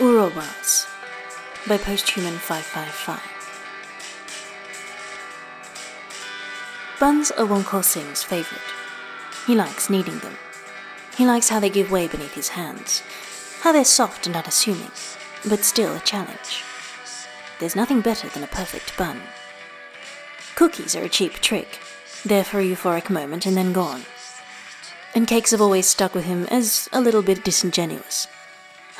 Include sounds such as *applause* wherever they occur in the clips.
Ouroboros by Posthuman 555. Buns are Wen Kexing's favorite. He likes kneading them. He likes how they give way beneath his hands, how they're soft and unassuming, but still a challenge. There's nothing better than a perfect bun. Cookies are a cheap trick, there for a euphoric moment and then gone. And cakes have always stuck with him as a little bit disingenuous.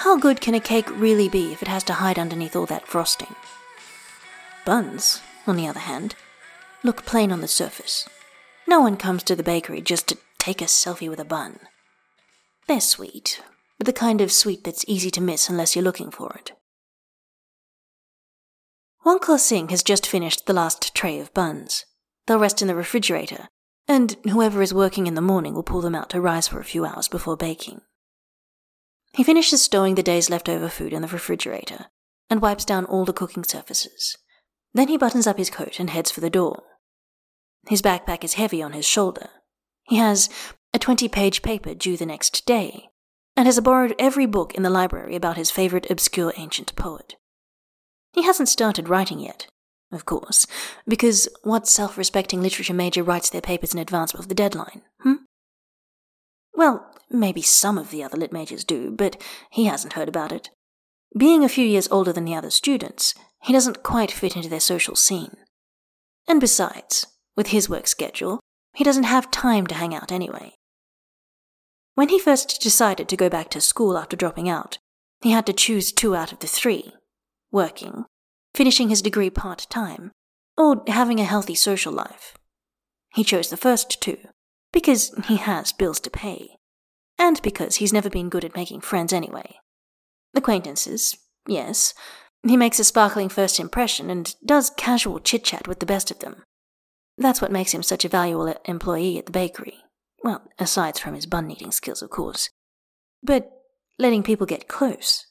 How good can a cake really be if it has to hide underneath all that frosting? Buns, on the other hand, look plain on the surface. No one comes to the bakery just to take a selfie with a bun. They're sweet, but the kind of sweet that's easy to miss unless you're looking for it. Wen Kexing has just finished the last tray of buns. They'll rest in the refrigerator, and whoever is working in the morning will pull them out to rise for a few hours before baking. He finishes stowing the day's leftover food in the refrigerator and wipes down all the cooking surfaces. Then he buttons up his coat and heads for the door. His backpack is heavy on his shoulder. He has a 20 page paper due the next day and has borrowed every book in the library about his favorite obscure ancient poet. He hasn't started writing yet, of course, because what self respecting literature major writes their papers in advance of the deadline, hmm? Well, maybe some of the other lit majors do, but he hasn't heard about it. Being a few years older than the other students, he doesn't quite fit into their social scene. And besides, with his work schedule, he doesn't have time to hang out anyway. When he first decided to go back to school after dropping out, he had to choose two out of the three working, finishing his degree part time, or having a healthy social life. He chose the first two, because he has bills to pay, and because he's never been good at making friends anyway. Acquaintances, yes. He makes a sparkling first impression and does casual chit chat with the best of them. That's what makes him such a valuable employee at the bakery. Well, aside from his bun kneading skills, of course. But letting people get close,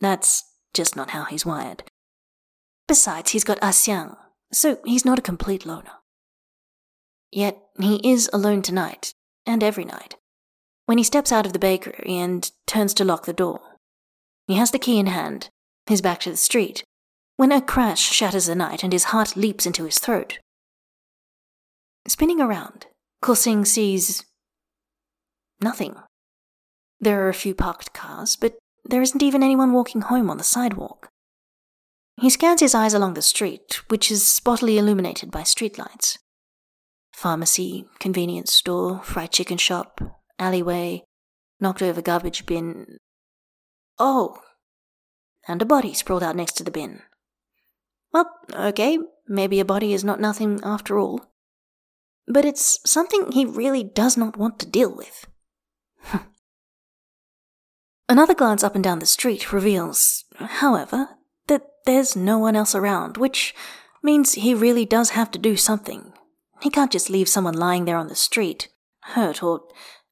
that's just not how he's wired. Besides, he's got ah Axiang, so he's not a complete loner. Yet he is alone tonight, and every night, when he steps out of the bakery and turns to lock the door. He has the key in hand, his back to the street, when a crash shatters the night and his heart leaps into his throat. Spinning around, Kexing sees nothing. There are a few parked cars, but there isn't even anyone walking home on the sidewalk. He scans his eyes along the street, which is spottily illuminated by streetlights. Pharmacy, convenience store, fried chicken shop, alleyway, knocked over garbage bin. Oh! And a body sprawled out next to the bin. Well, okay, maybe a body is not nothing after all. But it's something he really does not want to deal with. *laughs* Another glance up and down the street reveals, however, that there's no one else around, which means he really does have to do something. He can't just leave someone lying there on the street, hurt or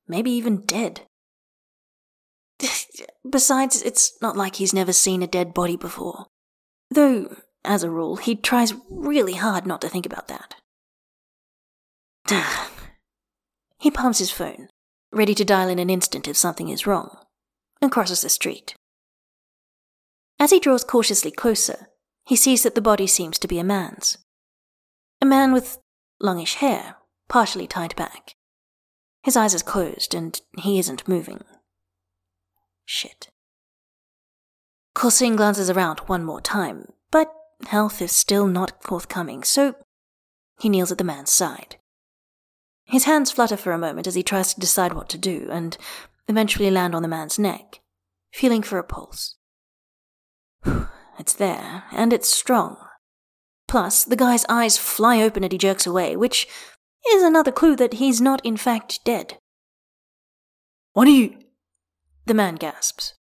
maybe even dead. *laughs* Besides, it's not like he's never seen a dead body before. Though, as a rule, he tries really hard not to think about that. *sighs* he palms his phone, ready to dial in an instant if something is wrong and crosses the street. As he draws cautiously closer, he sees that the body seems to be a man's. A man with longish hair, partially tied back. His eyes are closed, and he isn't moving. Shit. Kexing glances around one more time, but health is still not forthcoming, so he kneels at the man's side. His hands flutter for a moment as he tries to decide what to do, and eventually land on the man's neck, feeling for a pulse. *sighs* It's there, and it's strong. Plus, the guy's eyes fly open and he jerks away, which is another clue that he's not in fact dead. What are you? The man gasps.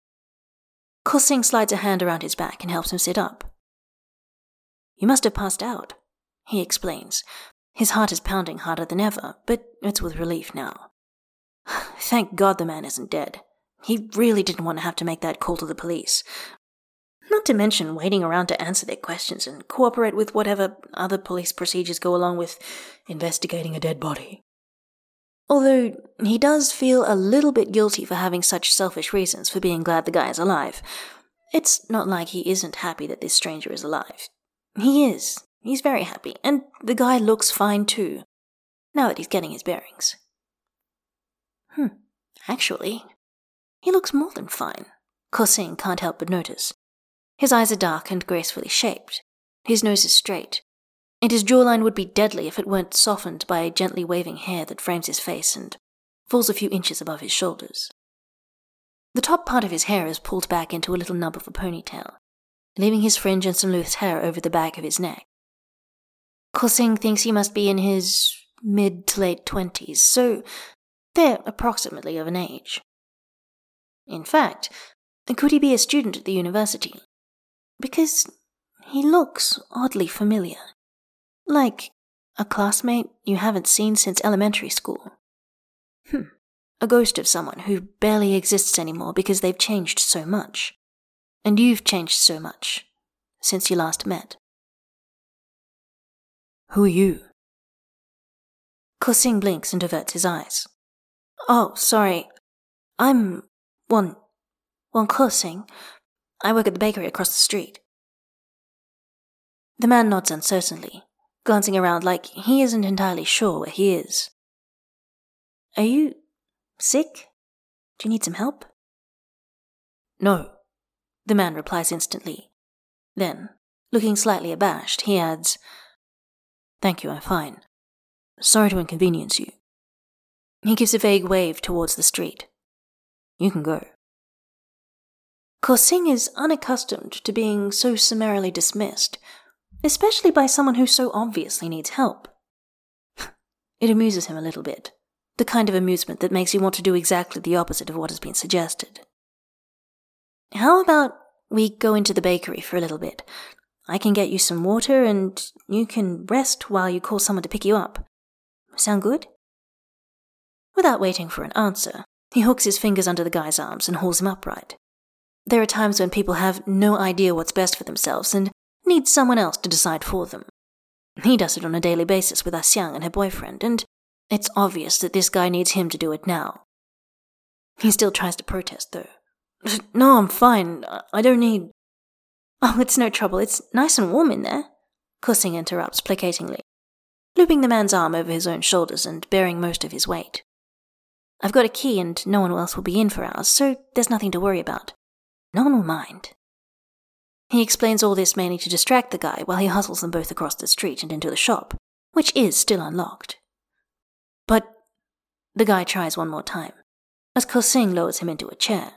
Kexing slides a hand around his back and helps him sit up. You must have passed out, he explains. His heart is pounding harder than ever, but it's with relief now. *sighs* Thank God the man isn't dead. He really didn't want to have to make that call to the police. Not to mention waiting around to answer their questions and cooperate with whatever other police procedures go along with investigating a dead body. Although he does feel a little bit guilty for having such selfish reasons for being glad the guy is alive. It's not like he isn't happy that this stranger is alive. He is. He's very happy, and the guy looks fine too, now that he's getting his bearings. Hmm, actually, he looks more than fine, Kexing can't help but notice. His eyes are dark and gracefully shaped. His nose is straight, and his jawline would be deadly if it weren't softened by a gently waving hair that frames his face and falls a few inches above his shoulders. The top part of his hair is pulled back into a little nub of a ponytail, leaving his fringe and some loose hair over the back of his neck. Kexing thinks he must be in his mid to late twenties, so they're approximately of an age. In fact, could he be a student at the university? Because he looks oddly familiar. Like a classmate you haven't seen since elementary school. Hmm. A ghost of someone who barely exists anymore because they've changed so much. And you've changed so much since you last met. Who are you? Kexing blinks and averts his eyes. Oh, sorry. I'm one. Wen Kexing. I work at the bakery across the street. The man nods uncertainly, glancing around like he isn't entirely sure where he is. Are you sick? Do you need some help? No, the man replies instantly. Then, looking slightly abashed, he adds, Thank you, I'm fine. Sorry to inconvenience you. He gives a vague wave towards the street. You can go. Kexing is unaccustomed to being so summarily dismissed, especially by someone who so obviously needs help. *laughs* It amuses him a little bit, the kind of amusement that makes you want to do exactly the opposite of what has been suggested. How about we go into the bakery for a little bit? I can get you some water and you can rest while you call someone to pick you up. Sound good? Without waiting for an answer, he hooks his fingers under the guy's arms and hauls him upright. There are times when people have no idea what's best for themselves and need someone else to decide for them. He does it on a daily basis with Axiang and her boyfriend, and it's obvious that this guy needs him to do it now. He still tries to protest, though. *laughs* No, I'm fine. I don't need. *laughs* Oh, it's no trouble. It's nice and warm in there. Kexing interrupts placatingly, looping the man's arm over his own shoulders and bearing most of his weight. I've got a key and no one else will be in for hours, so there's nothing to worry about. No one will mind. He explains all this mainly to distract the guy while he hustles them both across the street and into the shop, which is still unlocked. But the guy tries one more time, as Kexing lowers him into a chair.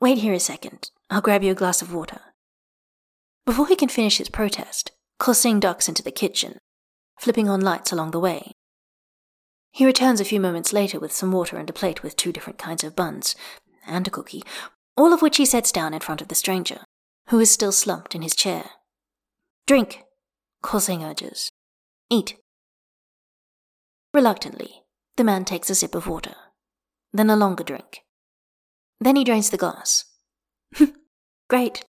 Wait here a second. I'll grab you a glass of water. Before he can finish his protest, Kexing ducks into the kitchen, flipping on lights along the way. He returns a few moments later with some water and a plate with two different kinds of buns, and a cookie, all of which he sets down in front of the stranger, who is still slumped in his chair. Drink, Kexing urges. Eat. Reluctantly, the man takes a sip of water, then a longer drink. Then he drains the glass. *laughs* Great,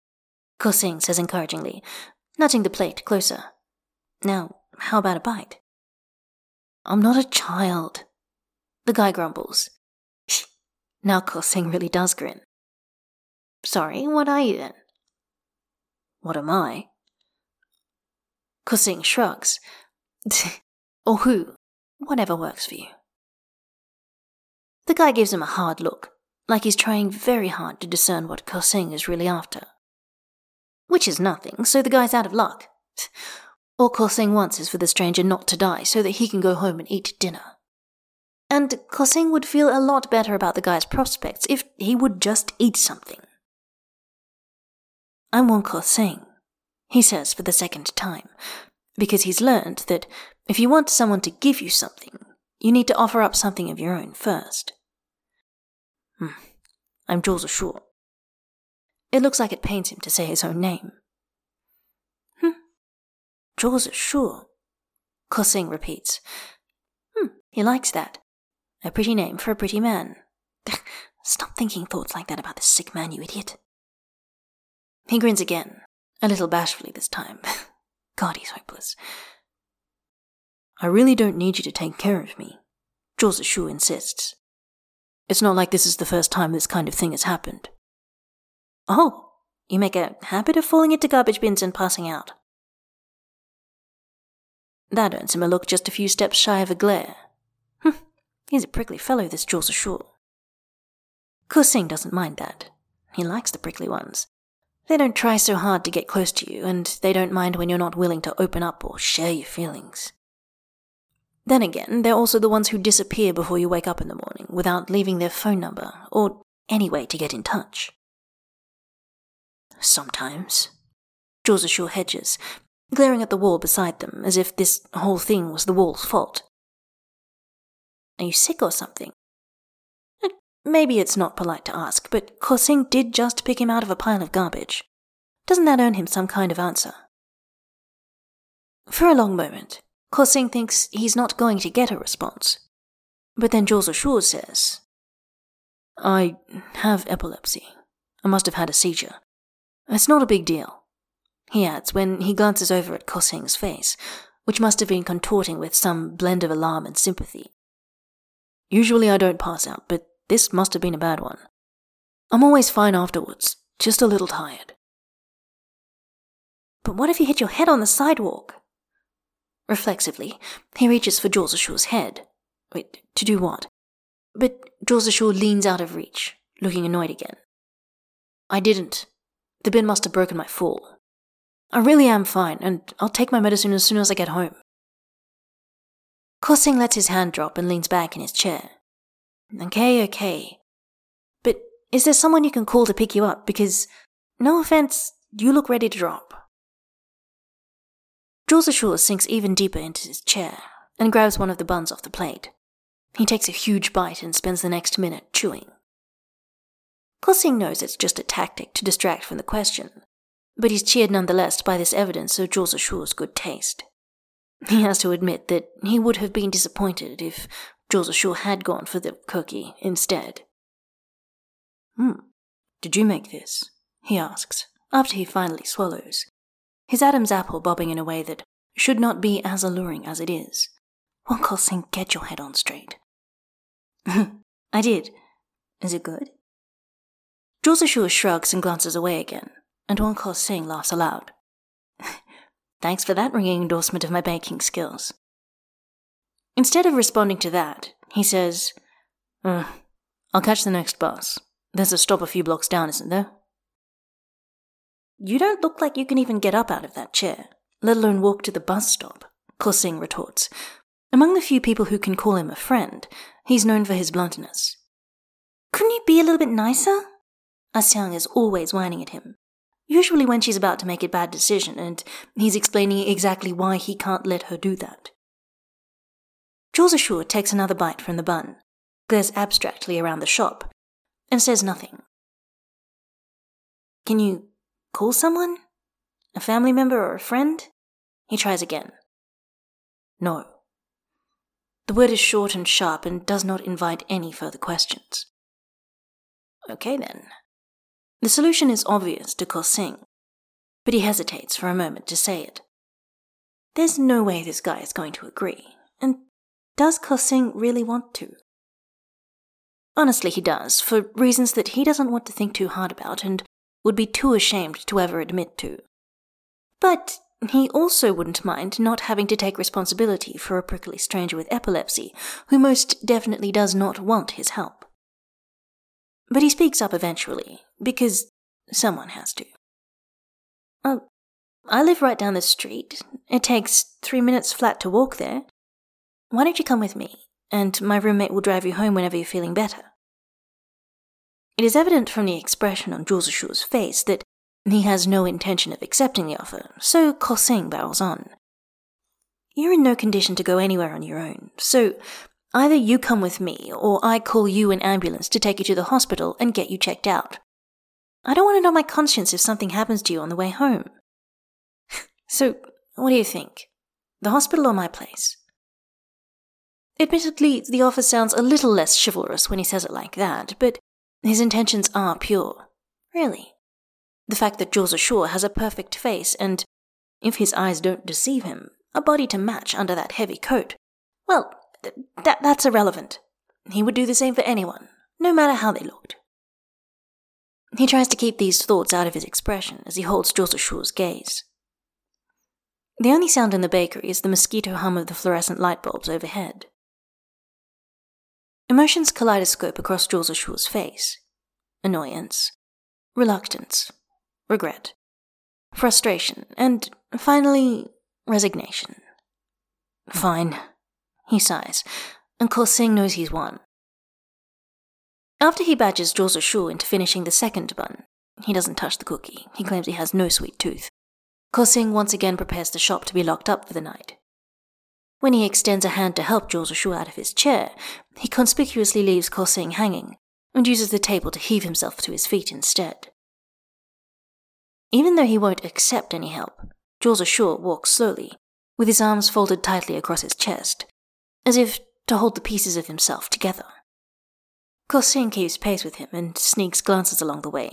Kexing says encouragingly, nudging the plate closer. Now, how about a bite? I'm not a child, the guy grumbles. now Kexing really does grin. Sorry, what are you then? What am I? Kexing shrugs. *laughs* or who? Whatever works for you. The guy gives him a hard look, like he's trying very hard to discern what Kexing is really after. Which is nothing, so the guy's out of luck. *laughs* All Kexing wants is for the stranger not to die so that he can go home and eat dinner. And Kexing would feel a lot better about the guy's prospects if he would just eat something. I want Kexing, he says for the second time, because he's learned that if you want someone to give you something, you need to offer up something of your own first. Hmm. I'm Zhou Zishu. It looks like it pains him to say his own name. Hmm. Zhou Zishu. Kexing repeats. Hmm, he likes that. A pretty name for a pretty man. *laughs* Stop thinking thoughts like that about the sick man, you idiot. He grins again, a little bashfully this time. *laughs* God, he's hopeless. I really don't need you to take care of me, Zhou Shu insists. It's not like this is the first time this kind of thing has happened. Oh, you make a habit of falling into garbage bins and passing out. That earns him a look just a few steps shy of a glare. *laughs* He's a prickly fellow, this Zhou Shu. Sing doesn't mind that. He likes the prickly ones. They don't try so hard to get close to you, and they don't mind when you're not willing to open up or share your feelings. Then again, they're also the ones who disappear before you wake up in the morning without leaving their phone number or any way to get in touch. Sometimes. Zhou Zishu hedges, glaring at the wall beside them as if this whole thing was the wall's fault. Are you sick or something? Maybe it's not polite to ask, but Kexing did just pick him out of a pile of garbage. Doesn't that earn him some kind of answer? For a long moment, Kexing thinks he's not going to get a response. But then Zhou Zishu says, I have epilepsy. I must have had a seizure. It's not a big deal. He adds when he glances over at Kexing's face, which must have been contorting with some blend of alarm and sympathy. Usually I don't pass out, but this must have been a bad one. I'm always fine afterwards, just a little tired. But what if you hit your head on the sidewalk? Reflexively, he reaches for Zishu's head. Wait, to do what? But Zishu leans out of reach, looking annoyed again. I didn't. The bin must have broken my fall. I really am fine, and I'll take my medicine as soon as I get home. Kexing lets his hand drop and leans back in his chair. Okay, okay. But is there someone you can call to pick you up? Because, no offense, you look ready to drop. Zhou Zishu sinks even deeper into his chair and grabs one of the buns off the plate. He takes a huge bite and spends the next minute chewing. Kexing knows it's just a tactic to distract from the question, but he's cheered nonetheless by this evidence of Zhou Zishu's good taste. He has to admit that he would have been disappointed if Zishu had gone for the cookie instead. Hmm, did you make this? he asks, after he finally swallows, his Adam's apple bobbing in a way that should not be as alluring as it is. Wen Kexing, get your head on straight. *laughs* I did. Is it good? Zishu shrugs and glances away again, and Wen Kexing laughs aloud. Thanks for that ringing endorsement of my baking skills. Instead of responding to that, he says, uh, I'll catch the next bus. There's a stop a few blocks down, isn't there? You don't look like you can even get up out of that chair, let alone walk to the bus stop, Kexing retorts. Among the few people who can call him a friend, he's known for his bluntness. Couldn't you be a little bit nicer? Axiang is always whining at him, usually when she's about to make a bad decision, and he's explaining exactly why he can't let her do that. Zhou Zishu takes another bite from the bun, glares abstractly around the shop, and says nothing. Can you Call someone? A family member or a friend? He tries again. No. The word is short and sharp and does not invite any further questions. Okay then. The solution is obvious to Kexing, but he hesitates for a moment to say it. There's no way this guy is going to agree, does Kexing really want to? Honestly, he does, for reasons that he doesn't want to think too hard about and would be too ashamed to ever admit to. But he also wouldn't mind not having to take responsibility for a prickly stranger with epilepsy who most definitely does not want his help. But he speaks up eventually, because someone has to. Uh, I live right down the street. It takes three minutes flat to walk there. Why don't you come with me, and my roommate will drive you home whenever you're feeling better? It is evident from the expression on Zhou Zishu's face that he has no intention of accepting the offer, so Kexing barrels on. You're in no condition to go anywhere on your own, so either you come with me or I call you an ambulance to take you to the hospital and get you checked out. I don't want to know my conscience if something happens to you on the way home. *laughs* so, what do you think? The hospital or my place? Admittedly, the offer sounds a little less chivalrous when he says it like that, but his intentions are pure. Really. The fact that Zhou Zishu has a perfect face and, if his eyes don't deceive him, a body to match under that heavy coat. Well, that, that's irrelevant. He would do the same for anyone, no matter how they looked. He tries to keep these thoughts out of his expression as he holds Zhou Shu's gaze. The only sound in the bakery is the mosquito hum of the fluorescent light bulbs overhead. Emotions kaleidoscope across Zhou Shu's face annoyance, reluctance, regret, frustration, and finally, resignation. Fine, he sighs, and Sing knows he's won. After he badgers Zhou Shu into finishing the second bun, he doesn't touch the cookie. He claims he has no sweet tooth. Sing once again prepares the shop to be locked up for the night. When he extends a hand to help Zhou Shu out of his chair, he conspicuously leaves Sing hanging and uses the table to heave himself to his feet instead. Even though he won't accept any help, Zhou Shu walks slowly, with his arms folded tightly across his chest, as if to hold the pieces of himself together. Kexing keeps pace with him and sneaks glances along the way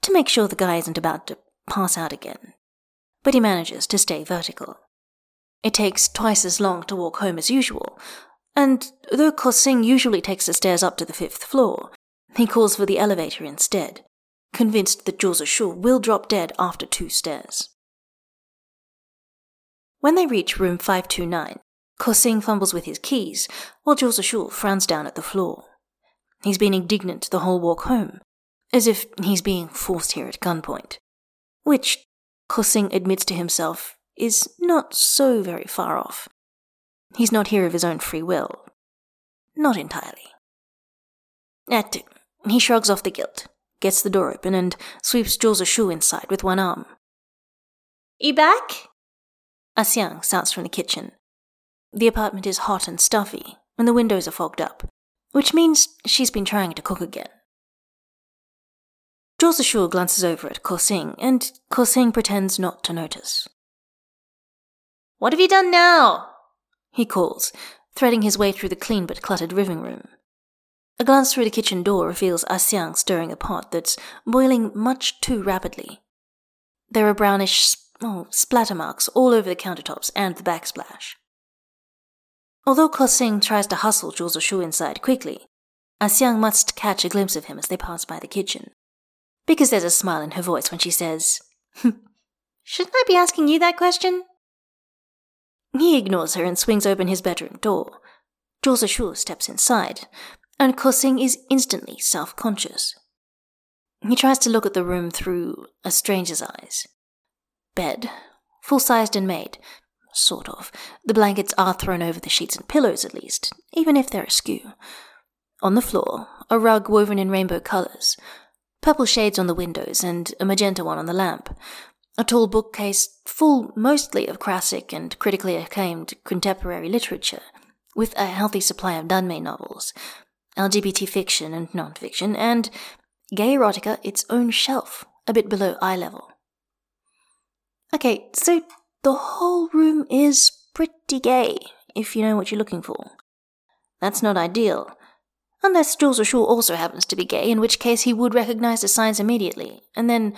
to make sure the guy isn't about to pass out again. But he manages to stay vertical. It takes twice as long to walk home as usual, and though Kexing usually takes the stairs up to the fifth floor, he calls for the elevator instead, convinced that Zhou Shu will drop dead after two stairs. When they reach room 529, Kexing fumbles with his keys, while Zhou Shu frowns down at the floor. He's been indignant the whole walk home, as if he's being forced here at gunpoint. Which, Kexing admits to himself, is not so very far off. He's not here of his own free will. Not entirely. At he shrugs off the guilt, gets the door open, and sweeps Zhou Shu inside with one arm. You back? A xiang shouts from the kitchen. The apartment is hot and stuffy, and the windows are fogged up, which means she's been trying to cook again. Zhou Shu glances over at Kexing, and Kexing pretends not to notice. What have you done now? he calls, threading his way through the clean but cluttered living room. A glance through the kitchen door reveals ah Xiang stirring a pot that's boiling much too rapidly. There are brownish oh, splatter marks all over the countertops and the backsplash. Although Kexing tries to hustle Zhou Shu inside quickly, ah Xiang must catch a glimpse of him as they pass by the kitchen. Because there's a smile in her voice when she says, hm, Shouldn't I be asking you that question? He ignores her and swings open his bedroom door. Zhou Shu steps inside, and Kexing is instantly self conscious. He tries to look at the room through a stranger's eyes. Bed, full sized and made, Sort of. The blankets are thrown over the sheets and pillows, at least, even if they're askew. On the floor, a rug woven in rainbow colours, purple shades on the windows, and a magenta one on the lamp. A tall bookcase full mostly of classic and critically acclaimed contemporary literature, with a healthy supply of Danmei novels, LGBT fiction and non fiction, and gay erotica its own shelf, a bit below eye level. Okay, so the whole room is pretty gay, if you know what you're looking for. That's not ideal. Unless Zhou Shu also happens to be gay, in which case he would recognize the signs immediately, and then.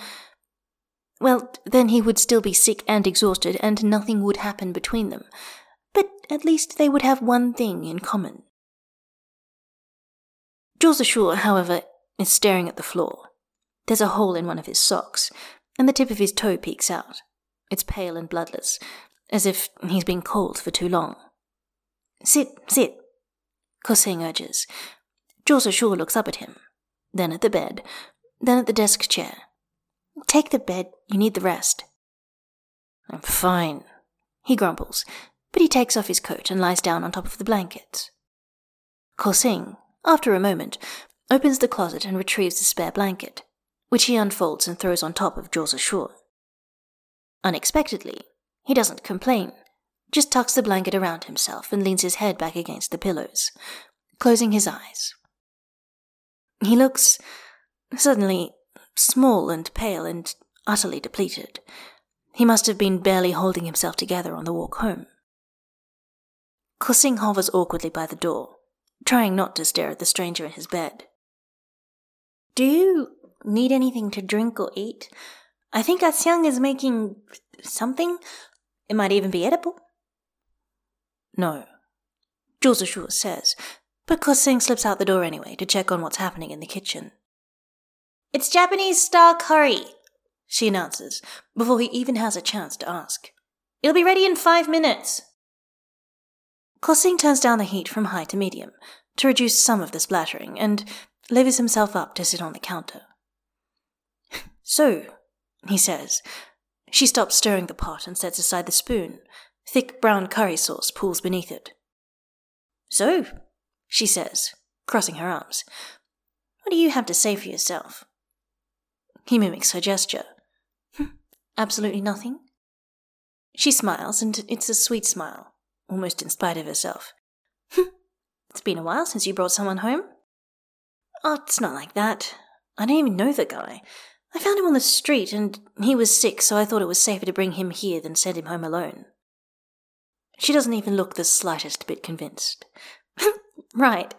Well, then he would still be sick and exhausted, and nothing would happen between them. But at least they would have one thing in common. Zhou Shu, however, is staring at the floor. There's a hole in one of his socks, and the tip of his toe peeks out. It's pale and bloodless, as if he's been cold for too long. Sit, sit, Kexing urges. Zhou Shu looks up at him, then at the bed, then at the desk chair. Take the bed, you need the rest. I'm fine, he grumbles, but he takes off his coat and lies down on top of the blankets. Kexing, after a moment, opens the closet and retrieves the spare blanket, which he unfolds and throws on top of Zhou Shu. Unexpectedly, he doesn't complain, just tucks the blanket around himself and leans his head back against the pillows, closing his eyes. He looks suddenly small and pale and utterly depleted. He must have been barely holding himself together on the walk home. Kexing hovers awkwardly by the door, trying not to stare at the stranger in his bed. Do you need anything to drink or eat? I think Xiang is making something. It might even be edible. No. Zhou Zishu says, but Kexing slips out the door anyway to check on what's happening in the kitchen. It's Japanese style curry, she announces, before he even has a chance to ask. It'll be ready in five minutes. Kexing turns down the heat from high to medium to reduce some of the splattering and levies himself up to sit on the counter. So, he says. She stops stirring the pot and sets aside the spoon. Thick brown curry sauce pools beneath it. So, she says, crossing her arms, what do you have to say for yourself? He mimics her gesture. Absolutely nothing. She smiles, and it's a sweet smile, almost in spite of herself. Hmm, it's been a while since you brought someone home. Oh, it's not like that. I don't even know the guy. I found him on the street, and he was sick, so I thought it was safer to bring him here than send him home alone. She doesn't even look the slightest bit convinced. *laughs* right.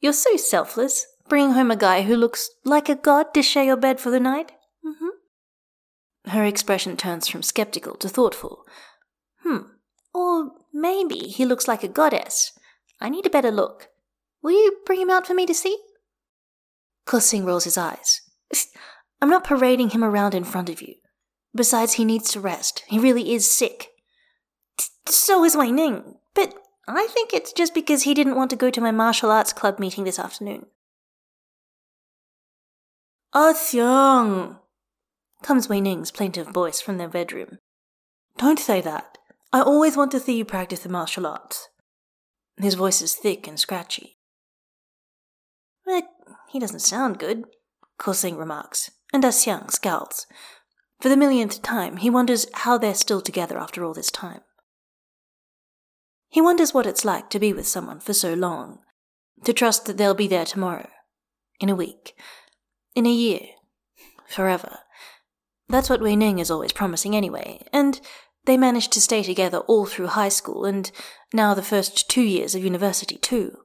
You're so selfless, bringing home a guy who looks like a god to share your bed for the night. Mm-hmm. Her expression turns from skeptical to thoughtful. Hmm. Or maybe he looks like a goddess. I need a better look. Will you bring him out for me to see? Kexing rolls his eyes. I'm not parading him around in front of you. Besides, he needs to rest. He really is sick. So is Wei Ning, but I think it's just because he didn't want to go to my martial arts club meeting this afternoon. Ah, Xiang! comes Wei Ning's plaintive voice from their bedroom. Don't say that. I always want to see you practice the martial arts. His voice is thick and scratchy. But he doesn't sound good, Kexing remarks, and Da Xiang scowls. For the millionth time, he wonders how they're still together after all this time. He wonders what it's like to be with someone for so long, to trust that they'll be there tomorrow, in a week, in a year, forever. That's what Wei Ning is always promising anyway, and they managed to stay together all through high school and now the first two years of university too.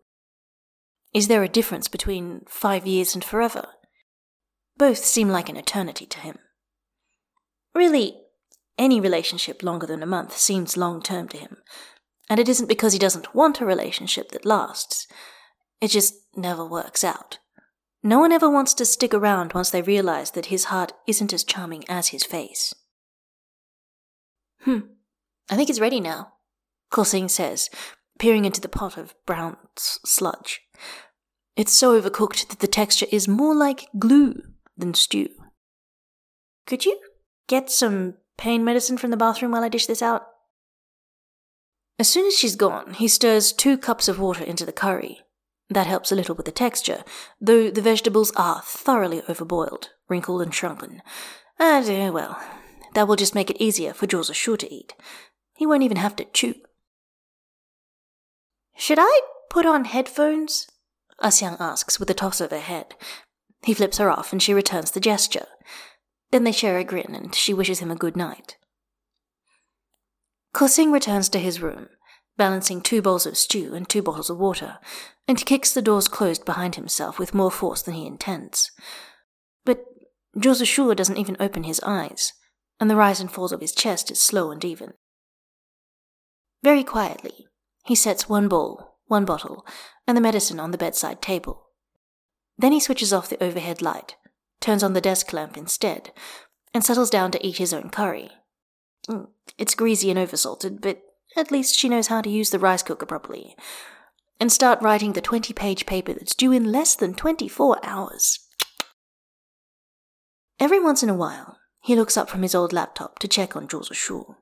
Is there a difference between five years and forever? Both seem like an eternity to him. Really, any relationship longer than a month seems long term to him, and it isn't because he doesn't want a relationship that lasts. It just never works out. No one ever wants to stick around once they realize that his heart isn't as charming as his face. Hmm, I think it's ready now, Kexing says, peering into the pot of brown sludge. It's so overcooked that the texture is more like glue than stew. Could you get some pain medicine from the bathroom while I dish this out? As soon as she's gone, he stirs two cups of water into the curry. That helps a little with the texture, though the vegetables are thoroughly overboiled, wrinkled and shrunken. And, uh, well, that will just make it easier for Zhou Zishu to eat. He won't even have to chew. Should I put on headphones? Axiang asks with a toss of her head. He flips her off and she returns the gesture. Then they share a grin and she wishes him a good night. Kexing returns to his room, balancing two bowls of stew and two bottles of water, and kicks the doors closed behind himself with more force than he intends. But Zishu doesn't even open his eyes, and the rise and falls of his chest is slow and even. Very quietly, he sets one bowl, one bottle, and the medicine on the bedside table. Then he switches off the overhead light, turns on the desk lamp instead, and settles down to eat his own curry. Mm, it's greasy and oversalted, but at least she knows how to use the rice cooker properly. And start writing the 20 page paper that's due in less than 24 hours. Every once in a while, he looks up from his old laptop to check on Zhou Zishu,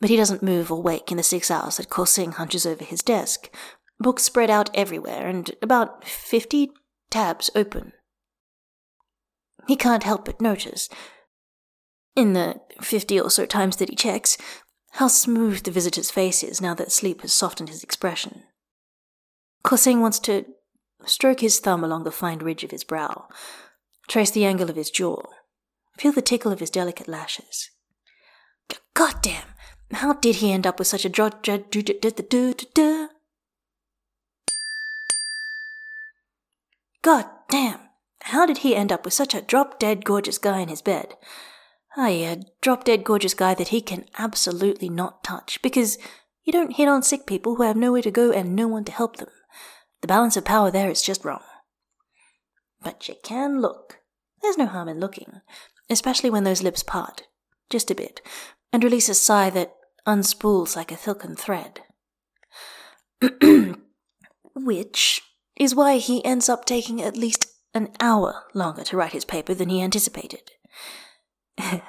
but he doesn't move or wake in the six hours that Kexing hunches over his desk, books spread out everywhere and about 50 tabs open. He can't help but notice in the fifty or so times that he checks, how smooth the visitor's face is now that sleep has softened his expression. Kexing wants to stroke his thumb along the fine ridge of his brow, trace the angle of his jaw, feel the tickle of his delicate lashes. God damn! How did he end up with such a drop God damn! How did he end up with such a drop dead gorgeous guy in his bed? Ah, yeah, drop dead gorgeous guy that he can absolutely not touch because You don't hit on sick people who have nowhere to go and no one to help them. The balance of power there is just wrong. But you can look. There's no harm in looking, especially when those lips part, just a bit, and release a sigh that unspools like a silken thread. *clears throat* Which is why he ends up taking at least an hour longer to write his paper than he anticipated. *laughs*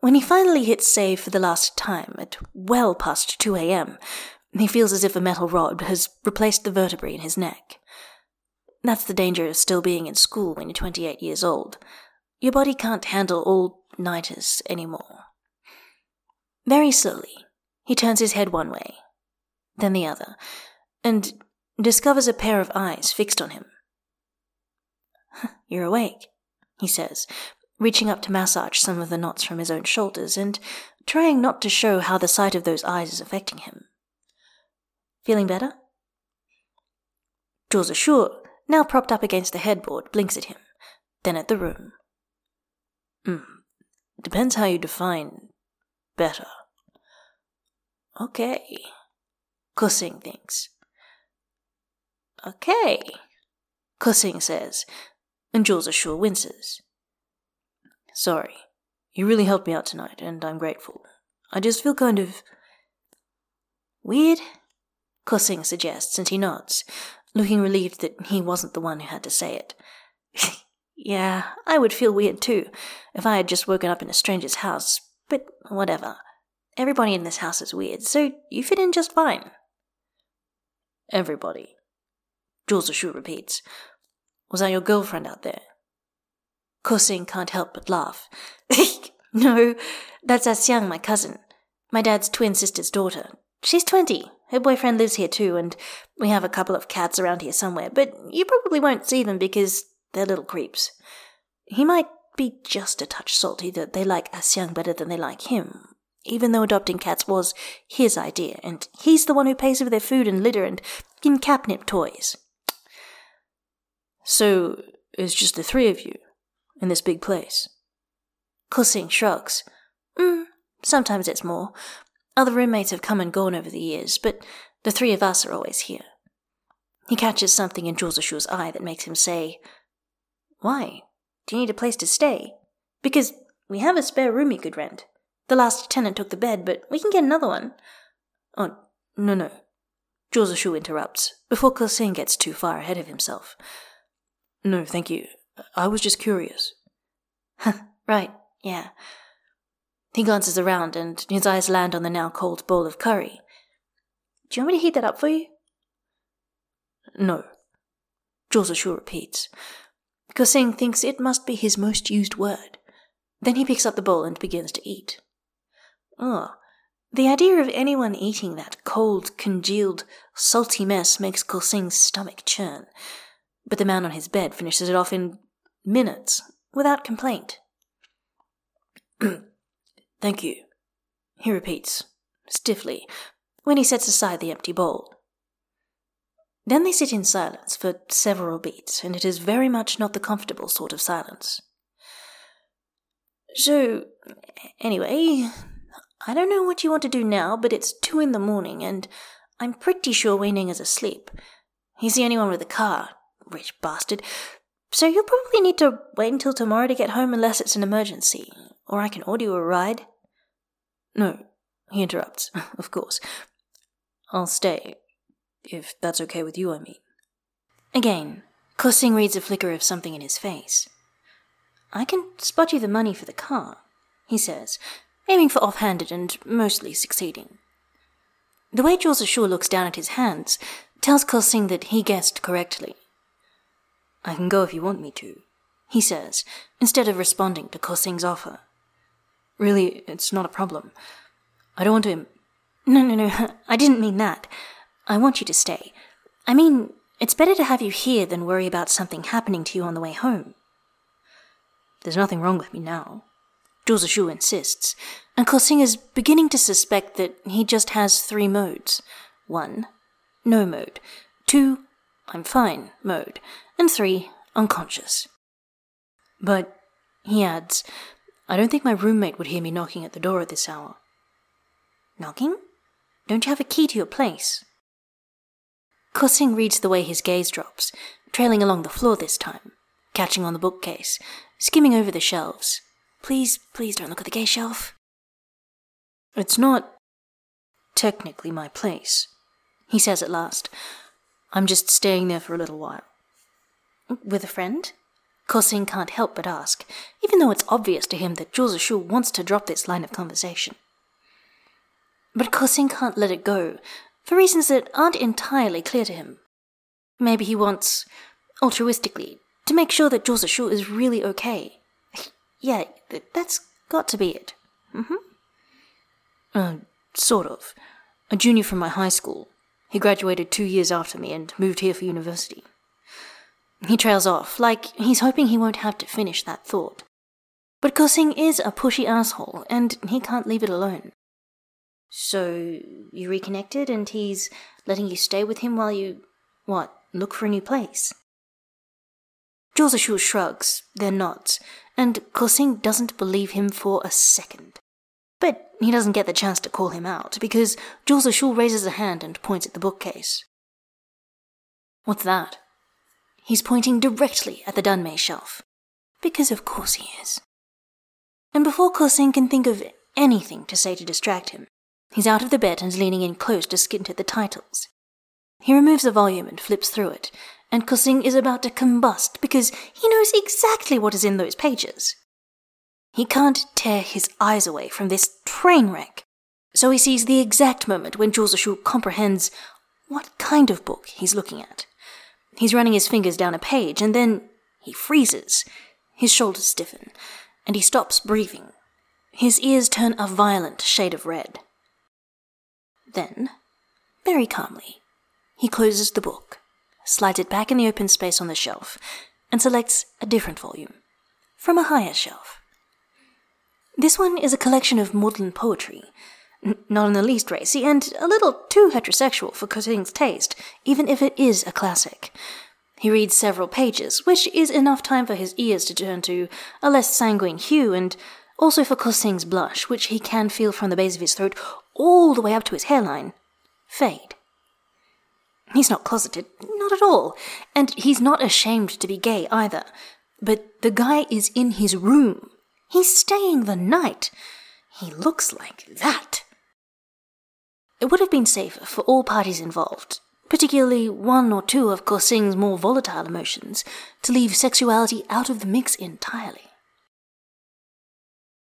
when he finally hits save for the last time at well past 2 a.m., he feels as if a metal rod has replaced the vertebrae in his neck. That's the danger of still being in school when you're 28 years old. Your body can't handle all nighters anymore. Very slowly, he turns his head one way, then the other, and discovers a pair of eyes fixed on him. You're awake, he says, reaching up to massage some of the knots from his own shoulders and trying not to show how the sight of those eyes is affecting him. Feeling better? Zhou Zishu, now propped up against the headboard, blinks at him, then at the room. Hmm. Depends how you define better. Okay. Kexing thinks. Okay. Kexing says, and Zhou Zishu winces. Sorry. You really helped me out tonight, and I'm grateful. I just feel kind of. weird? Kexing suggests, and he nods, looking relieved that he wasn't the one who had to say it. *laughs* yeah, I would feel weird too, if I had just woken up in a stranger's house, but whatever. Everybody in this house is weird, so you fit in just fine. Everybody. Zhou Zishu repeats. Was that your girlfriend out there? Kexing can't help but laugh. *laughs* no, that's Xiang, my cousin. My dad's twin sister's daughter. She's 20. Her boyfriend lives here too, and we have a couple of cats around here somewhere, but you probably won't see them because they're little creeps. He might be just a touch salty that they like Xiang better than they like him, even though adopting cats was his idea, and he's the one who pays for their food and litter and in catnip toys. So, it's just the three of you? in this big place? Kexing shrugs. Mm, sometimes it's more. Other roommates have come and gone over the years, but the three of us are always here. He catches something in Zishu's eye that makes him say, Why? Do you need a place to stay? Because we have a spare room you could rent. The last tenant took the bed, but we can get another one. Oh, no, no. Zishu interrupts, before Kexing gets too far ahead of himself. No, thank you. I was just curious. *laughs* right, yeah. He glances around and his eyes land on the now cold bowl of curry. Do you want me to heat that up for you? No. Zhou Zishu repeats. Kexing thinks it must be his most used word. Then he picks up the bowl and begins to eat. Oh, the idea of anyone eating that cold, congealed, salty mess makes Kexing's stomach churn. But the man on his bed finishes it off in minutes, without complaint. *clears throat* Thank you, he repeats, stiffly, when he sets aside the empty bowl. Then they sit in silence for several beats, and it is very much not the comfortable sort of silence. So, anyway, I don't know what you want to do now, but it's two in the morning, and I'm pretty sure Wei Ning is asleep. He's the only one with a car, rich bastard, so you'll probably need to wait until tomorrow to get home unless it's an emergency, or I can order you a ride. No, he interrupts, *laughs* of course. I'll stay, if that's okay with you, I mean. Again, Kexing reads a flicker of something in his face. I can spot you the money for the car, he says, aiming for offhanded and mostly succeeding. The way Zhou Zishu looks down at his hands tells Kexing that he guessed correctly. I can go if you want me to, he says, instead of responding to Kexing's offer. Really, it's not a problem. I don't want to. No, no, no, *laughs* I didn't mean that. I want you to stay. I mean, it's better to have you here than worry about something happening to you on the way home. There's nothing wrong with me now. Zishu insists, and Kexing is beginning to suspect that he just has three modes. One, no mode. Two, I'm fine mode and three, unconscious. But, he adds, I don't think my roommate would hear me knocking at the door at this hour. Knocking? Don't you have a key to your place? Kexing reads the way his gaze drops, trailing along the floor this time, catching on the bookcase, skimming over the shelves. Please, please don't look at the gay shelf. It's not technically my place, he says at last. I'm just staying there for a little while. With a friend? Kexing can't help but ask, even though it's obvious to him that Zhou Zishu wants to drop this line of conversation. But Kexing can't let it go, for reasons that aren't entirely clear to him. Maybe he wants, altruistically, to make sure that Zhou Zishu is really okay. Yeah, that's got to be it. Mm-hmm. Uh, sort of. A junior from my high school. He graduated two years after me and moved here for university. He trails off, like he's hoping he won't have to finish that thought. But Kexing is a pushy asshole, and he can't leave it alone. So, you reconnected, and he's letting you stay with him while you, what, look for a new place? Zhou Zishu shrugs, then nods, and Kexing doesn't believe him for a second. But he doesn't get the chance to call him out, because Zhou Zishu raises a hand and points at the bookcase. What's that? He's pointing directly at the Danmei shelf. Because of course he is. And before Kexing can think of anything to say to distract him, he's out of the bed and leaning in close to skint at the titles. He removes the volume and flips through it, and Kexing is about to combust because he knows exactly what is in those pages. He can't tear his eyes away from this train wreck, so he sees the exact moment when Zhou Zishu comprehends what kind of book he's looking at. He's running his fingers down a page, and then he freezes. His shoulders stiffen, and he stops breathing. His ears turn a violent shade of red. Then, very calmly, he closes the book, slides it back in the open space on the shelf, and selects a different volume from a higher shelf. This one is a collection of maudlin poetry, not in the least racy, and a little too heterosexual for Kexing's taste, even if it is a classic. He reads several pages, which is enough time for his ears to turn to a less sanguine hue, and also for Kexing's blush, which he can feel from the base of his throat all the way up to his hairline, fade. He's not closeted, not at all, and he's not ashamed to be gay either. But the guy is in his room. He's staying the night. He looks like that. It would have been safer for all parties involved, particularly one or two of Kexing's more volatile emotions, to leave sexuality out of the mix entirely.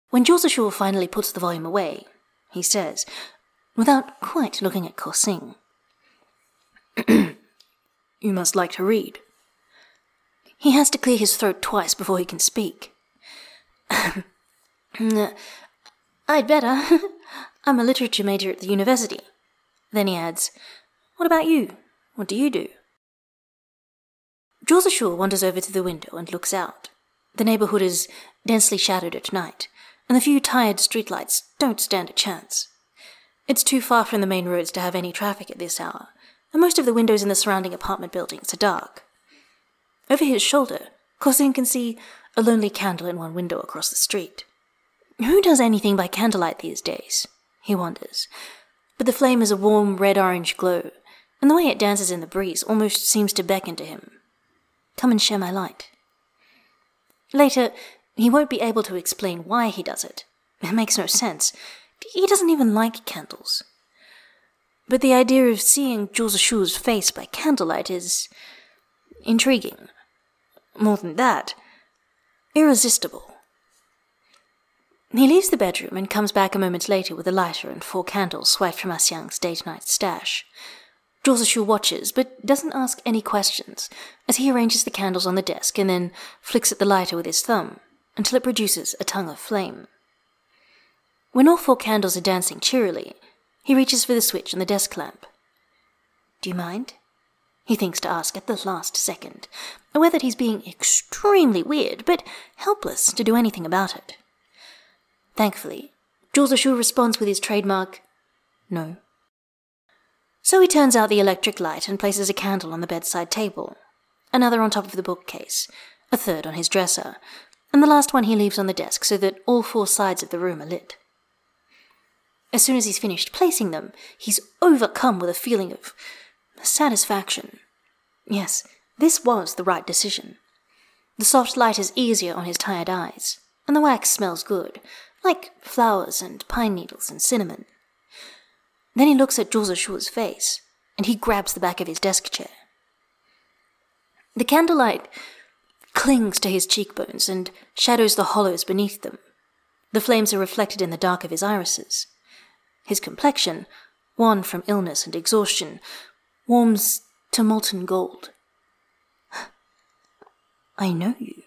When Zishu finally puts the volume away, he says, without quite looking at Kexing, *clears throat* You must like to read. He has to clear his throat twice before he can speak. *clears throat* I'd better. *laughs* I'm a literature major at the university. Then he adds, What about you? What do you do? Zhou Zishu wanders over to the window and looks out. The neighborhood is densely shadowed at night, and the few tired streetlights don't stand a chance. It's too far from the main roads to have any traffic at this hour, and most of the windows in the surrounding apartment buildings are dark. Over his shoulder, Kexing can see a lonely candle in one window across the street. Who does anything by candlelight these days? He wonders. But the flame is a warm red orange glow, and the way it dances in the breeze almost seems to beckon to him. Come and share my light. Later, he won't be able to explain why he does it. It makes no sense. He doesn't even like candles. But the idea of seeing Zhou Zishu's face by candlelight is intriguing. More than that, irresistible. He leaves the bedroom and comes back a moment later with a lighter and four candles swiped from Xiang's date-night stash. Zhou Zishu watches, but doesn't ask any questions, as he arranges the candles on the desk and then flicks at the lighter with his thumb, until it produces a tongue of flame. When all four candles are dancing cheerily, he reaches for the switch on the desk lamp. Do you mind? He thinks to ask at the last second, aware that he's being extremely weird, but helpless to do anything about it. Thankfully, Zhou Zishu responds with his trademark, no. So he turns out the electric light and places a candle on the bedside table, another on top of the bookcase, a third on his dresser, and the last one he leaves on the desk so that all four sides of the room are lit. As soon as he's finished placing them, he's overcome with a feeling of satisfaction. Yes, this was the right decision. The soft light is easier on his tired eyes, and the wax smells good, like flowers and pine needles and cinnamon. Then he looks at Zhou Shu's face, and he grabs the back of his desk chair. The candlelight clings to his cheekbones and shadows the hollows beneath them. The flames are reflected in the dark of his irises. His complexion, wan from illness and exhaustion, warms to molten gold. *gasps* I know you.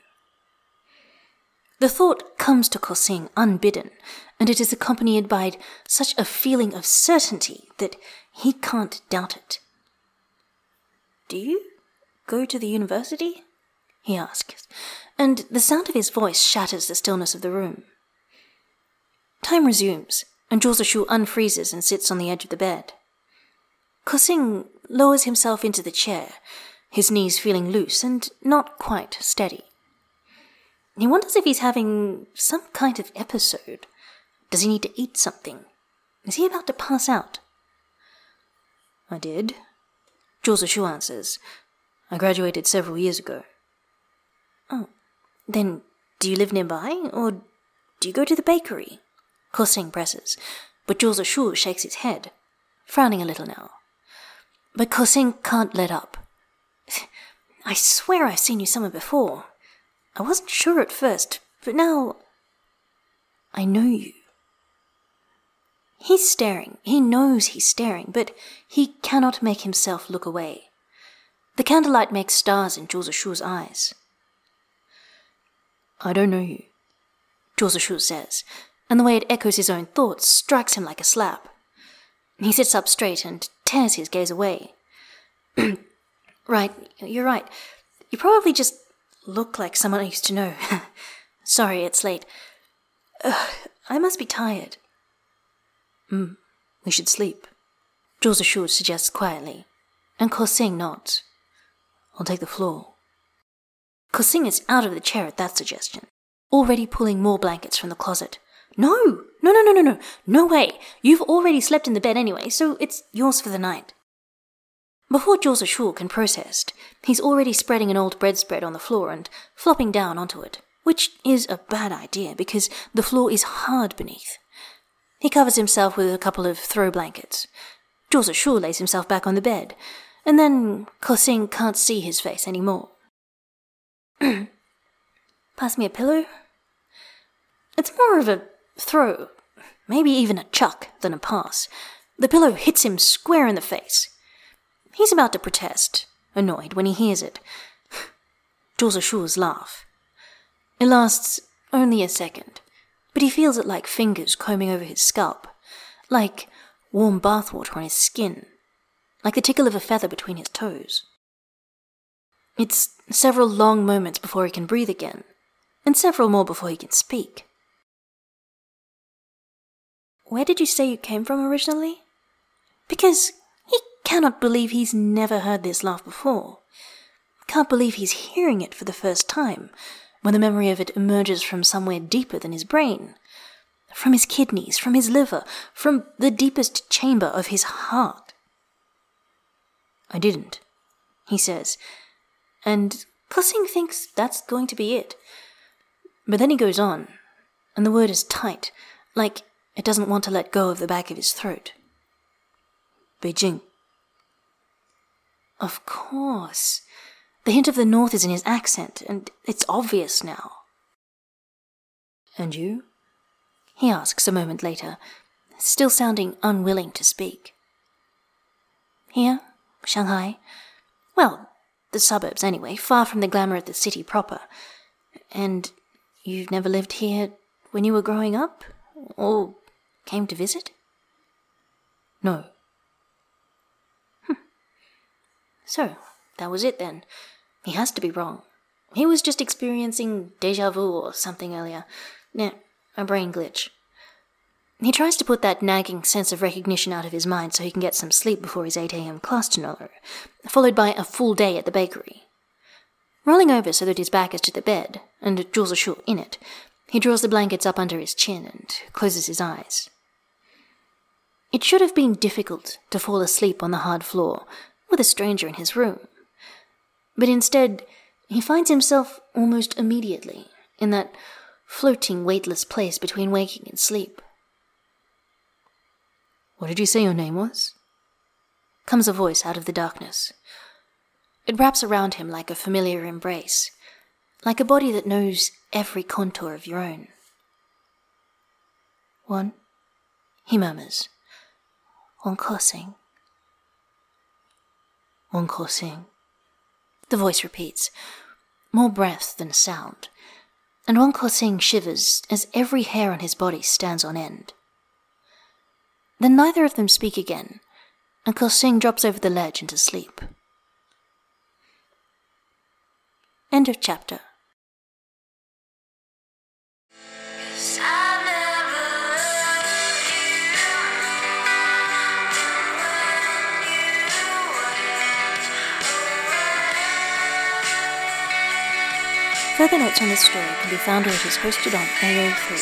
The thought comes to Kexing unbidden, and it is accompanied by such a feeling of certainty that he can't doubt it. Do you go to the university? he asks, and the sound of his voice shatters the stillness of the room. Time resumes, and Zhou Zishu unfreezes and sits on the edge of the bed. Kexing lowers himself into the chair, his knees feeling loose and not quite steady. He wonders if he's having some kind of episode. Does he need to eat something? Is he about to pass out? I did. Zhou Zishu answers. I graduated several years ago. Oh, then do you live nearby, or do you go to the bakery? Kexing presses, but Zhou Zishu shakes his head, frowning a little now. But Kexing can't let up. *laughs* I swear I've seen you somewhere before. I wasn't sure at first, but now. I know you. He's staring. He knows he's staring, but he cannot make himself look away. The candlelight makes stars in Zhou Zishu's eyes. I don't know you, Zhou Zishu says, and the way it echoes his own thoughts strikes him like a slap. He sits up straight and tears his gaze away. *clears throat* right, you're right. You're probably just look like someone I used to know. *laughs* Sorry, it's late. Ugh, I must be tired. Hmm, we should sleep, Zhou Zishu suggests quietly, and Kexing nods. I'll take the floor. Kexing is out of the chair at that suggestion, already pulling more blankets from the closet. No, no, no, no, no, no, no way. You've already slept in the bed anyway, so it's yours for the night. Before Zhou Zishu can protest, he's already spreading an old breadspread on the floor and flopping down onto it, which is a bad idea because the floor is hard beneath. He covers himself with a couple of throw blankets. Zhou Zishu lays himself back on the bed, and then Kexing can't see his face anymore. *clears throat* Pass me a pillow? It's more of a throw, maybe even a chuck, than a pass. The pillow hits him square in the face. He's about to protest, annoyed when he hears it. *laughs* Zhou Zishu's laugh. It lasts only a second, but he feels it like fingers combing over his scalp, like warm bathwater on his skin, like the tickle of a feather between his toes. It's several long moments before he can breathe again, and several more before he can speak. Where did you say you came from originally? Because cannot believe he's never heard this laugh before. Can't believe he's hearing it for the first time, when the memory of it emerges from somewhere deeper than his brain. From his kidneys, from his liver, from the deepest chamber of his heart. I didn't, he says, and Kexing thinks that's going to be it. But then he goes on, and the word is tight, like it doesn't want to let go of the back of his throat. Beijing. Of course. The hint of the north is in his accent, and it's obvious now. And you? He asks a moment later, still sounding unwilling to speak. Here, Shanghai. Well, the suburbs anyway, far from the glamour of the city proper. And you've never lived here when you were growing up? Or came to visit? No. Hm. So, that was it then. He has to be wrong. He was just experiencing deja vu or something earlier. Nah, a brain glitch. He tries to put that nagging sense of recognition out of his mind so he can get some sleep before his 8 a.m. class tomorrow, followed by a full day at the bakery. Rolling over so that his back is to the bed, and Zhou Zishu in it, he draws the blankets up under his chin and closes his eyes. It should have been difficult to fall asleep on the hard floor with a stranger in his room. But instead, he finds himself almost immediately in that floating, weightless place between waking and sleep. What did you say your name was? Comes a voice out of the darkness. It wraps around him like a familiar embrace, like a body that knows every contour of your own. One, he murmurs. One One Sing. The voice repeats, more breath than sound, and Wan Sing shivers as every hair on his body stands on end. Then neither of them speak again, and Sing drops over the ledge into sleep. End of chapter. Further notes on this story can be found where it is hosted on AO3.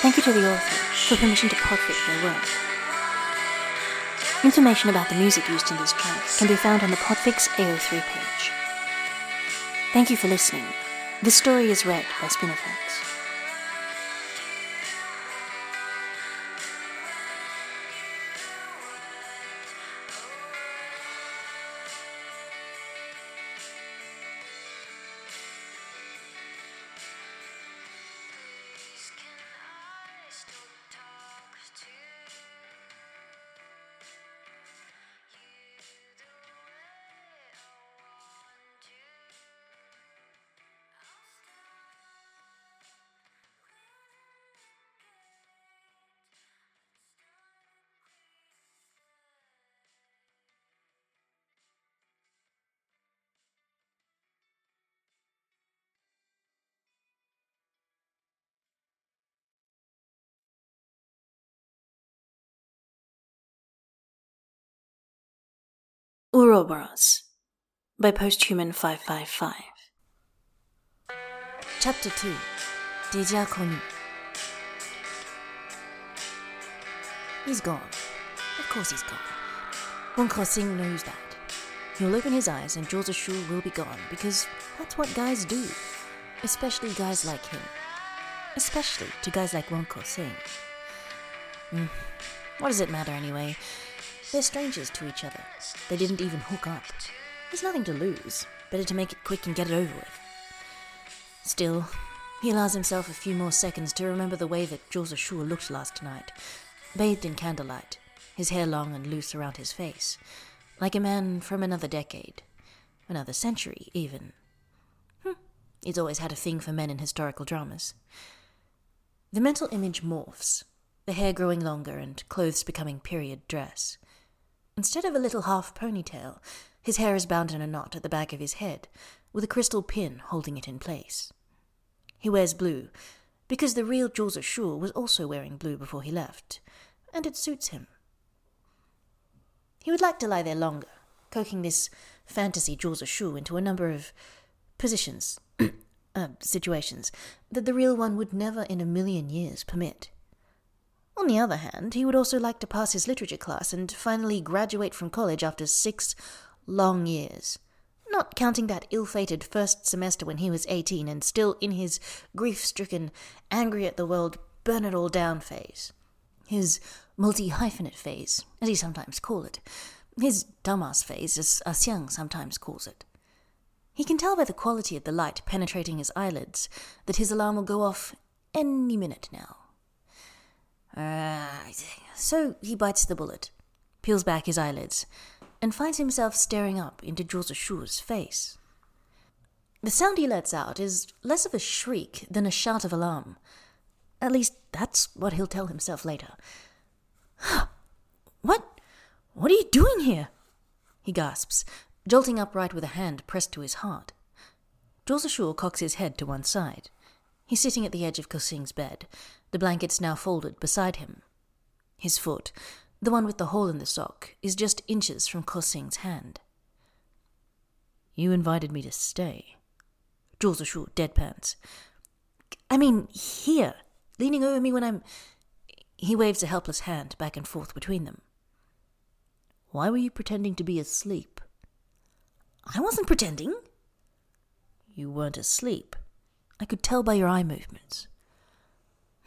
Thank you to the author for permission to podfic their work. Information about the music used in this track can be found on the Podfix AO3 page. Thank you for listening. This story is read by Spinifex. Ouroboros by Posthuman 555. Chapter 2 Déjà Connu. He's gone. Of course he's gone. Wen Kexing knows that. He'll open his eyes and Zhou Zishu will be gone because that's what guys do. Especially guys like him. Especially to guys like Wen Kexing. Mm. What does it matter anyway? They're strangers to each other. They didn't even hook up. There's nothing to lose. Better to make it quick and get it over with. Still, he allows himself a few more seconds to remember the way that Zhou Zishu looked last night, bathed in candlelight, his hair long and loose around his face, like a man from another decade, another century, even. Hm. He's always had a thing for men in historical dramas. The mental image morphs, the hair growing longer and clothes becoming period dress. Instead of a little half ponytail, his hair is bound in a knot at the back of his head, with a crystal pin holding it in place. He wears blue, because the real Zhou Zishu was also wearing blue before he left, and it suits him. He would like to lie there longer, coaxing this fantasy Zhou Zishu into a number of positions, *clears throat* uh, situations, that the real one would never in a million years permit. On the other hand, he would also like to pass his literature class and finally graduate from college after six long years. Not counting that ill fated first semester when he was 18 and still in his grief stricken, angry at the world, burn it all down phase. His multi hyphenate phase, as he sometimes calls it. His dumbass phase, as Ah sometimes calls it. He can tell by the quality of the light penetrating his eyelids that his alarm will go off any minute now. Uh, so he bites the bullet, peels back his eyelids, and finds himself staring up into Zhou Zishu's face. The sound he lets out is less of a shriek than a shout of alarm. At least that's what he'll tell himself later. *gasps* what? What are you doing here? He gasps, jolting upright with a hand pressed to his heart. Zhou Zishu cocks his head to one side. He's sitting at the edge of Kexing's bed, the blankets now folded beside him. His foot, the one with the hole in the sock, is just inches from Kexing's hand. You invited me to stay. Zhou Zishu deadpans. I mean, here, leaning over me when I'm. He waves a helpless hand back and forth between them. Why were you pretending to be asleep? I wasn't pretending. You weren't asleep. I could tell by your eye movements.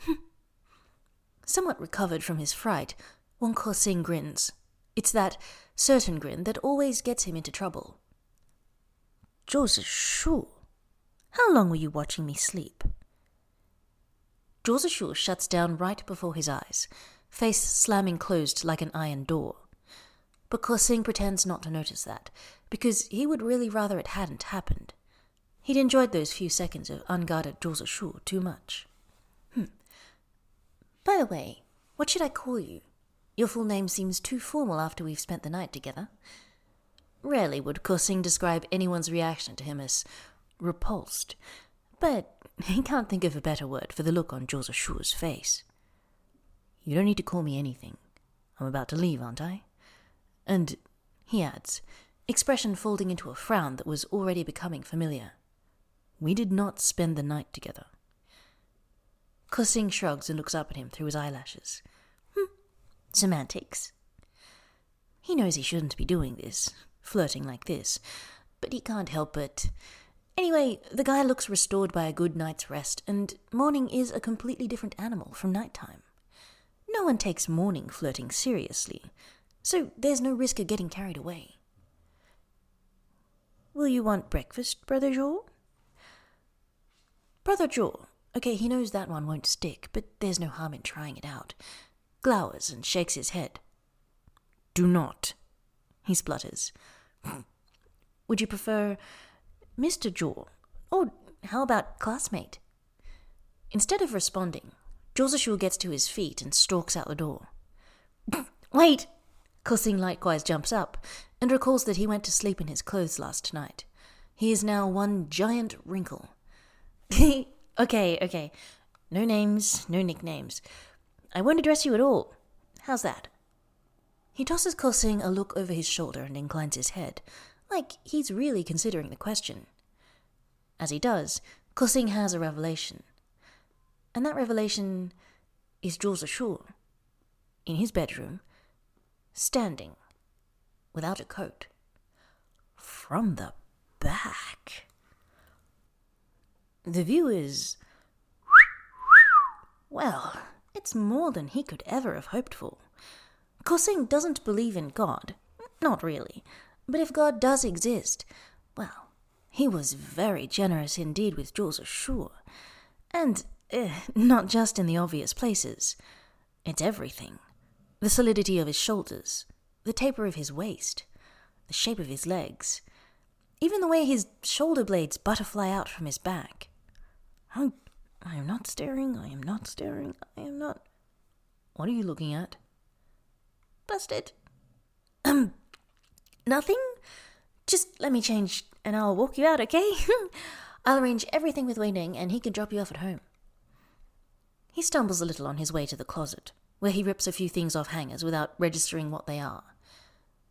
*laughs* Somewhat recovered from his fright, Wen Kexing grins. It's that certain grin that always gets him into trouble. Zhou Shu, how long were you watching me sleep? Zhou Zishu shuts down right before his eyes, face slamming closed like an iron door. But Kexing pretends not to notice that, because he would really rather it hadn't happened. He'd enjoyed those few seconds of unguarded Zhou Zishu too much. Hmm. By the way, what should I call you? Your full name seems too formal after we've spent the night together. Rarely would Kexing describe anyone's reaction to him as repulsed, but he can't think of a better word for the look on Zhou Zishu's face. You don't need to call me anything. I'm about to leave, aren't I? And, he adds, expression folding into a frown that was already becoming familiar. We did not spend the night together. Kexing shrugs and looks up at him through his eyelashes. Hmm, semantics. He knows he shouldn't be doing this, flirting like this, but he can't help it. Anyway, the guy looks restored by a good night's rest, and morning is a completely different animal from nighttime. No one takes morning flirting seriously, so there's no risk of getting carried away. Will you want breakfast, Brother Zhou? Brother Zhou. Okay, he knows that one won't stick, but there's no harm in trying it out glowers and shakes his head. Do not, he splutters. *laughs* Would you prefer Mr. Zhou? Or how about classmate? Instead of responding, Zishu gets to his feet and stalks out the door. *laughs* Wait! Kexing likewise jumps up and recalls that he went to sleep in his clothes last night. He is now one giant wrinkle. *laughs* okay, okay. No names, no nicknames. I won't address you at all. How's that? He tosses Kexing a look over his shoulder and inclines his head, like he's really considering the question. As he does, Kexing has a revelation. And that revelation is Zhou Zishu, in his bedroom, standing, without a coat, from the back. The view is. Well, it's more than he could ever have hoped for. Kexing doesn't believe in God. Not really. But if God does exist, well, he was very generous indeed with Zhou Zishu. And eh, not just in the obvious places. It's everything. The solidity of his shoulders, the taper of his waist, the shape of his legs, even the way his shoulder blades butterfly out from his back. How I am not staring, I am not staring, I am not. What are you looking at? Busted. Um, nothing? Just let me change and I'll walk you out, okay? *laughs* I'll arrange everything with Wei Ning and he can drop you off at home. He stumbles a little on his way to the closet, where he rips a few things off hangers without registering what they are.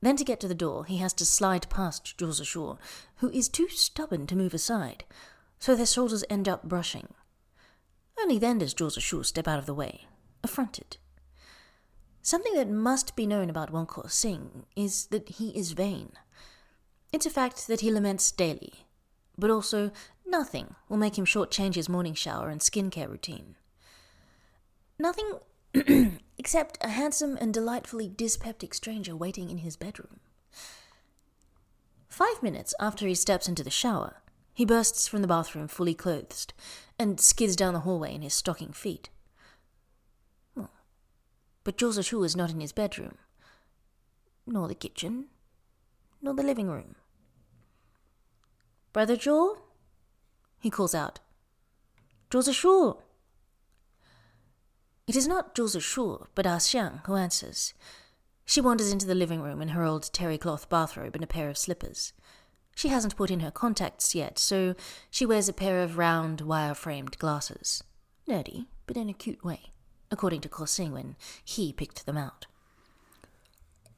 Then to get to the door, he has to slide past Zhou Zishu, who is too stubborn to move aside, so their shoulders end up brushing. Only then does Zhou Zishu step out of the way, affronted. Something that must be known about Wen Kexing is that he is vain. It's a fact that he laments daily, but also nothing will make him shortchange his morning shower and skincare routine. Nothing *clears throat* except a handsome and delightfully dyspeptic stranger waiting in his bedroom. Five minutes after he steps into the shower, he bursts from the bathroom fully clothed and skids down the hallway in his stocking feet. but Zhou Zishu is not in his bedroom, nor the kitchen, nor the living room. Brother Zhou? He calls out. Zhou Zishu! It is not Zhou Zishu, but Ah Xiang who answers. She wanders into the living room in her old terry cloth bathrobe and a pair of slippers. She hasn't put in her contacts yet, so she wears a pair of round, wire framed glasses. Nerdy, but in a cute way, according to Kexing when he picked them out.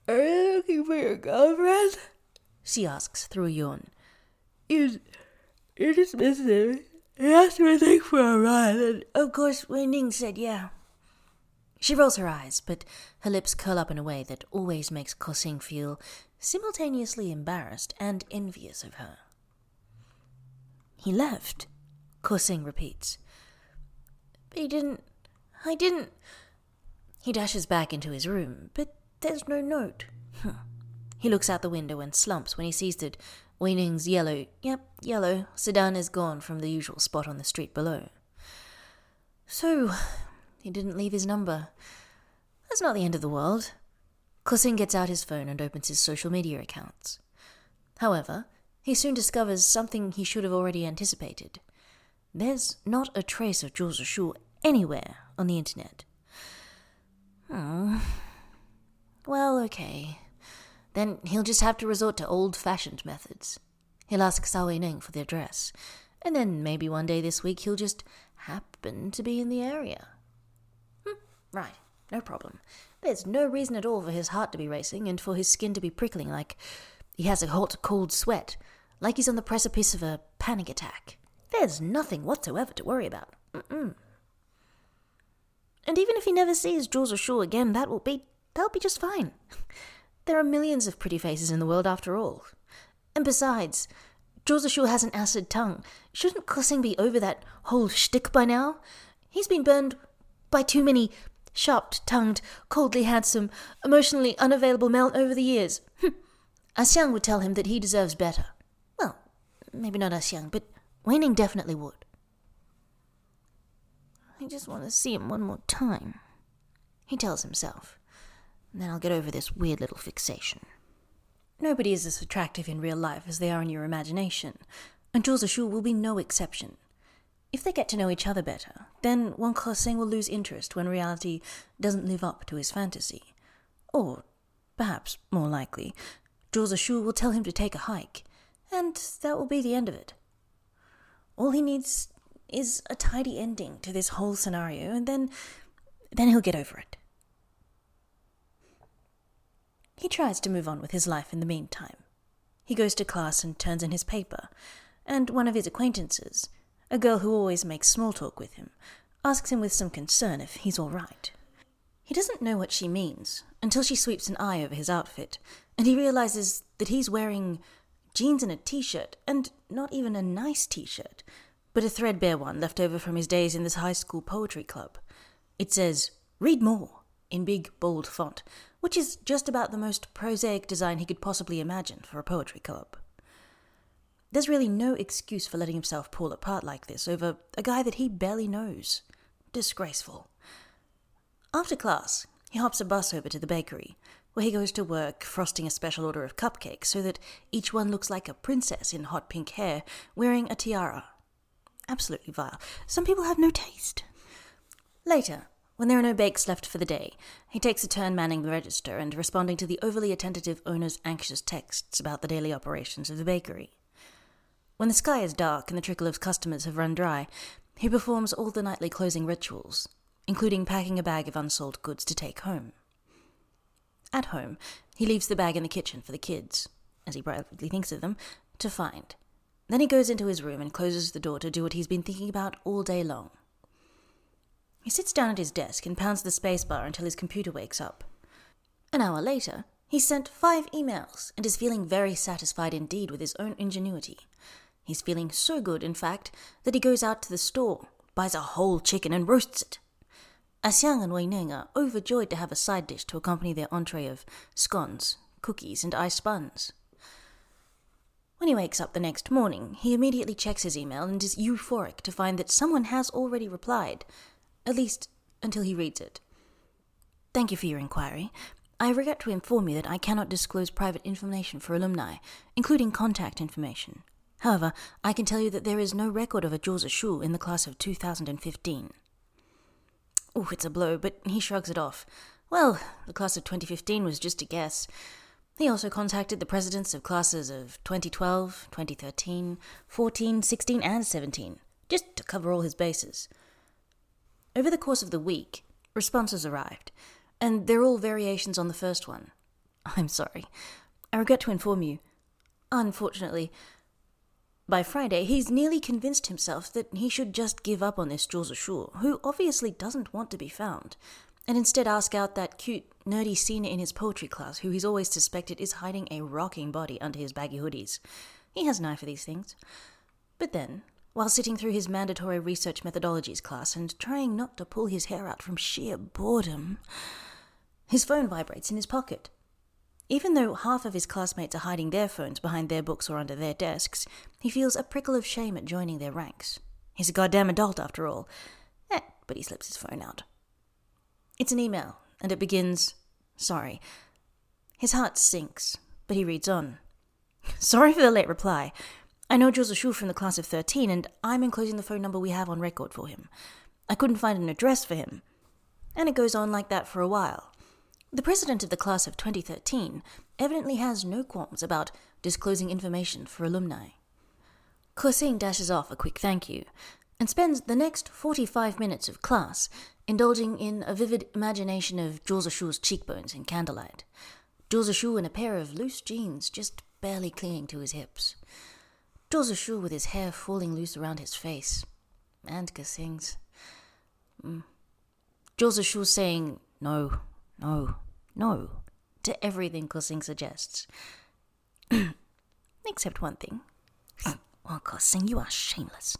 Are you looking for your girlfriend? She asks through a yawn. You, you just missed him. He asked me to take for a ride, and of course Wei Ning said yeah. She rolls her eyes, but her lips curl up in a way that always makes Kexing feel simultaneously embarrassed and envious of her. He left, Kexing repeats. He didn't. I didn't. He dashes back into his room, but there's no note. He looks out the window and slumps when he sees that Wei Ning's yellow, yep, yellow, sedan is gone from the usual spot on the street below. So, he didn't leave his number. That's not the end of the world. Kexing gets out his phone and opens his social media accounts. However, he soon discovers something he should have already anticipated. There's not a trace of Zhou Shu anywhere on the internet. Hmm. Well, okay. Then he'll just have to resort to old fashioned methods. He'll ask Cao Ning for the address, and then maybe one day this week he'll just happen to be in the area. Hm, right, no problem. There's no reason at all for his heart to be racing and for his skin to be prickling like he has a hot, cold sweat, like he's on the precipice of a panic attack. There's nothing whatsoever to worry about. Mm-mm. And even if he never sees Jules or Shu again, that will be that'll be just fine. *laughs* There are millions of pretty faces in the world after all. And besides, Jules Zhou has an acid tongue. Shouldn't Kexing be over that whole shtick by now? He's been burned by too many sharp-tongued, coldly handsome, emotionally unavailable men over the years. Hm. Xiang would tell him that he deserves better. Well, maybe not Xiang, but Wei Ning definitely would. I just want to see him one more time, he tells himself. Then I'll get over this weird little fixation. Nobody is as attractive in real life as they are in your imagination, and Zhou Zishu will be no exception. If they get to know each other better, then Wen Kexing will lose interest when reality doesn't live up to his fantasy. Or, perhaps more likely, Zhou Zishu will tell him to take a hike, and that will be the end of it. All he needs is a tidy ending to this whole scenario, and then then he'll get over it. He tries to move on with his life in the meantime. He goes to class and turns in his paper, and one of his acquaintances, a girl who always makes small talk with him, asks him with some concern if he's all right. He doesn't know what she means until she sweeps an eye over his outfit, and he realizes that he's wearing jeans and a t shirt, and not even a nice t shirt, but a threadbare one left over from his days in this high school poetry club. It says, Read more, in big, bold font, which is just about the most prosaic design he could possibly imagine for a poetry club. There's really no excuse for letting himself pull apart like this over a guy that he barely knows. Disgraceful. After class, he hops a bus over to the bakery, where he goes to work frosting a special order of cupcakes so that each one looks like a princess in hot pink hair wearing a tiara. Absolutely vile. Some people have no taste. Later, when there are no bakes left for the day, he takes a turn manning the register and responding to the overly attentive owner's anxious texts about the daily operations of the bakery. When the sky is dark and the trickle of customers have run dry, he performs all the nightly closing rituals, including packing a bag of unsold goods to take home. At home, he leaves the bag in the kitchen for the kids, as he privately thinks of them, to find. Then he goes into his room and closes the door to do what he's been thinking about all day long he sits down at his desk and pounds the spacebar until his computer wakes up. An hour later, he's sent five emails and is feeling very satisfied indeed with his own ingenuity. He's feeling so good, in fact, that he goes out to the store, buys a whole chicken, and roasts it. Xiang and Wei Ning are overjoyed to have a side dish to accompany their entree of scones, cookies, and ice buns. When he wakes up the next morning, he immediately checks his email and is euphoric to find that someone has already replied, at least until he reads it. Thank you for your inquiry. I regret to inform you that I cannot disclose private information for alumni, including contact information. However, I can tell you that there is no record of a Zhou Shu in the class of 2015. Oh, it's a blow, but he shrugs it off. Well, the class of 2015 was just a guess. He also contacted the presidents of classes of 2012, 2013, 14, 16, and 17, just to cover all his bases. Over the course of the week, responses arrived, and they're all variations on the first one. *laughs* I'm sorry. I regret to inform you. Unfortunately, by Friday, he's nearly convinced himself that he should just give up on this Zhou Shu, who obviously doesn't want to be found, and instead ask out that cute, nerdy senior in his poetry class who he's always suspected is hiding a rocking body under his baggy hoodies. He has an eye for these things. But then, while sitting through his mandatory research methodologies class and trying not to pull his hair out from sheer boredom, his phone vibrates in his pocket. Even though half of his classmates are hiding their phones behind their books or under their desks, he feels a prickle of shame at joining their ranks. He's a goddamn adult after all. Eh, but he slips his phone out. It's an email, and it begins, Sorry. His heart sinks, but he reads on. *laughs* Sorry for the late reply. I know Jules Shu from the class of 13, and I'm enclosing the phone number we have on record for him. I couldn't find an address for him. And it goes on like that for a while. The president of the class of 2013 evidently has no qualms about disclosing information for alumni. Kexing dashes off a quick thank you and spends the next 45 minutes of class indulging in a vivid imagination of Zhou cheekbones in candlelight. Zhou in a pair of loose jeans just barely clinging to his hips. Zhou with his hair falling loose around his face. And Kexing's. Mm. Zhou saying no, no, no to everything Kexing suggests. *clears throat* Except one thing. Ah. Oh, Kexing, you are shameless.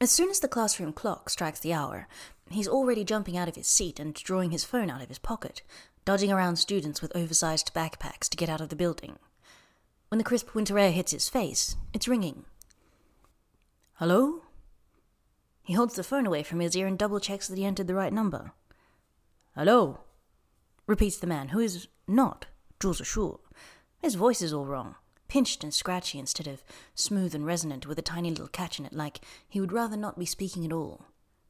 As soon as the classroom clock strikes the hour, he's already jumping out of his seat and drawing his phone out of his pocket, dodging around students with oversized backpacks to get out of the building. When the crisp winter air hits his face, it's ringing. Hello? He holds the phone away from his ear and double checks that he entered the right number. Hello? Repeats the man, who is not Zhu Shu. His voice is all wrong pinched and scratchy instead of smooth and resonant with a tiny little catch in it, like he would rather not be speaking at all.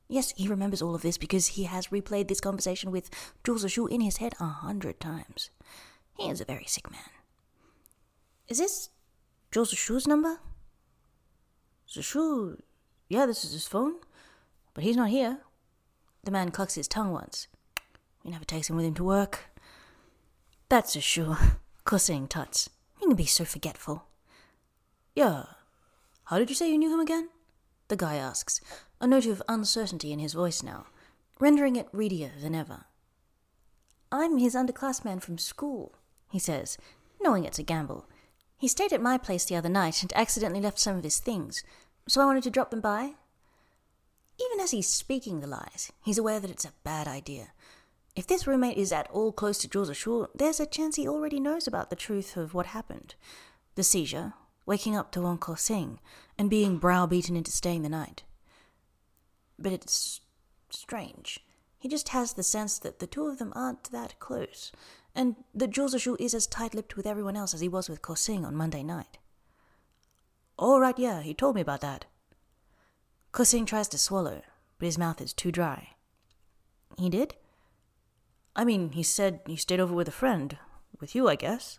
Yes, he remembers all of this because he has replayed this conversation with Zhou Shu in his head a hundred times. He is a very sick man. Is this Zhou Shu's number? Shu, yeah, this is his phone, but he's not here. The man clucks his tongue once. He never takes him with him to work. That's a sure. Kexing tuts. He can be so forgetful. Yeah. How did you say you knew him again? The guy asks, a note of uncertainty in his voice now, rendering it readier than ever. I'm his underclassman from school, he says, knowing it's a gamble. He stayed at my place the other night and accidentally left some of his things, so I wanted to drop them by. Even as he's speaking the lies, he's aware that it's a bad idea. If this roommate is at all close to Jules Ashur, there's a chance he already knows about the truth of what happened. The seizure, waking up to Wen Kexing, and being browbeaten into staying the night. But it's strange. He just has the sense that the two of them aren't that close, and that Jules Ashur is as tight-lipped with everyone else as he was with Kexing on Monday night. All right, yeah, he told me about that. Kexing tries to swallow, but his mouth is too dry. He did? I mean, he said he stayed over with a friend. With you, I guess.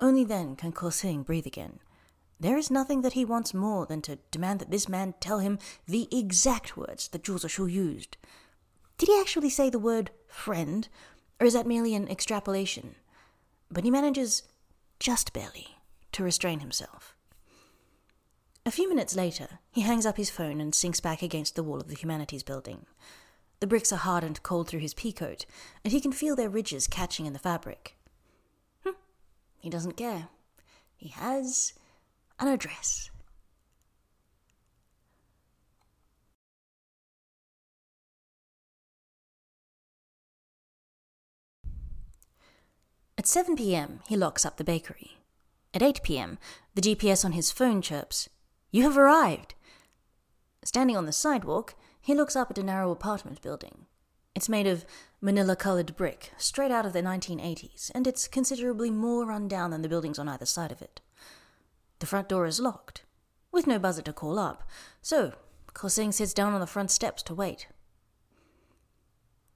Only then can Kexing breathe again. There is nothing that he wants more than to demand that this man tell him the exact words that Zhu Shu used. Did he actually say the word friend, or is that merely an extrapolation? But he manages, just barely, to restrain himself. A few minutes later, he hangs up his phone and sinks back against the wall of the Humanities building. The bricks are hard and cold through his pea coat, and he can feel their ridges catching in the fabric. Hm, he doesn't care. He has an address. At 7 pm, he locks up the bakery. At 8 pm, the GPS on his phone chirps, You have arrived! Standing on the sidewalk, he looks up at a narrow apartment building. It's made of manila colored brick, straight out of the 1980s, and it's considerably more run down than the buildings on either side of it. The front door is locked, with no buzzer to call up, so Kexing sits down on the front steps to wait.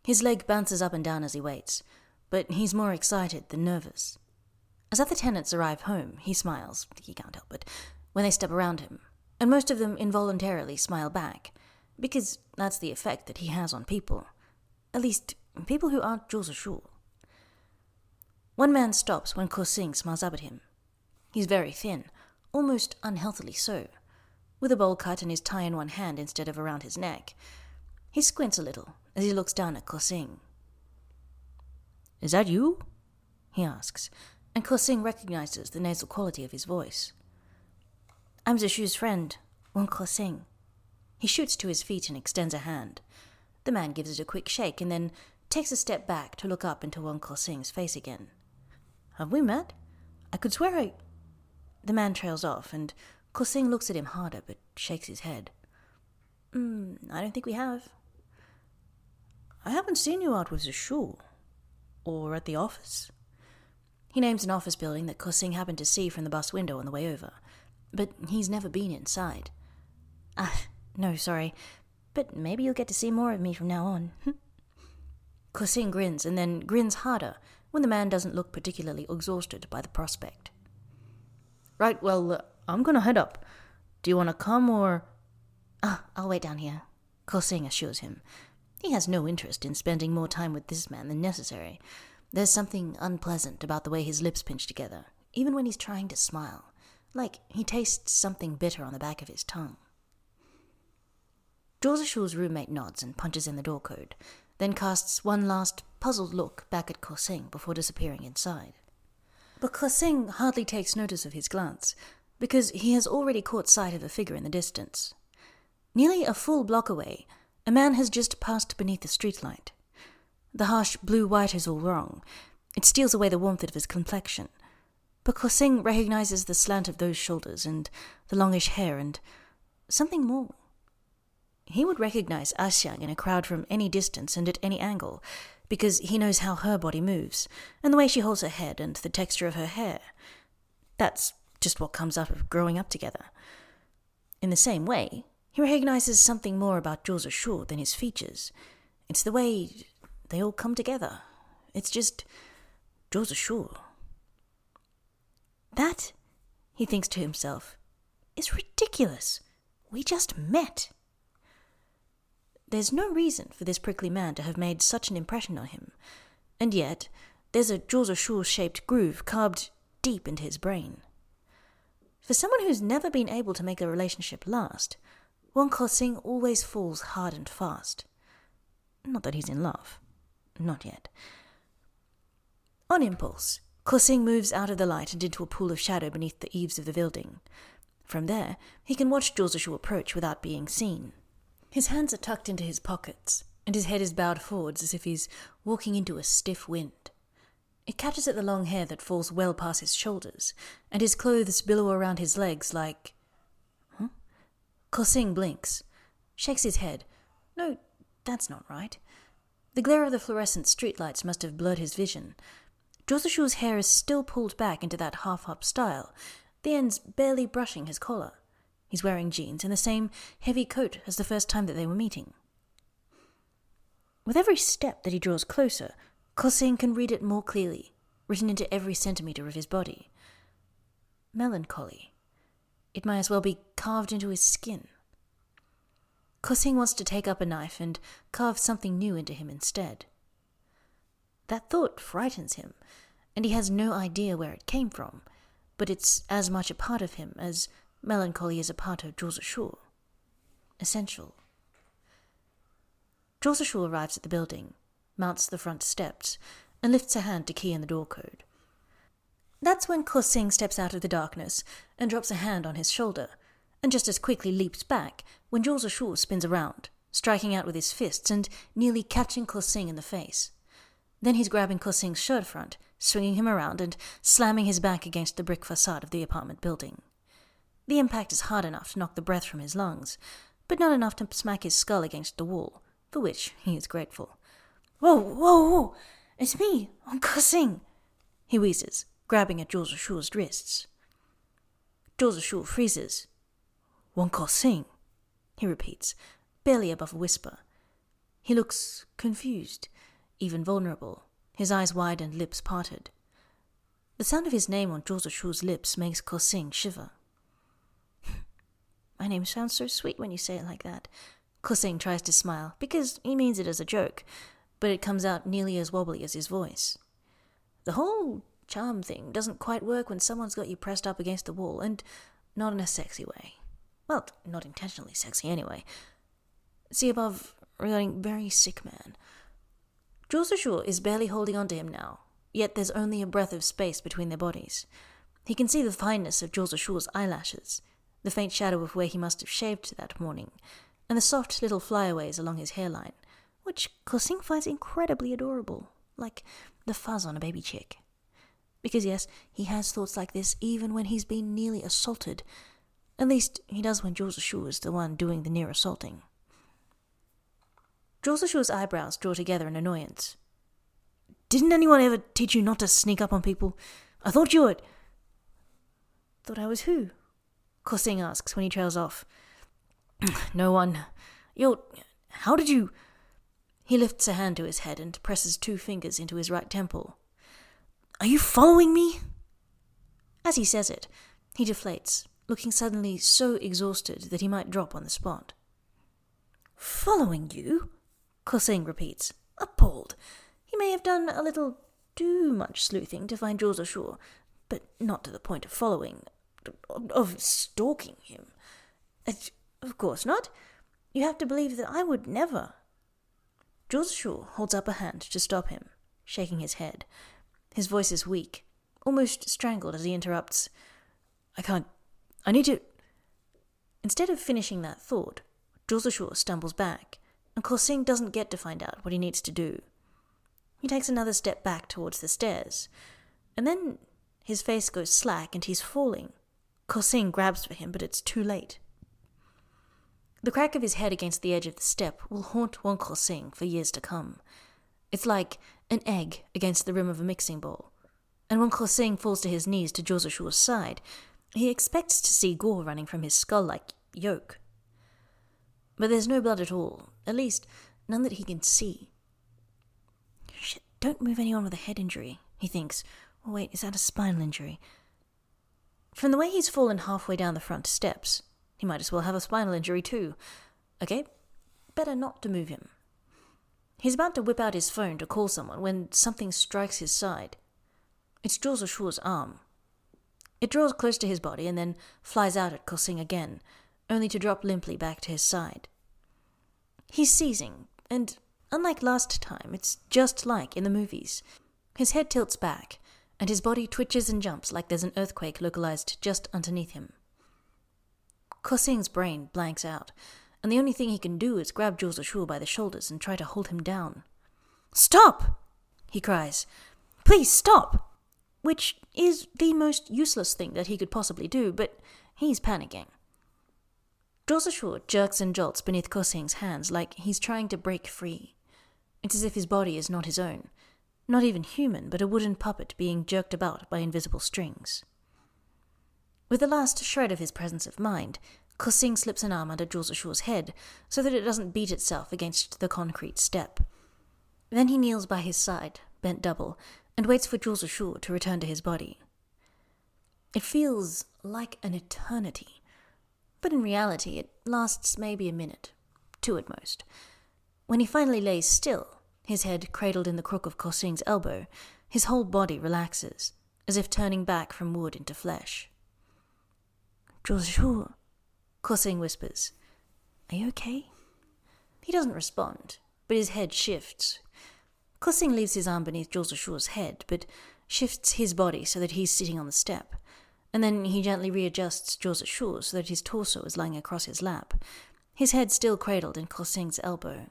His leg bounces up and down as he waits, but he's more excited than nervous. As other tenants arrive home, he smiles, he can't help it, when they step around him, and most of them involuntarily smile back because that's the effect that he has on people. At least, people who aren't Jules Shu. One man stops when Kexing smiles up at him. He's very thin, almost unhealthily so, with a bowl cut and his tie in one hand instead of around his neck. He squints a little as he looks down at Kexing. Is that you? he asks, and Kexing recognizes the nasal quality of his voice. I'm Zishu's friend, Wen Kexing. He shoots to his feet and extends a hand. The man gives it a quick shake and then takes a step back to look up into Wen Kexing's face again. Have we met? I could swear I. The man trails off, and Kexing looks at him harder but shakes his head. Mm, I don't think we have. I haven't seen you out with the Zishu. Or at the office. He names an office building that Kexing happened to see from the bus window on the way over, but he's never been inside. Ah, no, sorry, but maybe you'll get to see more of me from now on. Kexing grins and then grins harder when the man doesn't look particularly exhausted by the prospect. Right, well, uh, I'm gonna head up. Do you want to come or. Ah, I'll wait down here, Kexing assures him. He has no interest in spending more time with this man than necessary. There's something unpleasant about the way his lips pinch together, even when he's trying to smile, like he tastes something bitter on the back of his tongue. Zhou roommate nods and punches in the door code, then casts one last puzzled look back at Kexing before disappearing inside. But Kexing hardly takes notice of his glance, because he has already caught sight of a figure in the distance. Nearly a full block away, a man has just passed beneath the streetlight. The harsh blue-white is all wrong. It steals away the warmth of his complexion. But Kexing recognizes the slant of those shoulders and the longish hair and something more. He would recognize Axiang in a crowd from any distance and at any angle, because he knows how her body moves, and the way she holds her head, and the texture of her hair. That's just what comes out of growing up together. In the same way, he recognizes something more about Zhou Zishu than his features. It's the way they all come together. It's just Zhou Zishu. That, he thinks to himself, is ridiculous. We just met. There's no reason for this prickly man to have made such an impression on him, and yet there's a Zishu shaped groove carved deep into his brain. For someone who's never been able to make a relationship last, Wen Kexing always falls hard and fast. Not that he's in love. Not yet. On impulse, Kexing moves out of the light and into a pool of shadow beneath the eaves of the building. From there, he can watch Zhou Zishu approach without being seen. His hands are tucked into his pockets, and his head is bowed forwards as if he's walking into a stiff wind. It catches at the long hair that falls well past his shoulders, and his clothes billow around his legs like. Huh? Kexing blinks, shakes his head. No, that's not right. The glare of the fluorescent streetlights must have blurred his vision. Zhou hair is still pulled back into that half up style, the ends barely brushing his collar. He's wearing jeans and the same heavy coat as the first time that they were meeting. With every step that he draws closer, Kexing can read it more clearly, written into every centimetre of his body. Melancholy. It might as well be carved into his skin. Kexing wants to take up a knife and carve something new into him instead. That thought frightens him, and he has no idea where it came from, but it's as much a part of him as Melancholy is a part of Zishu. Essential. Zishu arrives at the building, mounts the front steps, and lifts a hand to key in the door code. That's when Kexing steps out of the darkness and drops a hand on his shoulder, and just as quickly leaps back when Zishu spins around, striking out with his fists and nearly catching Kexing in the face. Then he's grabbing Kexing's shirt front, swinging him around, and slamming his back against the brick facade of the apartment building. The impact is hard enough to knock the breath from his lungs, but not enough to smack his skull against the wall, for which he is grateful. Whoa, whoa, whoa! It's me, Wen Kexing! He wheezes, grabbing at Zhou Zishu's wrists. Zhou Zishu freezes. Wen Kexing, he repeats, barely above a whisper. He looks confused, even vulnerable, his eyes wide and lips parted. The sound of his name on Zhou Zishu's lips makes Kexing shiver. My name sounds so sweet when you say it like that. Kexing tries to smile, because he means it as a joke, but it comes out nearly as wobbly as his voice. The whole charm thing doesn't quite work when someone's got you pressed up against the wall, and not in a sexy way. Well, not intentionally sexy anyway. See above regarding very sick man. Zhou is barely holding on to him now, yet there's only a breath of space between their bodies. He can see the fineness of Zhou eyelashes, the faint shadow of where he must have shaved that morning, and the soft little flyaways along his hairline, which Kexing finds incredibly adorable, like the fuzz on a baby chick. Because, yes, he has thoughts like this even when he's been nearly assaulted. At least, he does when Zhou Zishu is the one doing the near assaulting. Zhou Zishu's eyebrows draw together in annoyance. Didn't anyone ever teach you not to sneak up on people? I thought you would. Thought I was who? Kexing asks when he trails off. *sighs* no one. Yo, how did you. He lifts a hand to his head and presses two fingers into his right temple. Are you following me? As he says it, he deflates, looking suddenly so exhausted that he might drop on the spot. Following you? Kexing repeats, appalled. He may have done a little too much sleuthing to find Zhou Zishu, but not to the point of following, of stalking him. Of course not. You have to believe that I would never. Zhou holds up a hand to stop him, shaking his head. His voice is weak, almost strangled as he interrupts. I can't. I need to. Instead of finishing that thought, Zhou stumbles back, and Kexing doesn't get to find out what he needs to do. He takes another step back towards the stairs, and then his face goes slack and he's falling. Kexing grabs for him, but it's too late. The crack of his head against the edge of the step will haunt Kexing for years to come. It's like an egg against the rim of a mixing bowl. And when Kexing falls to his knees to Zhou side, he expects to see gore running from his skull like yolk. But there's no blood at all, at least none that he can see. Shit, don't move anyone with a head injury, he thinks. Oh, wait, is that a spinal injury? From the way he's fallen halfway down the front steps, he might as well have a spinal injury too. Okay, better not to move him. He's about to whip out his phone to call someone when something strikes his side. It's Zhou Shuo's arm. It draws close to his body and then flies out at Kexing again, only to drop limply back to his side. He's seizing, and unlike last time, it's just like in the movies. His head tilts back, and his body twitches and jumps like there's an earthquake localized just underneath him. Kexing's brain blanks out, and the only thing he can do is grab Zhou Zishu by the shoulders and try to hold him down. Stop! he cries. Please stop! Which is the most useless thing that he could possibly do, but he's panicking. Zhou Zishu jerks and jolts beneath Kexing's hands like he's trying to break free. It's as if his body is not his own, not even human, but a wooden puppet being jerked about by invisible strings. With the last shred of his presence of mind, Kexing slips an arm under Zhou Zishu's head so that it doesn't beat itself against the concrete step. Then he kneels by his side, bent double, and waits for Zhou Zishu to return to his body. It feels like an eternity, but in reality it lasts maybe a minute, two at most. When he finally lays still, his head cradled in the crook of Kexing's elbow, his whole body relaxes, as if turning back from wood into flesh. Zishu, Kexing whispers. Are you okay? He doesn't respond, but his head shifts. Kexing leaves his arm beneath Zishu's head, but shifts his body so that he's sitting on the step. And then he gently readjusts Zishu so that his torso is lying across his lap, his head still cradled in Kexing's elbow.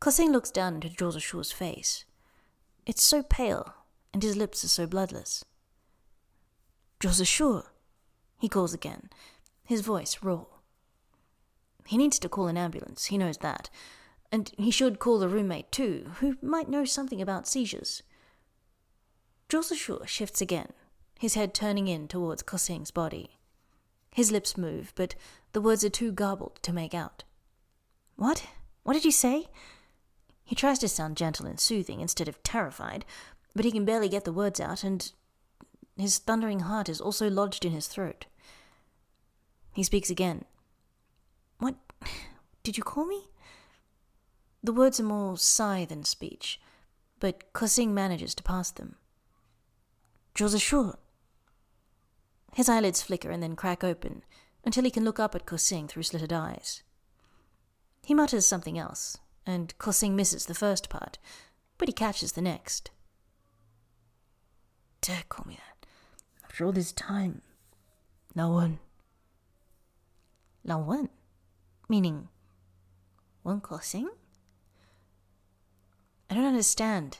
Kexing looks down into Zishu's face. It's so pale, and his lips are so bloodless. Zishu, he calls again, his voice raw. He needs to call an ambulance, he knows that. And he should call the roommate too, who might know something about seizures. Zhou shifts again, his head turning in towards Kexing's body. His lips move, but the words are too garbled to make out. What? What did you say? He tries to sound gentle and soothing instead of terrified, but he can barely get the words out, and his thundering heart is also lodged in his throat. He speaks again. What? *sighs* Did you call me? The words are more sigh than speech, but Kexing manages to pass them. Joseph His eyelids flicker and then crack open until he can look up at Kexing through slitted eyes. He mutters something else, and Kexing misses the first part, but he catches the next. Dare call me that. After all this time. No one. Lao Wen? Meaning, Wen Kexing? I don't understand,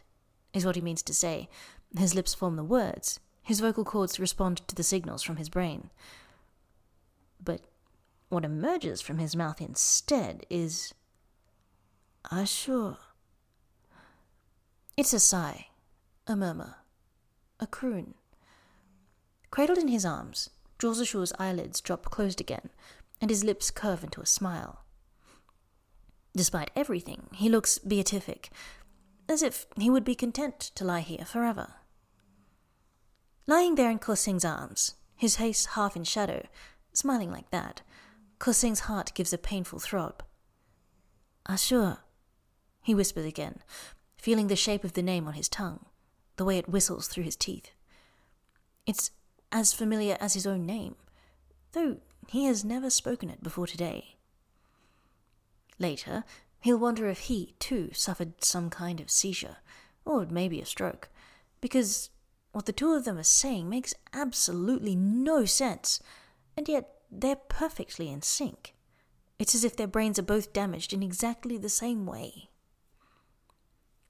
is what he means to say. His lips form the words. His vocal cords respond to the signals from his brain. But what emerges from his mouth instead is. Ah, sure. It's a sigh, a murmur, a croon. Cradled in his arms, Zhou Zishu's eyelids drop closed again, and his lips curve into a smile. Despite everything, he looks beatific, as if he would be content to lie here forever. Lying there in Kexing's arms, his face half in shadow, smiling like that, Kexing's heart gives a painful throb. Ah, sure, he whispers again, feeling the shape of the name on his tongue, the way it whistles through his teeth. It's as familiar as his own name, though he has never spoken it before today. Later, he'll wonder if he, too, suffered some kind of seizure, or maybe a stroke, because what the two of them are saying makes absolutely no sense, and yet they're perfectly in sync. It's as if their brains are both damaged in exactly the same way.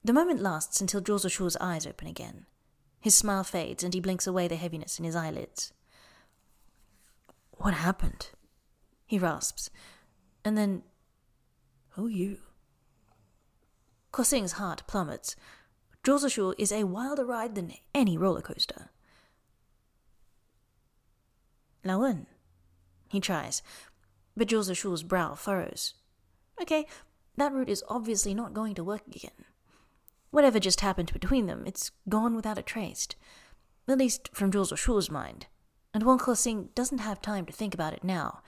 The moment lasts until Zhou Zishu's eyes open again. His smile fades and he blinks away the heaviness in his eyelids. What happened? He rasps. And then, Who you? Kexing's heart plummets. Zhou Zishu is a wilder ride than any roller coaster. Lao Wen. He tries, but Zhou Zishu's brow furrows. Okay, that route is obviously not going to work again. Whatever just happened between them, it's gone without a trace. At least from Zhou Zishu's mind. And Wen Kexing doesn't have time to think about it now,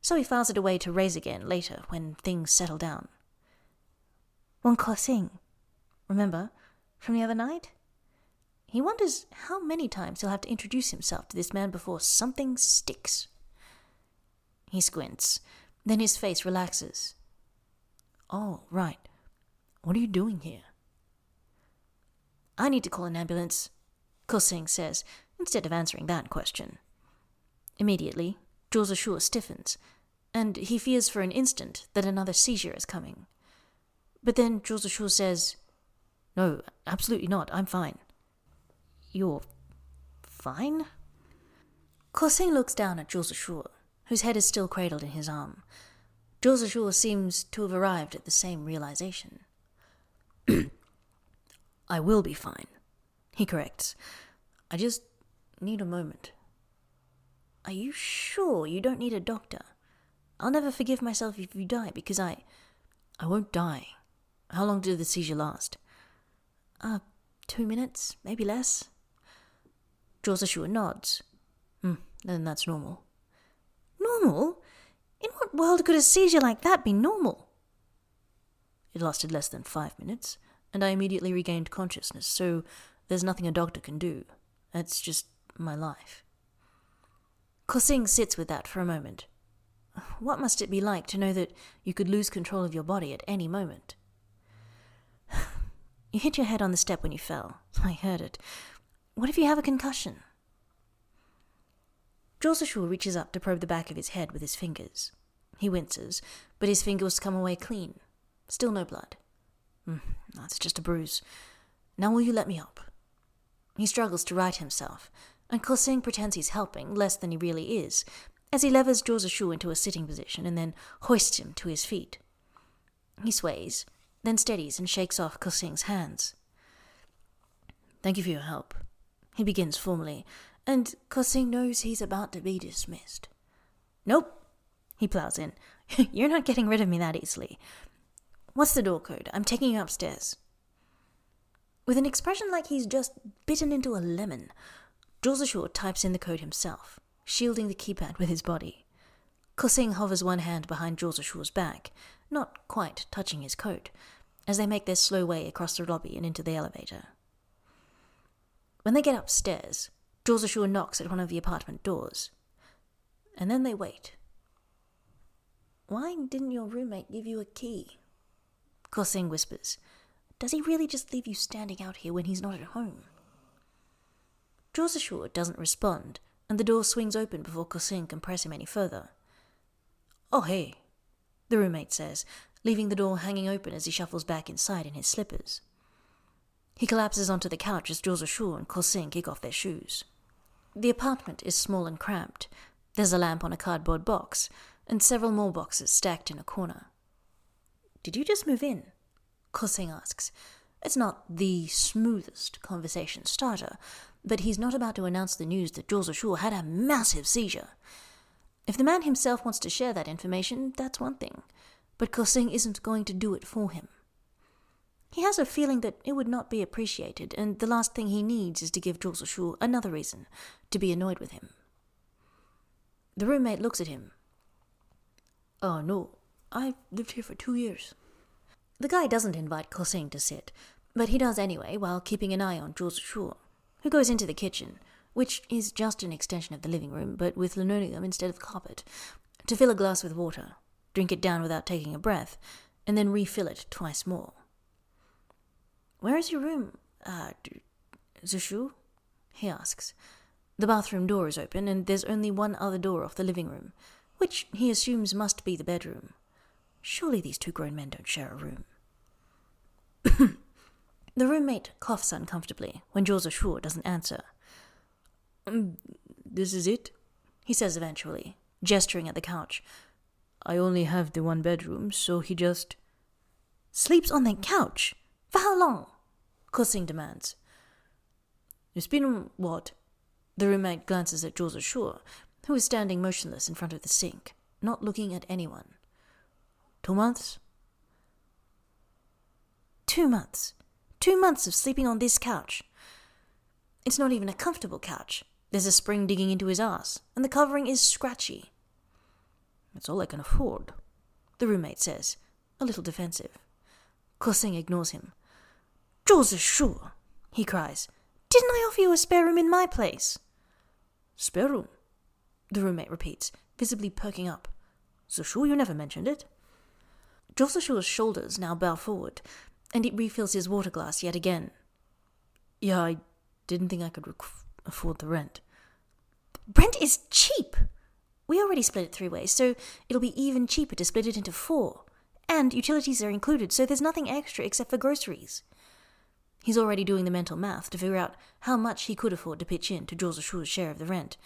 so he files it away to raise again later when things settle down. Wen Kexing, remember, from the other night? He wonders how many times he'll have to introduce himself to this man before something sticks. He squints, then his face relaxes. Oh, right. What are you doing here? I need to call an ambulance, Kexing says, instead of answering that question. Immediately, Zhou Zishu stiffens, and he fears for an instant that another seizure is coming. But then Zhou Zishu says, No, absolutely not. I'm fine. You're fine? Kexing looks down at Zhou Zishu, whose head is still cradled in his arm. Zhou Zishu seems to have arrived at the same realization. *clears throat* I will be fine, he corrects. I just need a moment. Are you sure you don't need a doctor? I'll never forgive myself if you die because I. I won't die. How long did the seizure last? Uh, two minutes, maybe less. Zhou Zishu nods. Hmm, then that's normal. Normal? In what world could a seizure like that be normal? It lasted less than five minutes, and I immediately regained consciousness, so there's nothing a doctor can do. That's just my life. Kexing sits with that for a moment. What must it be like to know that you could lose control of your body at any moment? *sighs* You hit your head on the step when you fell. *laughs* I heard it. What if you have a concussion? Zhou reaches up to probe the back of his head with his fingers. He winces, but his fingers come away clean. Still no blood. Mm, that's just a bruise. Now will you let me up? He struggles to right himself, and Kexing pretends he's helping less than he really is, as he levers Zhou Zishu into a sitting position and then hoists him to his feet. He sways, then steadies and shakes off Kexing's hands. Thank you for your help. He begins formally, and Kexing knows he's about to be dismissed. Nope, he plows in. *laughs* You're not getting rid of me that easily. What's the door code? I'm taking you upstairs. With an expression like he's just bitten into a lemon, Zishu types in the code himself, shielding the keypad with his body. Kexing hovers one hand behind Zishu's back, not quite touching his coat, as they make their slow way across the lobby and into the elevator. When they get upstairs, Zishu knocks at one of the apartment doors. And then they wait. Why didn't your roommate give you a key? Kexing whispers. Does he really just leave you standing out here when he's not at home? Zhou Zishu doesn't respond, and the door swings open before Kexing can press him any further. Oh, hey, the roommate says, leaving the door hanging open as he shuffles back inside in his slippers. He collapses onto the couch as Zhou Zishu and Kexing kick off their shoes. The apartment is small and cramped. There's a lamp on a cardboard box, and several more boxes stacked in a corner. Did you just move in? Kexing asks. It's not the smoothest conversation starter, but he's not about to announce the news that Zhou Zishu had a massive seizure. If the man himself wants to share that information, that's one thing, but Kexing isn't going to do it for him. He has a feeling that it would not be appreciated, and the last thing he needs is to give Zhou Zishu another reason to be annoyed with him. The roommate looks at him. Oh no, I've lived here for two years. The guy doesn't invite Kexing to sit, but he does anyway while keeping an eye on Zhou Zishu who goes into the kitchen, which is just an extension of the living room, but with linoleum instead of carpet, to fill a glass with water, drink it down without taking a breath, and then refill it twice more. Where is your room, uh, Zishu? he asks. The bathroom door is open, and there's only one other door off the living room, which he assumes must be the bedroom. Surely these two grown men don't share a room. The roommate coughs uncomfortably when Zhou Zishu doesn't answer. Mm, this is it, he says eventually, gesturing at the couch. I only have the one bedroom, so he just. Sleeps on the couch? For how long? Kexing demands. It's been what? The roommate glances at Zhou Zishu, who is standing motionless in front of the sink, not looking at anyone. Two months? Two months. Two months of sleeping on this couch. It's not even a comfortable couch. There's a spring digging into his ass, and the covering is scratchy. It's all I can afford, the roommate says, a little defensive. Kexing ignores him. Jules is sure, he cries. Didn't I offer you a spare room in my place? Spare room? The roommate repeats, visibly perking up. So sure you never mentioned it? Zishu's shoulders now bow forward, and he refills his water glass yet again. Yeah, I didn't think I could rec- afford the rent. Rent is cheap! We already split it three ways, so it'll be even cheaper to split it into four. And utilities are included, so there's nothing extra except for groceries. He's already doing the mental math to figure out how much he could afford to pitch in to Zhou Zishu's share of the rent.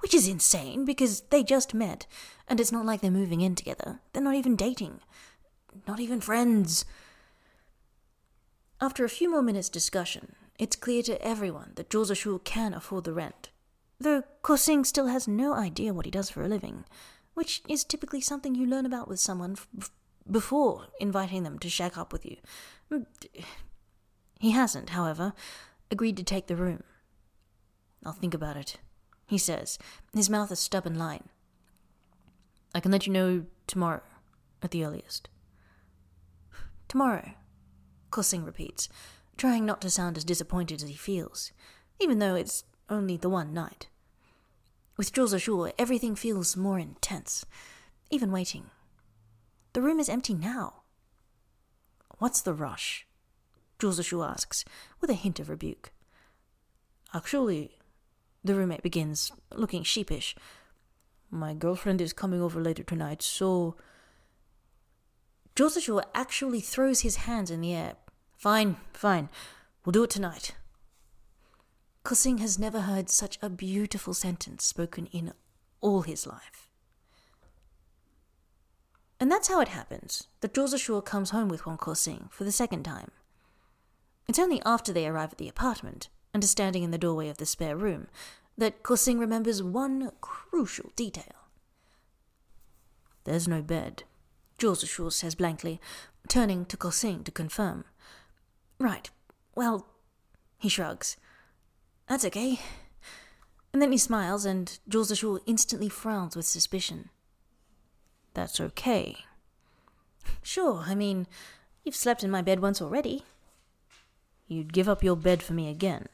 Which is insane, because they just met, and it's not like they're moving in together. They're not even dating. Not even friends. After a few more minutes' discussion, it's clear to everyone that Zhou Zishu can afford the rent, though Kexing still has no idea what he does for a living, which is typically something you learn about with someone f- before inviting them to shack up with you. Mm, he hasn't, however, agreed to take the room. I'll think about it, he says, his mouth a stubborn line. I can let you know tomorrow, at the earliest. Tomorrow, Kexing repeats, trying not to sound as disappointed as he feels, even though it's only the one night. With Zhou Zishu, everything feels more intense, even waiting. The room is empty now. What's the rush? Zhou Zishu asks, with a hint of rebuke. Actually, the roommate begins, looking sheepish. My girlfriend is coming over later tonight, so. Zhou actually throws his hands in the air, Fine, fine. We'll do it tonight. Kexing has never heard such a beautiful sentence spoken in all his life. And that's how it happens that Zhou comes home with Wen Kexing for the second time. It's only after they arrive at the apartment and are standing in the doorway of the spare room that Kexing remembers one crucial detail. There's no bed, Zhou Zishu says blankly, turning to Kexing to confirm. Right. Well, he shrugs. That's okay. And then he smiles, and Zhou Zishu instantly frowns with suspicion. That's okay. Sure, I mean, you've slept in my bed once already. You'd give up your bed for me again.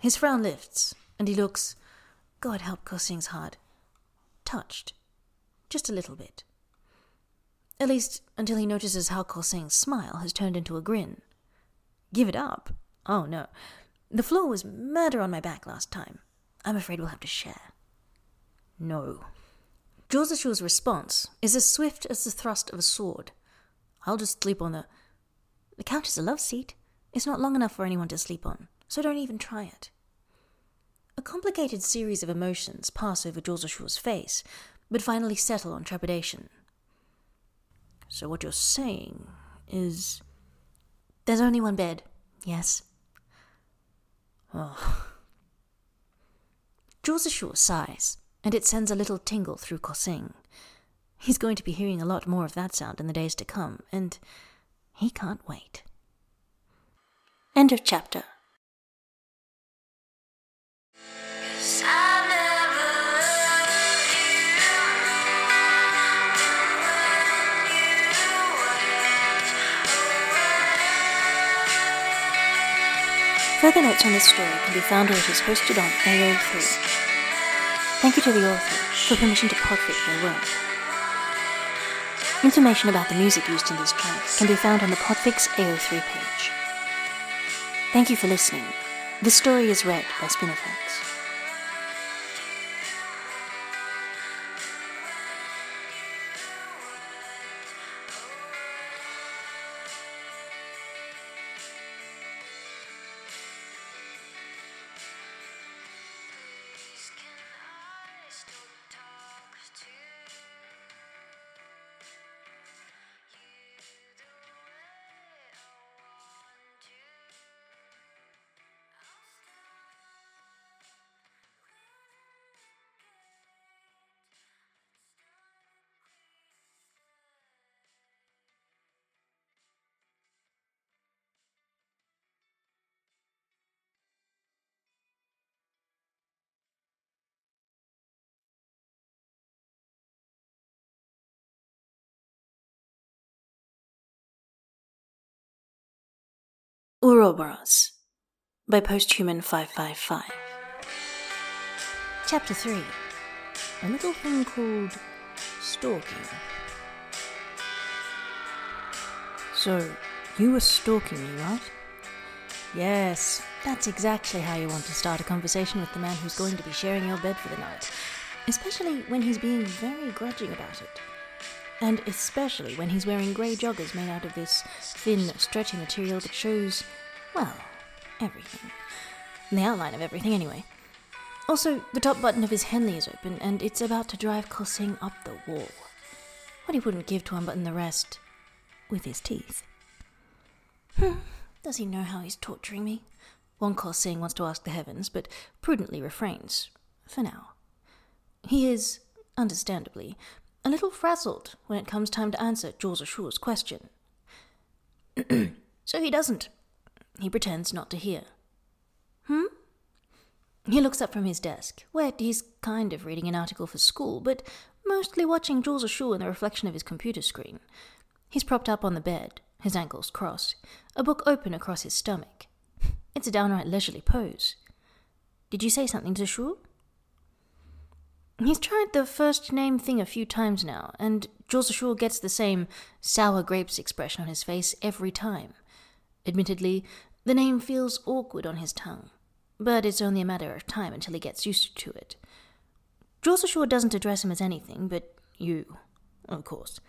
His frown lifts, and he looks, God help Kexing's heart, touched. Just a little bit. At least until he notices how Kexing's smile has turned into a grin. Give it up? Oh no. The floor was murder on my back last time. I'm afraid we'll have to share. No. Zhou Zishu's response is as swift as the thrust of a sword. I'll just sleep on the. The couch is a love seat. It's not long enough for anyone to sleep on, so don't even try it. A complicated series of emotions pass over Zhou Zishu's face, but finally settle on trepidation. So what you're saying is. There's only one bed, yes. Oh. Zhou Zishu sighs, and it sends a little tingle through Kexing. He's going to be hearing a lot more of that sound in the days to come, and he can't wait. End of chapter. Further notes on this story can be found where it is hosted on AO3. Thank you to the author for permission to podfic their work. Information about the music used in this track can be found on the Podfix AO3 page. Thank you for listening. This story is read by Spinifex. Ouroboros by Posthuman 555. Chapter 3 A little thing called stalking. So, you were stalking me, right? Yes, that's exactly how you want to start a conversation with the man who's going to be sharing your bed for the night. Especially when he's being very grudging about it. And especially when he's wearing grey joggers made out of this thin, stretchy material that shows, well, everything. The outline of everything, anyway. Also, the top button of his Henley is open, and it's about to drive Kexing up the wall. What he wouldn't give to unbutton the rest with his teeth. Hmm, does he know how he's torturing me? Wen Kexing wants to ask the heavens, but prudently refrains, for now. He is, understandably, a little frazzled when it comes time to answer Zhou Zishu's question. *clears throat* so he doesn't. He pretends not to hear. Hmm? He looks up from his desk, where he's kind of reading an article for school, but mostly watching Zhou Zishu in the reflection of his computer screen. He's propped up on the bed, his ankles crossed, a book open across his stomach. It's a downright leisurely pose. Did you say something to Shu? He's tried the first name thing a few times now, and Zhou Zishu gets the same sour grapes expression on his face every time. Admittedly, the name feels awkward on his tongue, but it's only a matter of time until he gets used to it. Zhou Zishu doesn't address him as anything but you, of course.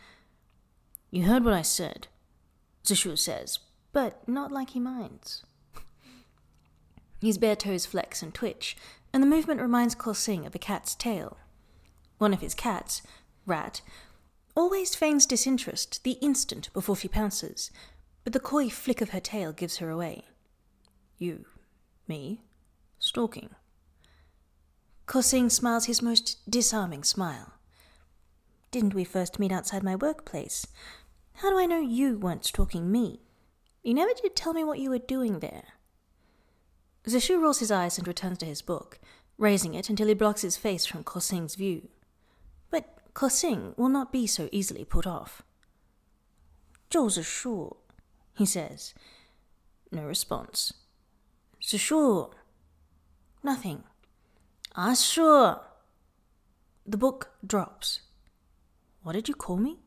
You heard what I said, Zishu says, but not like he minds. *laughs* His bare toes flex and twitch, and the movement reminds Kexing of a cat's tail. One of his cats, Rat, always feigns disinterest the instant before she pounces, but the coy flick of her tail gives her away. You, me, stalking. Kexing smiles his most disarming smile. Didn't we first meet outside my workplace? How do I know you weren't stalking me? You never did tell me what you were doing there. Zishu rolls his eyes and returns to his book, raising it until he blocks his face from Kexing's view. But Kexing will not be so easily put off. Zhou Zishu, he says. No response. Zishu. Nothing. Ah, sure. The book drops. What did you call me?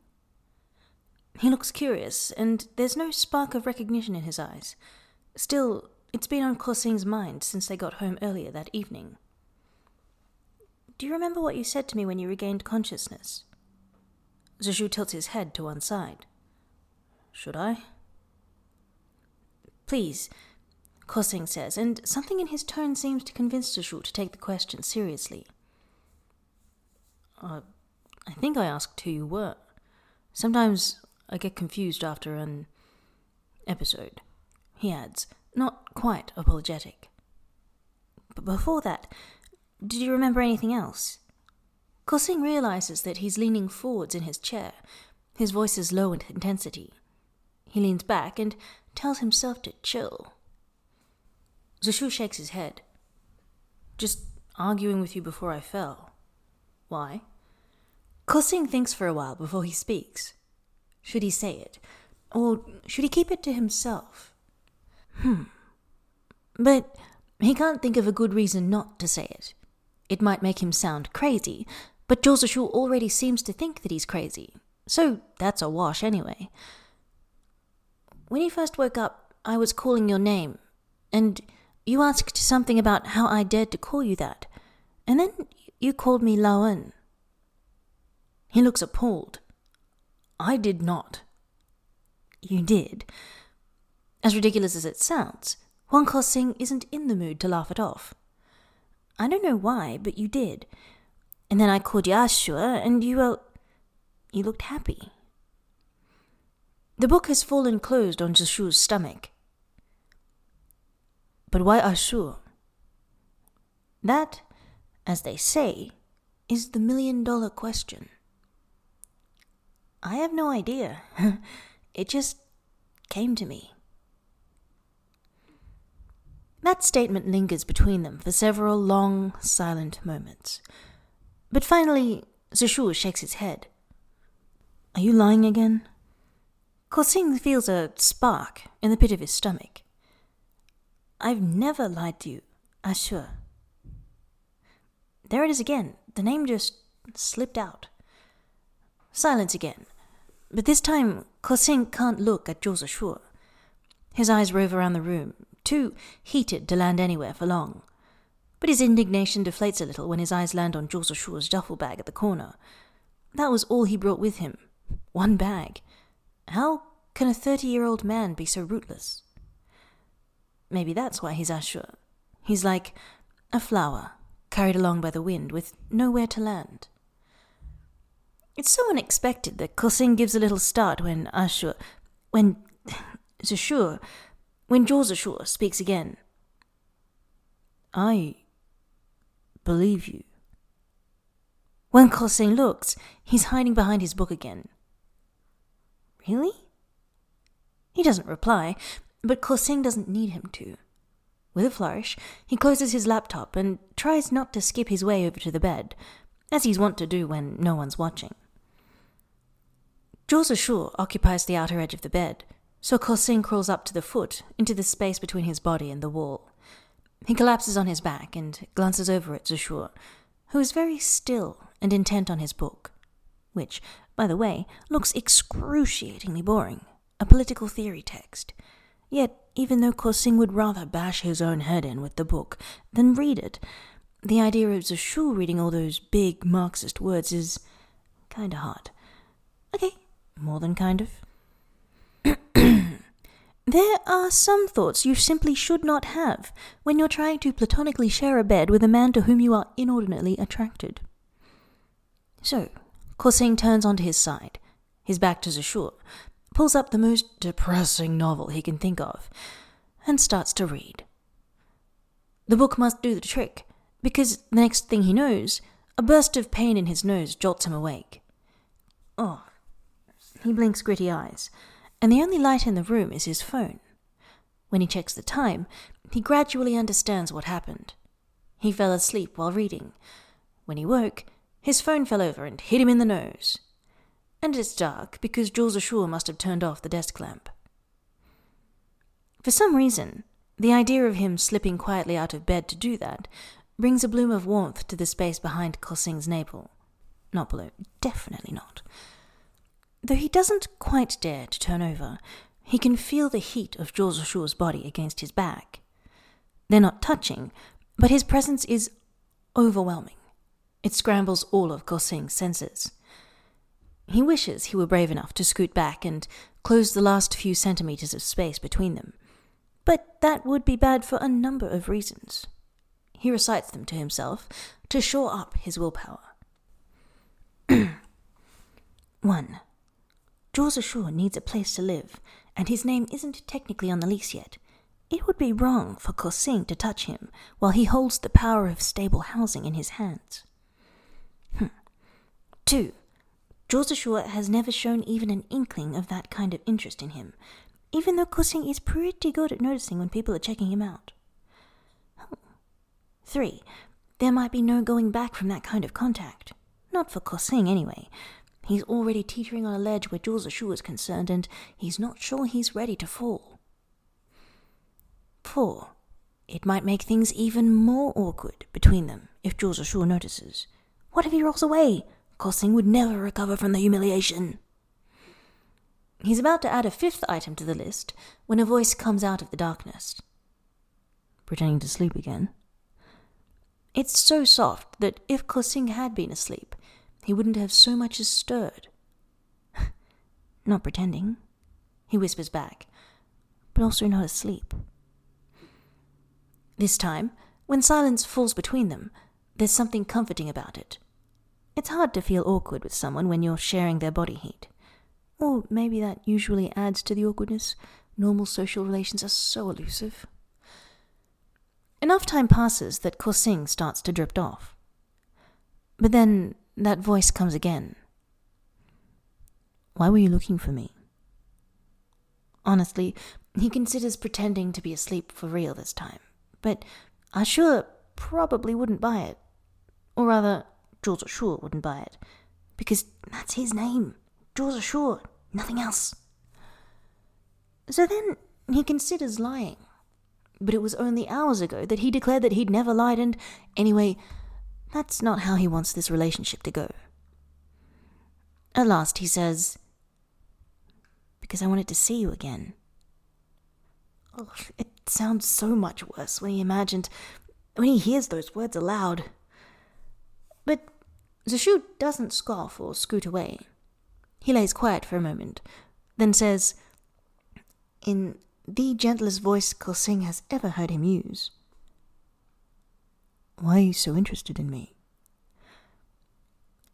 He looks curious, and there's no spark of recognition in his eyes. Still, it's been on Kexing's mind since they got home earlier that evening. Do you remember what you said to me when you regained consciousness? Zhu tilts his head to one side. Should I? Please, Kexing says, and something in his tone seems to convince Zhu to take the question seriously. Uh, I think I asked who you were. Sometimes I get confused after an episode, he adds, not quite apologetic. But before that, did you remember anything else? Kexing realizes that he's leaning forwards in his chair. His voice is low in intensity. He leans back and tells himself to chill. Zhu shakes his head. Just arguing with you before I fell. Why? Kexing thinks for a while before he speaks. Should he say it? Or should he keep it to himself? Hmm. But he can't think of a good reason not to say it. It might make him sound crazy, but Zhou Zishu already seems to think that he's crazy, so that's a wash anyway. When you first woke up, I was calling your name, and you asked something about how I dared to call you that, and then you called me Lao Wen. He looks appalled. I did not. You did. As ridiculous as it sounds, Wen Kexing isn't in the mood to laugh it off. I don't know why, but you did. And then I called you ah, Ashua, and you, well, you looked happy. The book has fallen closed on Zishu's stomach. But why Ashur? That, as they say, is the million dollar question. I have no idea. *laughs* it just came to me. That statement lingers between them for several long, silent moments. But finally, Zishu shakes his head. Are you lying again? Kexing feels a spark in the pit of his stomach. I've never lied to you, Ashur. There it is again. The name just slipped out. Silence again. But this time, Kexing can't look at Zhou Zishu. His eyes rove around the room, too heated to land anywhere for long. But his indignation deflates a little when his eyes land on Zhou Zishu's duffel bag at the corner. That was all he brought with him. One bag. How can a thirty-year-old man be so rootless? Maybe that's why he's Ashur. He's like a flower carried along by the wind with nowhere to land. It's so unexpected that Kexing gives a little start when Ashur, when *sighs* Zishu when Zhou Zishu speaks again. I believe you. When Kexing looks, he's hiding behind his book again. Really? He doesn't reply, but Kexing doesn't need him to. With a flourish, he closes his laptop and tries not to skip his way over to the bed, as he's wont to do when no one's watching. Zhou Zishu occupies the outer edge of the bed, so Kexing crawls up to the foot, into the space between his body and the wall. He collapses on his back and glances over at Zishu, who is very still and intent on his book, which, by the way, looks excruciatingly boring, a political theory text. Yet, even though Kexing would rather bash his own head in with the book than read it, the idea of Zishu reading all those big Marxist words is kinda hard. Okay, more than kind of. *clears throat* there are some thoughts you simply should not have when you're trying to platonically share a bed with a man to whom you are inordinately attracted. So, Kexing turns onto his side, his back to Zishu, pulls up the most depressing novel he can think of, and starts to read. The book must do the trick, because the next thing he knows, a burst of pain in his nose jolts him awake. Oh, he blinks gritty eyes and the only light in the room is his phone. When he checks the time, he gradually understands what happened. He fell asleep while reading. When he woke, his phone fell over and hit him in the nose. And it's dark because Zhou Zishu must have turned off the desk lamp. For some reason, the idea of him slipping quietly out of bed to do that brings a bloom of warmth to the space behind Kexing's navel. Not below, definitely not. Though he doesn't quite dare to turn over, he can feel the heat of Zhou Zishu's body against his back. They're not touching, but his presence is overwhelming. It scrambles all of Kexing's senses. He wishes he were brave enough to scoot back and close the last few centimeters of space between them, but that would be bad for a number of reasons. He recites them to himself to shore up his willpower. *clears throat* 1. Zhou Zishu needs a place to live, and his name isn't technically on the lease yet. It would be wrong for Kexing to touch him while he holds the power of stable housing in his hands. Hmm. 2. Zhou Zishu has never shown even an inkling of that kind of interest in him, even though Kexing is pretty good at noticing when people are checking him out. 3. There might be no going back from that kind of contact. Not for Kexing, anyway. He's already teetering on a ledge where Zhou Zishu is concerned, and he's not sure he's ready to fall. 4. It might make things even more awkward between them if Zhou Zishu notices. What if he rolls away? Kexing would never recover from the humiliation. He's about to add a fifth item to the list when a voice comes out of the darkness. Pretending to sleep again. It's so soft that if Kexing had been asleep, he wouldn't have so much as stirred. *laughs* not pretending, he whispers back, but also not asleep. This time, when silence falls between them, there's something comforting about it. It's hard to feel awkward with someone when you're sharing their body heat. Or maybe that usually adds to the awkwardness. Normal social relations are so elusive. Enough time passes that Kexing starts to drift off. But then that voice comes again. Why were you looking for me? Honestly, he considers pretending to be asleep for real this time, but Axu probably wouldn't buy it. Or rather, Zhou Zishu wouldn't buy it, because that's his name. Zhou Zishu, nothing else. So then he considers lying. But it was only hours ago that he declared that he'd never lied, and anyway, that's not how he wants this relationship to go. At last he says, Because I wanted to see you again. Oh, it sounds so much worse when he imagined, when he hears those words aloud. But Zishu doesn't scoff or scoot away. He lays quiet for a moment, then says, in the gentlest voice Kexing has ever heard him use, Why are you so interested in me?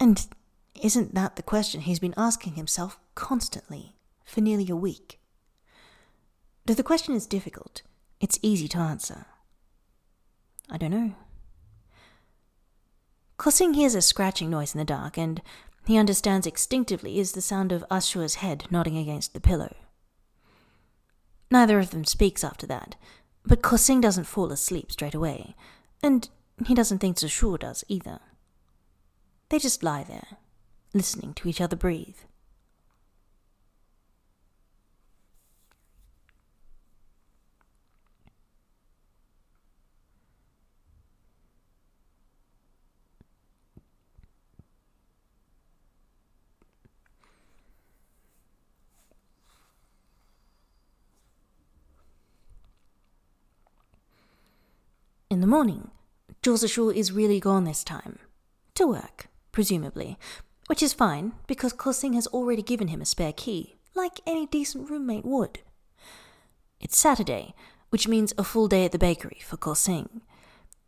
And isn't that the question he's been asking himself constantly for nearly a week? Though the question is difficult, it's easy to answer. I don't know. Kexing hears a scratching noise in the dark, and he understands instinctively is the sound of Axu's head nodding against the pillow. Neither of them speaks after that, but Kexing doesn't fall asleep straight away, and he doesn't think Zishu does either. They just lie there, listening to each other breathe. In the morning, Zhou Zishu is really gone this time. To work, presumably. Which is fine, because Kexing has already given him a spare key, like any decent roommate would. It's Saturday, which means a full day at the bakery for Kexing.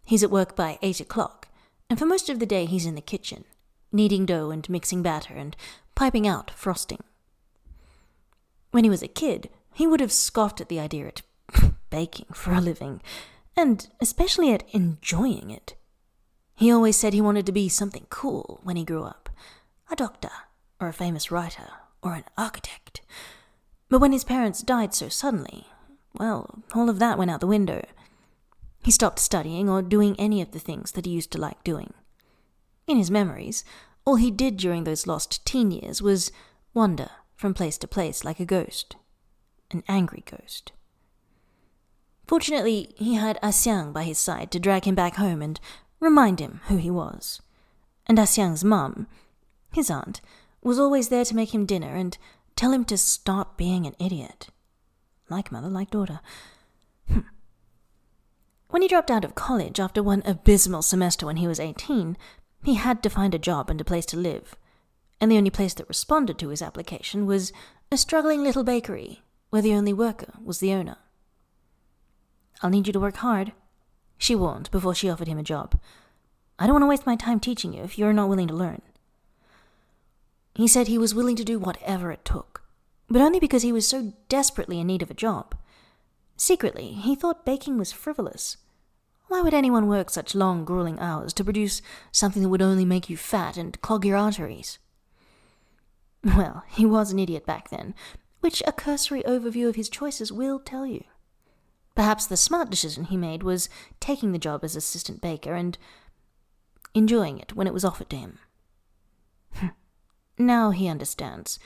He's at work by eight o'clock, and for most of the day he's in the kitchen, kneading dough and mixing batter and piping out frosting. When he was a kid, he would have scoffed at the idea at *laughs* baking for a living, and especially at enjoying it. He always said he wanted to be something cool when he grew up a doctor, or a famous writer, or an architect. But when his parents died so suddenly, well, all of that went out the window. He stopped studying or doing any of the things that he used to like doing. In his memories, all he did during those lost teen years was wander from place to place like a ghost. An angry ghost. Fortunately, he had Axiang by his side to drag him back home and remind him who he was. And Axiang's mum, his aunt, was always there to make him dinner and tell him to stop being an idiot. Like mother, like daughter. Hmm. When he dropped out of college after one abysmal semester when he was 18, he had to find a job and a place to live. And the only place that responded to his application was a struggling little bakery where the only worker was the owner. I'll need you to work hard, she warned before she offered him a job. I don't want to waste my time teaching you if you're not willing to learn. He said he was willing to do whatever it took, but only because he was so desperately in need of a job. Secretly, he thought baking was frivolous. Why would anyone work such long, grueling hours to produce something that would only make you fat and clog your arteries? Well, he was an idiot back then, which a cursory overview of his choices will tell you. Perhaps the smart decision he made was taking the job as assistant baker and enjoying it when it was offered to him. *laughs* now he understands.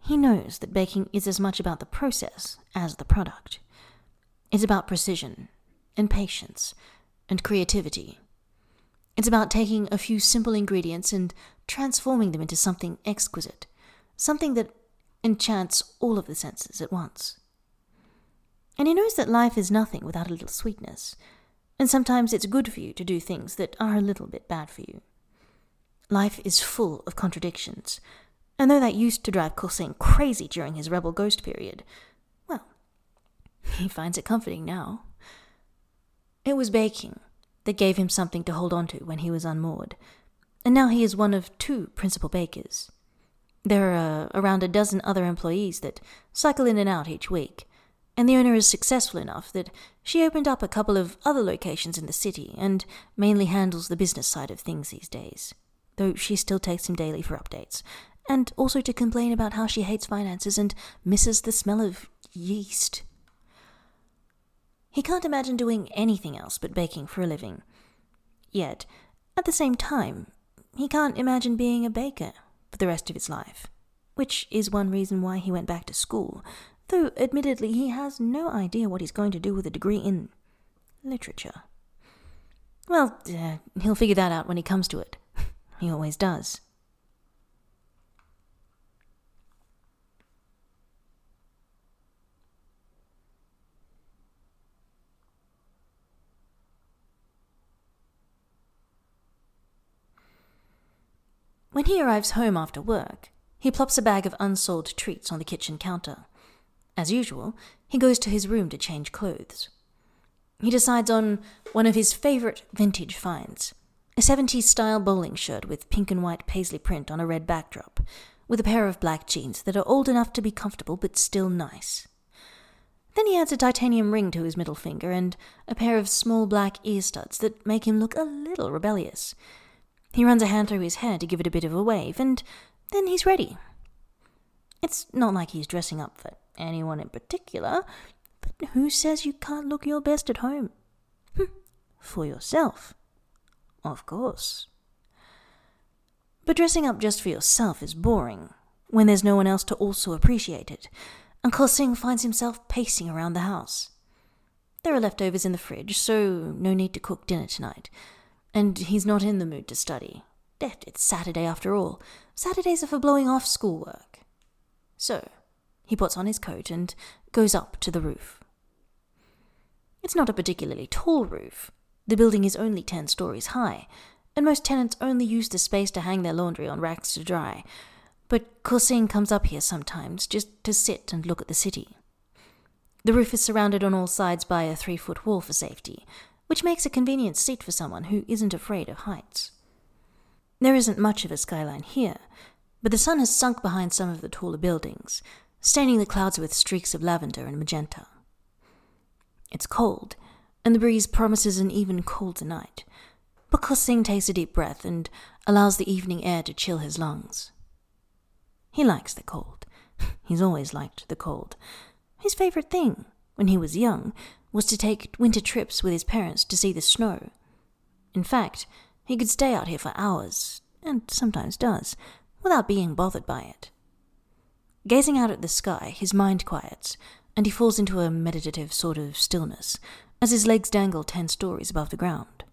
He knows that baking is as much about the process as the product. It's about precision and patience and creativity. It's about taking a few simple ingredients and transforming them into something exquisite, something that enchants all of the senses at once. And he knows that life is nothing without a little sweetness, and sometimes it's good for you to do things that are a little bit bad for you. Life is full of contradictions, and though that used to drive Kexing crazy during his rebel ghost period, well, *laughs* he finds it comforting now. It was baking that gave him something to hold on to when he was unmoored, and now he is one of two principal bakers. There are uh, around a dozen other employees that cycle in and out each week, and the owner is successful enough that she opened up a couple of other locations in the city and mainly handles the business side of things these days, though she still takes him daily for updates, and also to complain about how she hates finances and misses the smell of yeast. He can't imagine doing anything else but baking for a living. Yet, at the same time, he can't imagine being a baker for the rest of his life, which is one reason why he went back to school though admittedly he has no idea what he's going to do with a degree in literature. Well, uh, he'll figure that out when he comes to it. *laughs* he always does. When he arrives home after work, he plops a bag of unsold treats on the kitchen counter. As usual, he goes to his room to change clothes. He decides on one of his favorite vintage finds a 70s style bowling shirt with pink and white paisley print on a red backdrop, with a pair of black jeans that are old enough to be comfortable but still nice. Then he adds a titanium ring to his middle finger and a pair of small black ear studs that make him look a little rebellious. He runs a hand through his hair to give it a bit of a wave, and then he's ready. It's not like he's dressing up for anyone in particular, but who says you can't look your best at home? Hm, for yourself. Of course. But dressing up just for yourself is boring, when there's no one else to also appreciate it, and Kexing finds himself pacing around the house. There are leftovers in the fridge, so no need to cook dinner tonight, and he's not in the mood to study. It's Saturday after all. Saturdays are for blowing off schoolwork. So, he puts on his coat and goes up to the roof. It's not a particularly tall roof. The building is only ten stories high, and most tenants only use the space to hang their laundry on racks to dry. But Kexing comes up here sometimes just to sit and look at the city. The roof is surrounded on all sides by a three foot wall for safety, which makes a convenient seat for someone who isn't afraid of heights. There isn't much of a skyline here, but the sun has sunk behind some of the taller buildings, staining the clouds with streaks of lavender and magenta. It's cold, and the breeze promises an even colder night, but Kexing takes a deep breath and allows the evening air to chill his lungs. He likes the cold. *laughs* He's always liked the cold. His favorite thing, when he was young, was to take winter trips with his parents to see the snow. In fact, he could stay out here for hours, and sometimes does, without being bothered by it. Gazing out at the sky, his mind quiets, and he falls into a meditative sort of stillness as his legs dangle ten stories above the ground.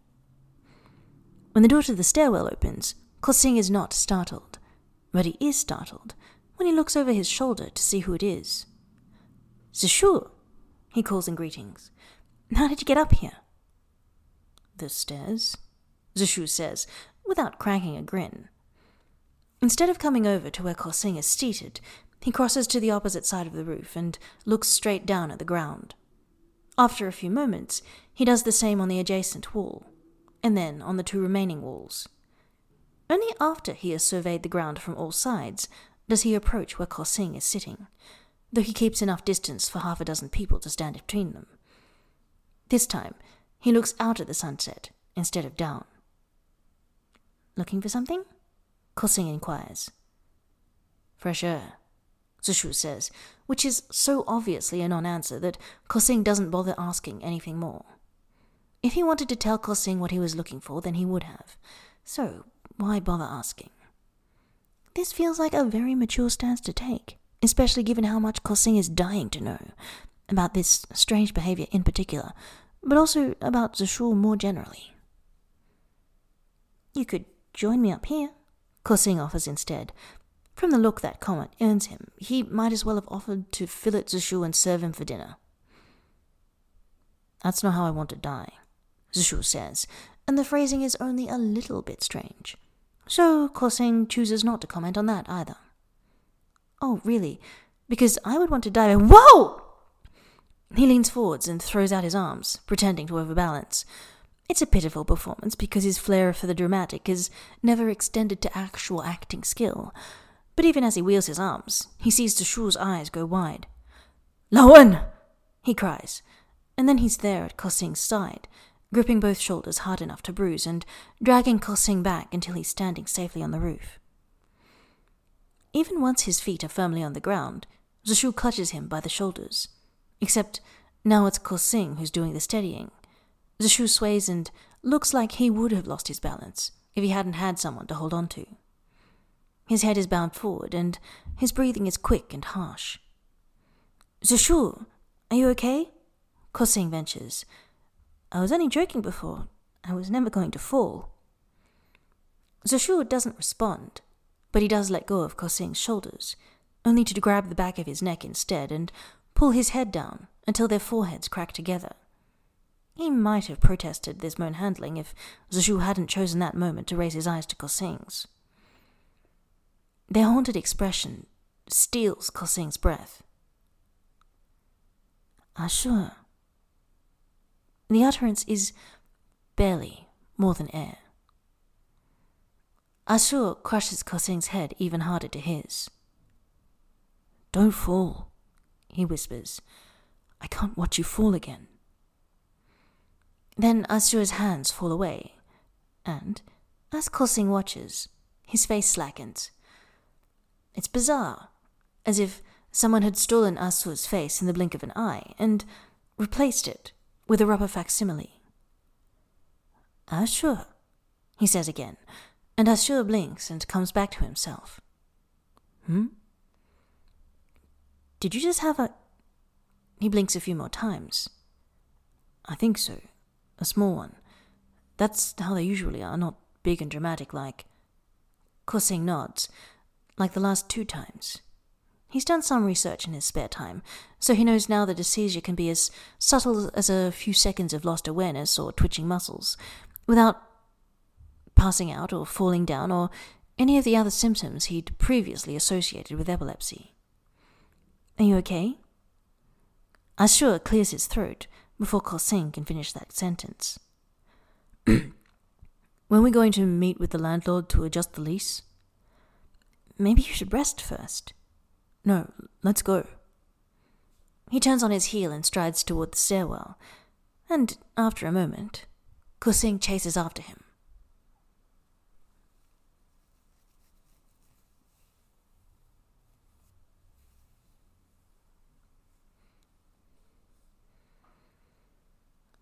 When the door to the stairwell opens, Kexing is not startled. but he is startled when he looks over his shoulder to see who it is. Zishu, he calls in greetings. How did you get up here? The stairs, Zishu says, without cracking a grin. Instead of coming over to where Kexing is seated, he crosses to the opposite side of the roof and looks straight down at the ground. After a few moments, he does the same on the adjacent wall, and then on the two remaining walls. Only after he has surveyed the ground from all sides does he approach where Kexing is sitting, though he keeps enough distance for half a dozen people to stand between them. This time, he looks out at the sunset instead of down. Looking for something? Kexing inquires. Fresh air, Zishu says, which is so obviously a non answer that Kexing doesn't bother asking anything more. If he wanted to tell Kexing what he was looking for, then he would have. So, why bother asking? This feels like a very mature stance to take, especially given how much Kexing is dying to know about this strange behavior in particular, but also about Zishu more generally. You could join me up here, Kexing offers instead. From the look that comment earns him, he might as well have offered to fillet Zishu and serve him for dinner. That's not how I want to die, Zishu says, and the phrasing is only a little bit strange. So Kexing chooses not to comment on that either. Oh, really? Because I would want to die. Whoa! He leans forwards and throws out his arms, pretending to overbalance. It's a pitiful performance because his flair for the dramatic is never extended to actual acting skill. But even as he wheels his arms, he sees Zishu's eyes go wide. Lao Wen! he cries, and then he's there at Kexing's side, gripping both shoulders hard enough to bruise and dragging Kexing back until he's standing safely on the roof. Even once his feet are firmly on the ground, Zishu clutches him by the shoulders. Except now it's Kexing who's doing the steadying. Zishu sways and looks like he would have lost his balance if he hadn't had someone to hold on to. His head is bowed forward, and his breathing is quick and harsh. Zishu, are you okay? Kexing ventures, I was only joking before. I was never going to fall. Zishu doesn't respond, but he does let go of Kexing's shoulders, only to grab the back of his neck instead and pull his head down until their foreheads crack together. He might have protested this moan handling if Zishu hadn't chosen that moment to raise his eyes to Kexing's. Their haunted expression steals Kexing's breath. Ah, Axu, the utterance is barely more than air. Ah, Axu crushes Kexing's head even harder to his. Don't fall, he whispers. I can't watch you fall again. Then ah Axu's hands fall away, and, as Kexing watches, his face slackens. It's bizarre, as if someone had stolen Axu's face in the blink of an eye and replaced it with a rubber facsimile. Axu, he says again, and Axu blinks and comes back to himself. Hmm? Did you just have a. He blinks a few more times. I think so. A small one. That's how they usually are, not big and dramatic like. Kexing nods, like the last two times. He's done some research in his spare time, so he knows now that a seizure can be as subtle as a few seconds of lost awareness or twitching muscles, without passing out or falling down or any of the other symptoms he'd previously associated with epilepsy. Are you okay? Axu clears his throat before Kexing can finish that sentence. *clears throat* when we're going to meet with the landlord to adjust the lease? Maybe you should rest first. No, let's go. He turns on his heel and strides toward the stairwell, and after a moment, Kexing chases after him.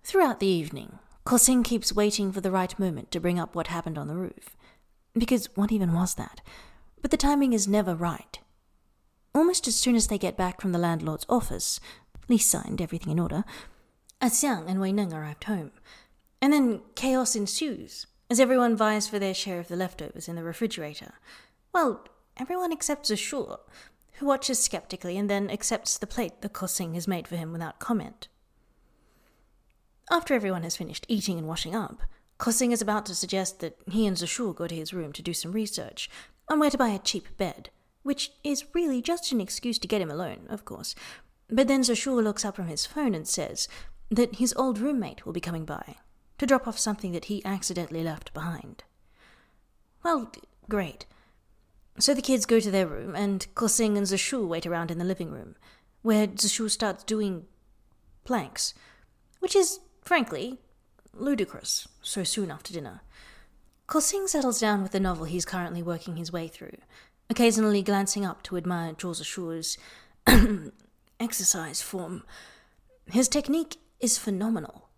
Throughout the evening, Kexing keeps waiting for the right moment to bring up what happened on the roof. Because what even was that? But the timing is never right. Almost as soon as they get back from the landlord's office, lease signed, everything in order, Xiang and Weining arrived home. And then chaos ensues, as everyone vies for their share of the leftovers in the refrigerator. Well, everyone except Zishu, who watches skeptically and then accepts the plate the Kexing has made for him without comment. After everyone has finished eating and washing up, Kexing is about to suggest that he and Zishu go to his room to do some research on where to buy a cheap bed, which is really just an excuse to get him alone, of course. But then Zishu looks up from his phone and says that his old roommate will be coming by to drop off something that he accidentally left behind. Well, great. So the kids go to their room, and Kexing and Zishu wait around in the living room, where Zishu starts doing planks, which is, frankly, ludicrous so soon after dinner. Kexing settles down with the novel he's currently working his way through, occasionally glancing up to admire Zhou Zishu's *clears throat* exercise form. His technique is phenomenal.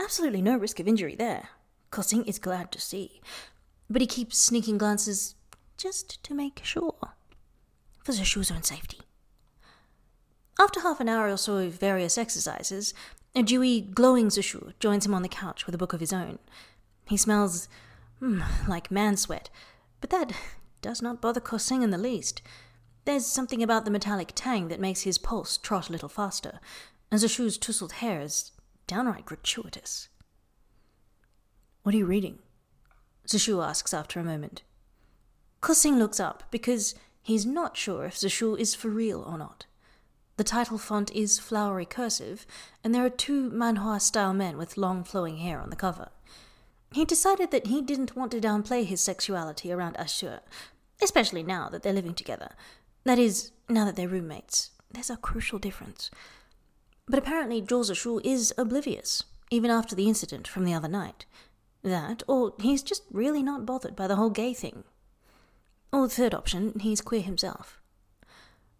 Absolutely no risk of injury there. Kexing is glad to see. But he keeps sneaking glances just to make sure. For Zishu's own safety. After half an hour or so of various exercises, a dewy, glowing Zishu joins him on the couch with a book of his own. He smells Hmm, like man sweat, but that *laughs* does not bother Kexing in the least. There's something about the metallic tang that makes his pulse trot a little faster, and Zishu's tousled hair is downright gratuitous. What are you reading? Zishu asks after a moment. Kexing looks up because he's not sure if Zishu is for real or not. The title font is flowery cursive, and there are two manhua style men with long flowing hair on the cover. He decided that he didn't want to downplay his sexuality around Axu, especially now that they're living together. That is, now that they're roommates. There's a crucial difference. But apparently, Zhou Axu is oblivious, even after the incident from the other night. That, or he's just really not bothered by the whole gay thing. Or the third option, he's queer himself.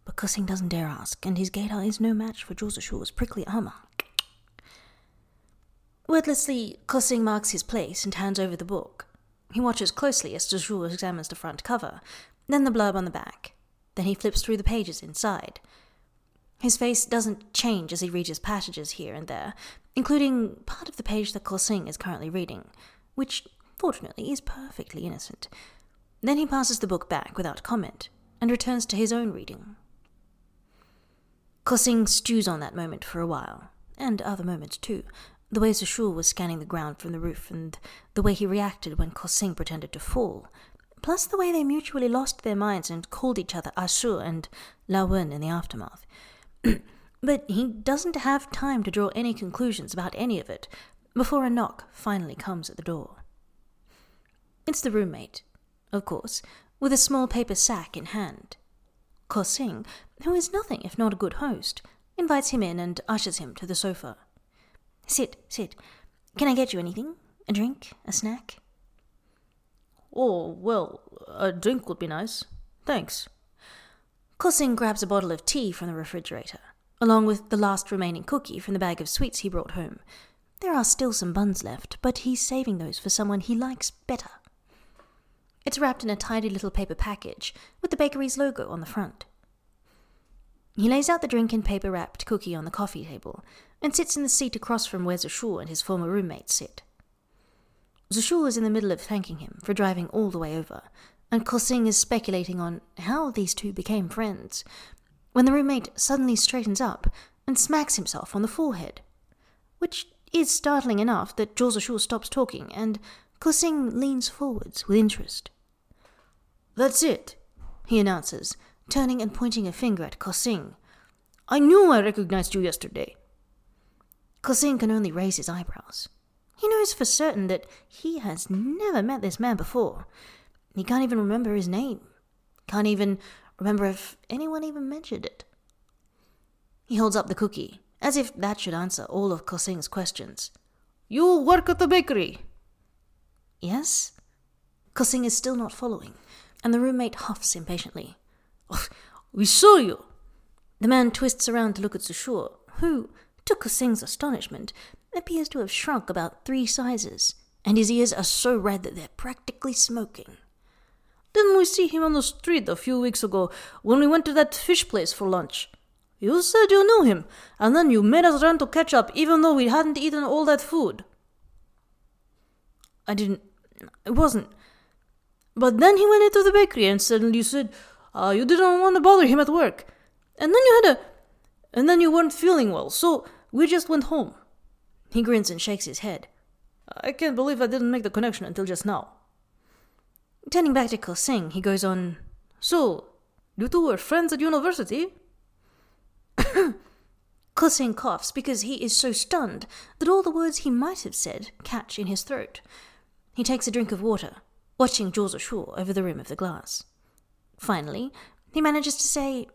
But Kexing doesn't dare ask, and his gaydar is no match for Zhou Axu's prickly armor. Wordlessly, Kexing marks his place and hands over the book. He watches closely as Zishu examines the front cover, then the blurb on the back. Then he flips through the pages inside. His face doesn't change as he reads passages here and there, including part of the page that Kexing is currently reading, which, fortunately, is perfectly innocent. Then he passes the book back without comment and returns to his own reading. Kexing stews on that moment for a while, and other moments too, the way Zishu was scanning the ground from the roof, and the way he reacted when Kexing pretended to fall, plus the way they mutually lost their minds and called each other ah Axu and Lao Wen in the aftermath. *clears throat* but he doesn't have time to draw any conclusions about any of it before a knock finally comes at the door. It's the roommate, of course, with a small paper sack in hand. Kexing, who is nothing if not a good host, invites him in and ushers him to the sofa. Sit, sit. Can I get you anything? A drink? A snack? Oh, well, a drink would be nice. Thanks. Kexing grabs a bottle of tea from the refrigerator, along with the last remaining cookie from the bag of sweets he brought home. There are still some buns left, but he's saving those for someone he likes better. It's wrapped in a tidy little paper package with the bakery's logo on the front. He lays out the drink and paper wrapped cookie on the coffee table and sits in the seat across from where Zishu and his former roommate sit. Zishu is in the middle of thanking him for driving all the way over, and Kexing is speculating on how these two became friends, when the roommate suddenly straightens up and smacks himself on the forehead, which is startling enough that Zhou stops talking and Kexing leans forwards with interest. That's it, he announces, turning and pointing a finger at Kexing. I knew I recognized you yesterday. Kexing can only raise his eyebrows. He knows for certain that he has never met this man before, he can't even remember his name. Can't even remember if anyone even mentioned it. He holds up the cookie, as if that should answer all of Kexing's questions. You work at the bakery? Yes? Kexing is still not following, and the roommate huffs impatiently. Oh, we saw you. The man twists around to look at Zishu, who, to Kexing's astonishment, appears to have shrunk about three sizes, and his ears are so red that they're practically smoking. Didn't we see him on the street a few weeks ago when we went to that fish place for lunch? You said you knew him, and then you made us run to catch up even though we hadn't eaten all that food. I didn't. It wasn't. But then he went into the bakery and suddenly you said, Uh, you didn't want to bother him at work. And then you had a. And then you weren't feeling well, so we just went home. He grins and shakes his head. I can't believe I didn't make the connection until just now. Turning back to Kexing, he goes on, So, you two were friends at university? *coughs* Kexing coughs because he is so stunned that all the words he might have said catch in his throat. He takes a drink of water, watching Zhou Zishu over the rim of the glass. Finally, he manages to say,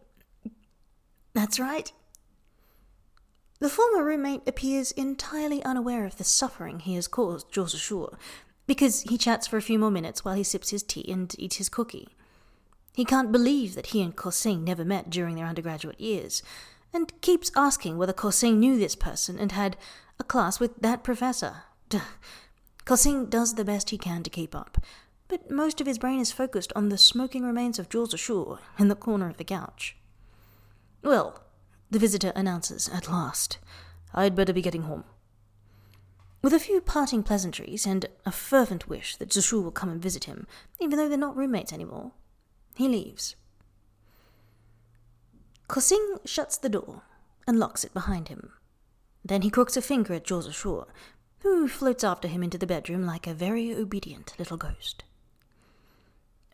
That's right. The former roommate appears entirely unaware of the suffering he has caused Zhou Zishu, because he chats for a few more minutes while he sips his tea and eats his cookie. He can't believe that he and Kexing never met during their undergraduate years, and keeps asking whether Kexing knew this person and had a class with that professor. Kexing does the best he can to keep up, but most of his brain is focused on the smoking remains of Zhou Zishu in the corner of the couch. Well, the visitor announces at last, I'd better be getting home. With a few parting pleasantries and a fervent wish that Zishu will come and visit him, even though they're not roommates anymore, he leaves. Kexing shuts the door and locks it behind him. Then he crooks a finger at Zishu, who floats after him into the bedroom like a very obedient little ghost.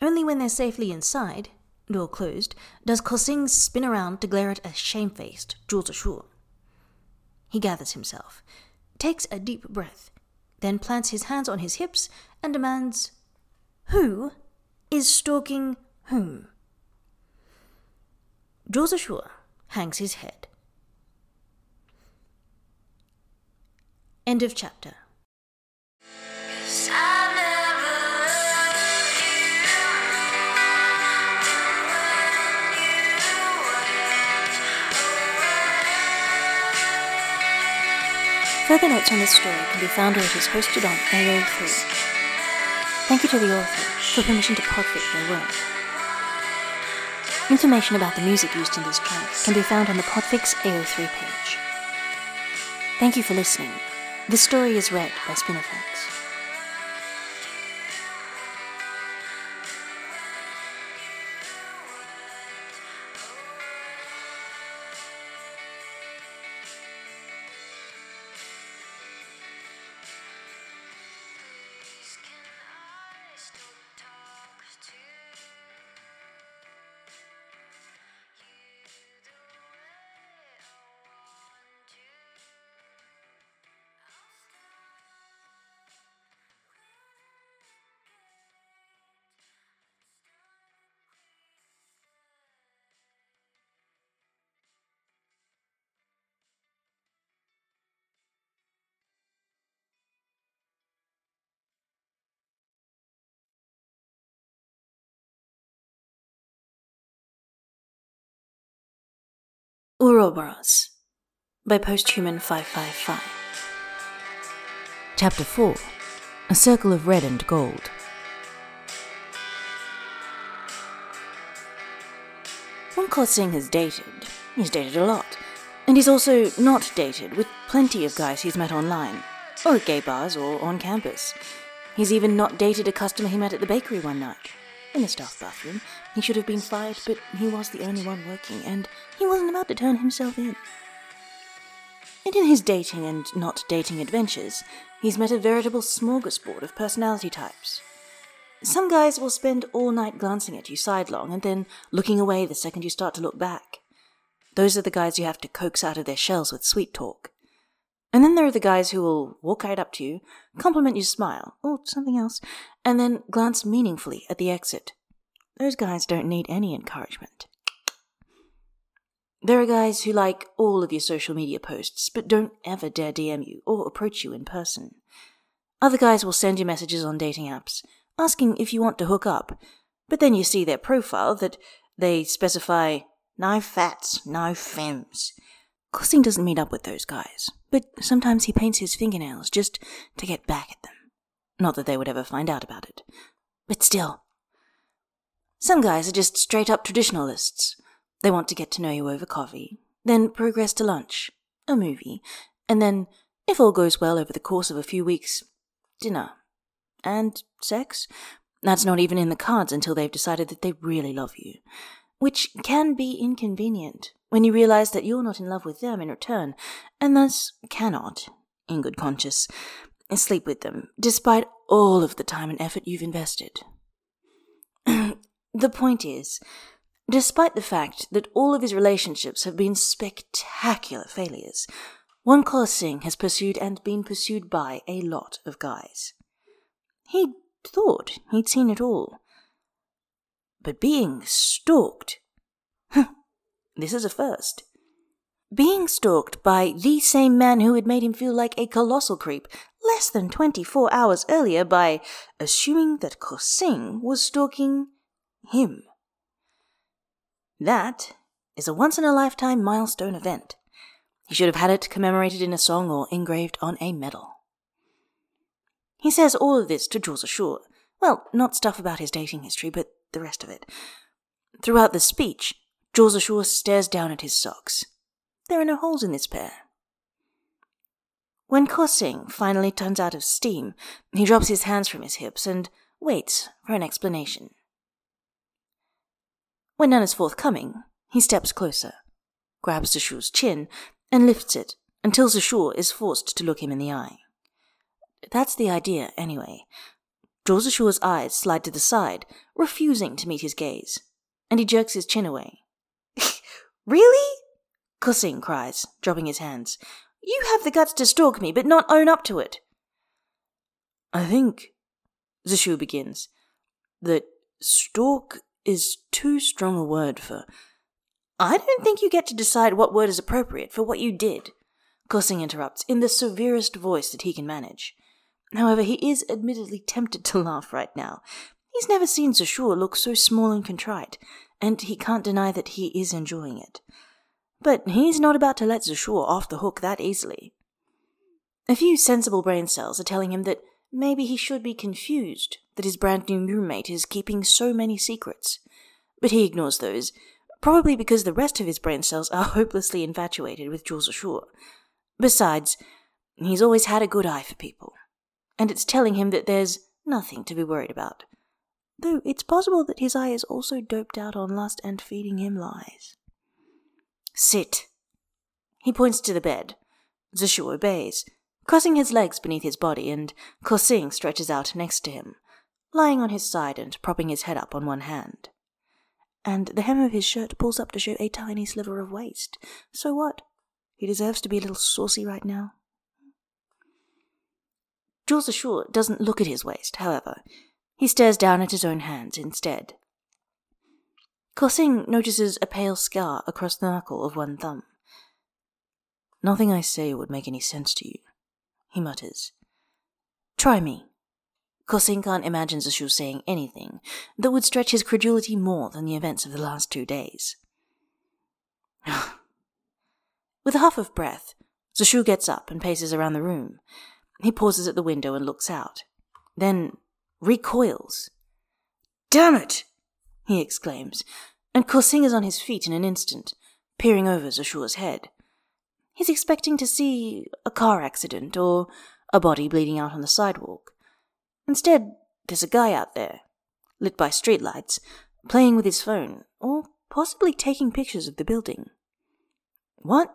Only when they're safely inside, door closed, does Kexing spin around to glare at a shamefaced Zhou Zishu. He gathers himself, takes a deep breath, then plants his hands on his hips and demands, Who is stalking whom? Zhou Zishu hangs his head. End of chapter. Further notes on this story can be found where it is hosted on AO3. Thank you to the author for permission to podfic their work. Information about the music used in this track can be found on the Podfix AO3 page. Thank you for listening. This story is read by Spinifex. Ouroboros by Posthuman 555. Chapter 4 A Circle of Red and Gold. Wen Kexing has dated. He's dated a lot. And he's also not dated, with plenty of guys he's met online, or at gay bars, or on campus. He's even not dated a customer he met at the bakery one night in the staff bathroom. He should have been fired, but he was the only one working, and he wasn't about to turn himself in. And in his dating and not dating adventures, he's met a veritable smorgasbord of personality types. Some guys will spend all night glancing at you sidelong and then looking away the second you start to look back. Those are the guys you have to coax out of their shells with sweet talk. And then there are the guys who will walk right up to you, compliment your smile, or something else, and then glance meaningfully at the exit. Those guys don't need any encouragement. There are guys who like all of your social media posts, but don't ever dare DM you or approach you in person. Other guys will send you messages on dating apps, asking if you want to hook up, but then you see their profile that they specify no fats, no femmes. Kexing doesn't meet up with those guys, but sometimes he paints his fingernails just to get back at them. Not that they would ever find out about it. But still. Some guys are just straight up traditionalists. They want to get to know you over coffee, then progress to lunch, a movie, and then, if all goes well over the course of a few weeks, dinner. And sex? That's not even in the cards until they've decided that they really love you, which can be inconvenient when you realize that you're not in love with them in return, and thus cannot, in good conscience, sleep with them, despite all of the time and effort you've invested. *clears throat* the point is, despite the fact that all of his relationships have been spectacular failures, one Wen Kexing has pursued and been pursued by a lot of guys. He thought he'd seen it all. But being stalked. *laughs* this is a first. Being stalked by the same man who had made him feel like a colossal creep less than 24 hours earlier by assuming that Kexing was stalking him. That is a once in a lifetime milestone event. He should have had it commemorated in a song or engraved on a medal. He says all of this to Zhou Zishu. Well, not stuff about his dating history, but the rest of it. Throughout the speech, Zhou Zishu stares down at his socks. There are no holes in this pair. When Kexing finally turns out of steam, he drops his hands from his hips and waits for an explanation. When none is forthcoming, he steps closer, grabs Zishu's chin, and lifts it until Zishu is forced to look him in the eye. That's the idea, anyway. Zhou Zishu's eyes slide to the side, refusing to meet his gaze, and he jerks his chin away. Really? Kexing cries, dropping his hands. You have the guts to stalk me, but not own up to it. I think, Zishu begins, that stalk is too strong a word for. I don't think you get to decide what word is appropriate for what you did. Kexing interrupts in the severest voice that he can manage. However, he is admittedly tempted to laugh right now. He's never seen Zishu look so small and contrite, and he can't deny that he is enjoying it. But he's not about to let Zishu off the hook that easily. A few sensible brain cells are telling him that maybe he should be confused that his brand new roommate is keeping so many secrets. But he ignores those, probably because the rest of his brain cells are *laughs* hopelessly infatuated with Zishu. Besides, he's always had a good eye for people, and it's telling him that there's nothing to be worried about. Though it's possible that his eye is also doped out on lust and feeding him lies. Sit. He points to the bed. Zishu obeys, crossing his legs beneath his body, and Kexing stretches out next to him, lying on his side and propping his head up on one hand. And the hem of his shirt pulls up to show a tiny sliver of waist. So what? He deserves to be a little saucy right now. Zhou Zishu doesn't look at his waist, however. He stares down at his own hands instead. Kexing notices a pale scar across the knuckle of one thumb. Nothing I say would make any sense to you, he mutters. Try me. Kexing can't imagine Zishu saying anything that would stretch his credulity more than the events of the last two days. *sighs* With a huff of breath, Zishu gets up and paces around the room. He pauses at the window and looks out, then recoils. Damn it! he exclaims, and Kexing is on his feet in an instant, peering over Zishu's head. He's expecting to see a car accident or a body bleeding out on the sidewalk. Instead, there's a guy out there, lit by streetlights, playing with his phone, or possibly taking pictures of the building. What?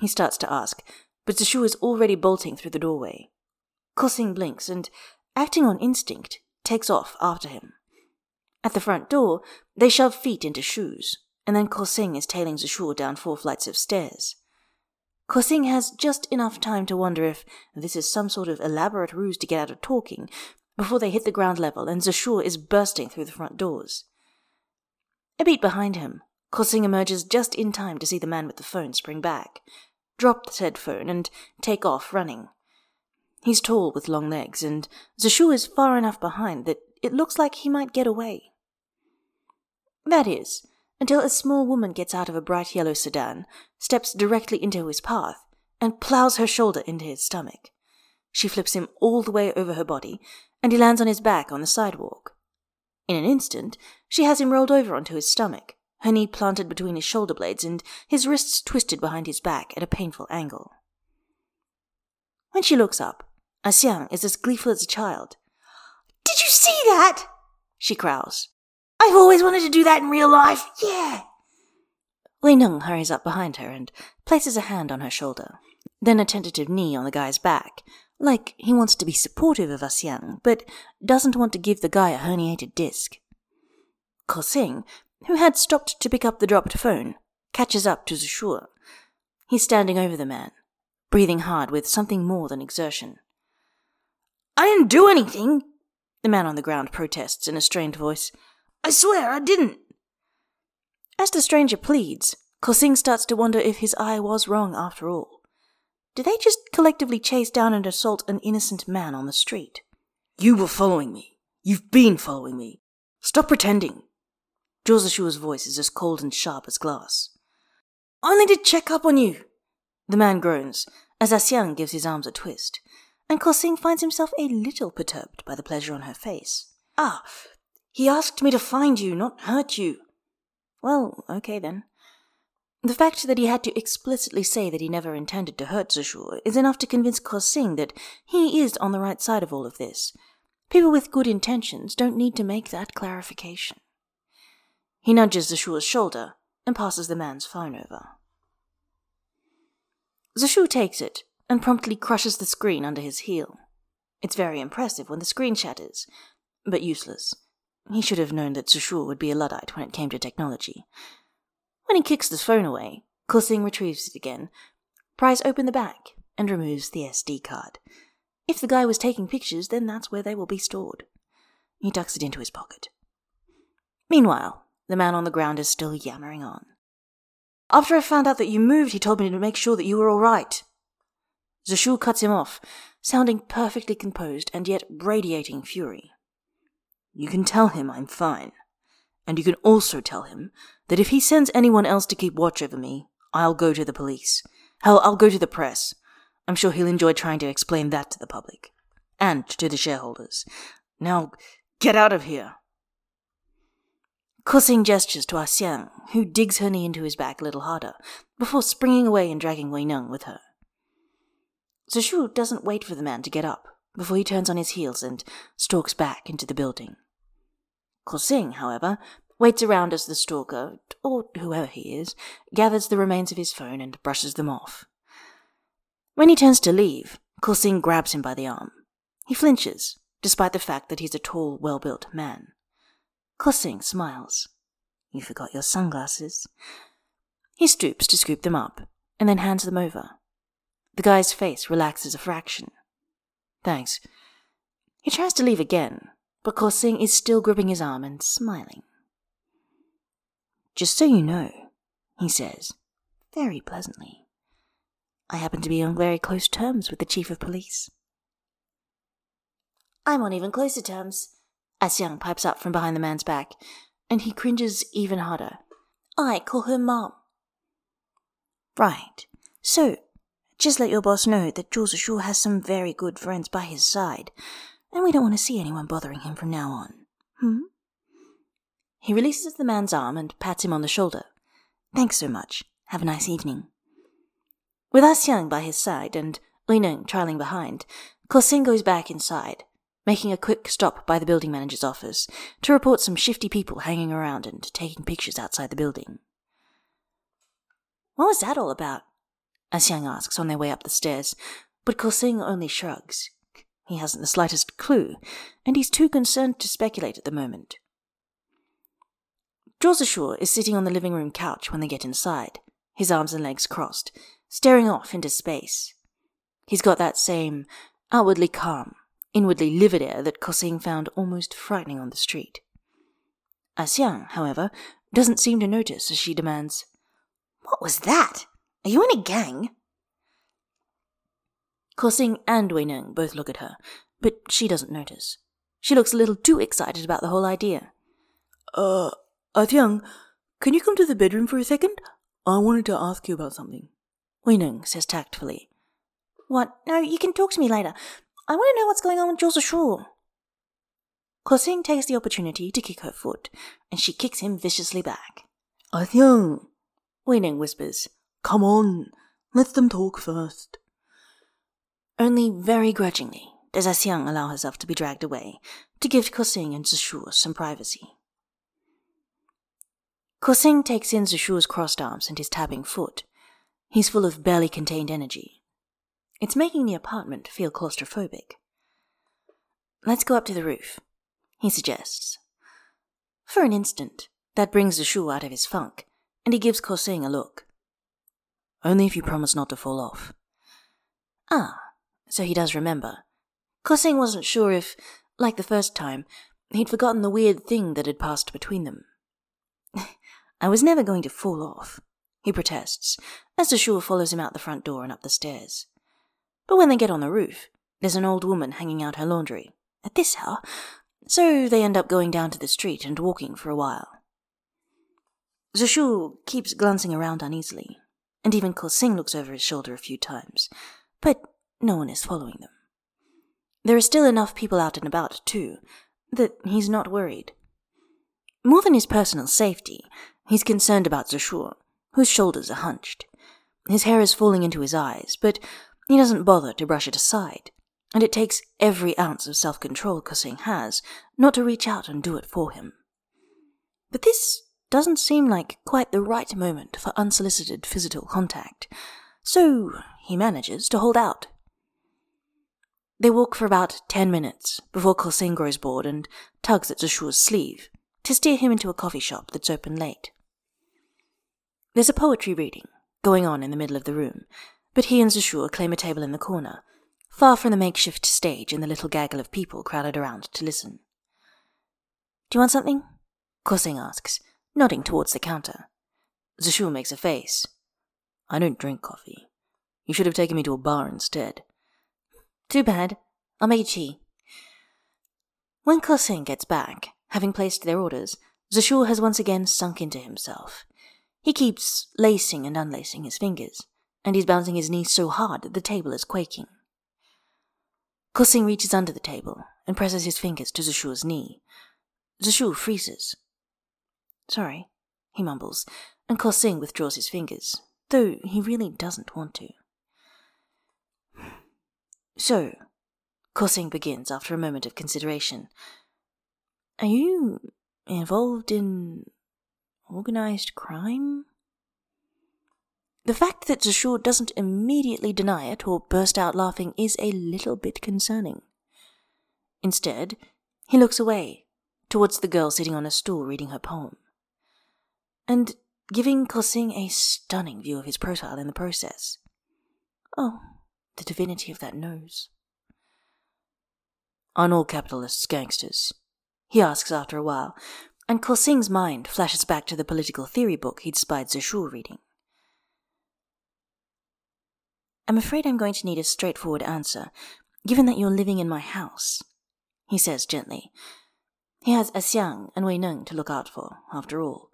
He starts to ask, but Zishu is already bolting through the doorway. Kexing blinks and, acting on instinct, takes off after him. At the front door, they shove feet into shoes, and then Kexing is tailing Zishu down four flights of stairs. Kexing has just enough time to wonder if this is some sort of elaborate ruse to get out of talking before they hit the ground level and Zishu is bursting through the front doors. A beat behind him, Kexing emerges just in time to see the man with the phone spring back, drop the said phone, and take off running. He's tall with long legs, and Zishu is far enough behind that it looks like he might get away. That is, until a small woman gets out of a bright yellow sedan, steps directly into his path, and plows her shoulder into his stomach. She flips him all the way over her body, and he lands on his back on the sidewalk. In an instant, she has him rolled over onto his stomach, her knee planted between his shoulder blades and his wrists twisted behind his back at a painful angle. When she looks up, Axiang is as gleeful as a child. Did you see that? she growls. I've always wanted to do that in real life. Yeah. Li Neng hurries up behind her and places a hand on her shoulder, then a tentative knee on the guy's back, like he wants to be supportive of Xiang, but doesn't want to give the guy a herniated disc. Kexing, who had stopped to pick up the dropped phone, catches up to Zishu. He's standing over the man, breathing hard with something more than exertion. I didn't do anything, the man on the ground protests in a strained voice. I swear I didn't. As the stranger pleads, Kexing starts to wonder if his eye was wrong after all. Did they just collectively chase down and assault an innocent man on the street? You were following me. You've been following me. Stop pretending. Zhou voice is as cold and sharp as glass. Only to check up on you. The man groans as Xiang gives his arms a twist, and Kexing finds himself a little perturbed by the pleasure on her face. Ah, he asked me to find you, not hurt you. Well, okay then. The fact that he had to explicitly say that he never intended to hurt Zishu is enough to convince Kexing that he is on the right side of all of this. People with good intentions don't need to make that clarification. He nudges Zishu's shoulder and passes the man's phone over. Zishu takes it and promptly crushes the screen under his heel. It's very impressive when the screen shatters, but useless. He should have known that Zishu would be a Luddite when it came to technology. When he kicks the phone away, Kexing retrieves it again, pries open the back, and removes the SD card. If the guy was taking pictures, then that's where they will be stored. He tucks it into his pocket. Meanwhile, the man on the ground is still yammering on. After I found out that you moved, he told me to make sure that you were all right. Zishu cuts him off, sounding perfectly composed and yet radiating fury. You can tell him I'm fine. And you can also tell him that if he sends anyone else to keep watch over me, I'll go to the police. Hell, I'll go to the press. I'm sure he'll enjoy trying to explain that to the public. And to the shareholders. Now, get out of here. Kexing gestures to Ah who digs her knee into his back a little harder, before springing away and dragging Wei with her. Zishu doesn't wait for the man to get up, before he turns on his heels and stalks back into the building. Kexing, however, waits around as the stalker, or whoever he is, gathers the remains of his phone and brushes them off. When he turns to leave, Kexing grabs him by the arm. He flinches, despite the fact that he's a tall, well built man. Kexing smiles. You forgot your sunglasses. He stoops to scoop them up, and then hands them over. The guy's face relaxes a fraction. Thanks. He tries to leave again, but Kexing is still gripping his arm and smiling. Just so you know, he says, very pleasantly, I happen to be on very close terms with the chief of police. I'm on even closer terms, as Young pipes up from behind the man's back, and he cringes even harder. I call her Mom. Right. So, just let your boss know that Zhou Zishu has some very good friends by his side, and we don't want to see anyone bothering him from now on. Hmm? He releases the man's arm and pats him on the shoulder. Thanks so much. Have a nice evening. With Ah Xiang by his side and Lineng trailing behind, Sing goes back inside, making a quick stop by the building manager's office to report some shifty people hanging around and taking pictures outside the building. What was that all about? Ah Xiang asks on their way up the stairs, but Kexing only shrugs. He hasn't the slightest clue, and he's too concerned to speculate at the moment. Zishu is sitting on the living room couch when they get inside, his arms and legs crossed, staring off into space. He's got that same outwardly calm, inwardly livid air that Kexing found almost frightening on the street. Xiang, however, doesn't seem to notice as she demands, What was that? Are you in a gang? Kexing and Weining both look at her, but she doesn't notice. She looks a little too excited about the whole idea. Uh, Axiang, can you come to the bedroom for a second? I wanted to ask you about something. Weining says tactfully. What? No, you can talk to me later. I want to know what's going on with Zhou Zishu. Kexing takes the opportunity to kick her foot, and she kicks him viciously back. Axiang, Wei Neng whispers. Come on, let them talk first. Only very grudgingly does Xiang allow herself to be dragged away to give Kexing and Zishu some privacy. Kexing takes in Zishu's crossed arms and his tapping foot. He's full of barely contained energy. It's making the apartment feel claustrophobic. Let's go up to the roof, he suggests. For an instant, that brings Zishu out of his funk, and he gives Kexing a look. Only if you promise not to fall off. Ah, so he does remember. Kexing wasn't sure if, like the first time, he'd forgotten the weird thing that had passed between them. *laughs* I was never going to fall off, he protests, as Zishu follows him out the front door and up the stairs. But when they get on the roof, there's an old woman hanging out her laundry. At this hour, so they end up going down to the street and walking for a while. Zishu keeps glancing around uneasily, and even Kexing looks over his shoulder a few times, but no one is following them. There are still enough people out and about, too, that he's not worried. More than his personal safety, he's concerned about Zishu, whose shoulders are hunched. His hair is falling into his eyes, but he doesn't bother to brush it aside, and it takes every ounce of self control Kexing has not to reach out and do it for him. But this doesn't seem like quite the right moment for unsolicited physical contact, so he manages to hold out. They walk for about ten minutes before Kexing grows bored and tugs at Zishu's sleeve to steer him into a coffee shop that's open late. There's a poetry reading going on in the middle of the room, but he and Zishu claim a table in the corner, far from the makeshift stage and the little gaggle of people crowded around to listen. Do you want something? Kexing asks, nodding towards the counter. Zishu makes a face. I don't drink coffee. You should have taken me to a bar instead. Too bad. I'll make tea. When Kexing gets back, having placed their orders, Zishu has once again sunk into himself. He keeps lacing and unlacing his fingers, and he's bouncing his knees so hard that the table is quaking. Kexing reaches under the table and presses his fingers to Zishu's knee. Zishu freezes. Sorry, he mumbles, and Kexing withdraws his fingers, though he really doesn't want to. So, Kexing begins after a moment of consideration. Are you involved in organized crime? The fact that Zishu doesn't immediately deny it or burst out laughing is a little bit concerning. Instead, he looks away, towards the girl sitting on a stool reading her poem, and giving Kexing a stunning view of his profile in the process. Oh, the divinity of that nose. Aren't all capitalists gangsters? He asks after a while, and Kexing's mind flashes back to the political theory book he'd spied Zishu reading. I'm afraid I'm going to need a straightforward answer, given that you're living in my house, he says gently. He has Xiang and Weining to look out for, after all.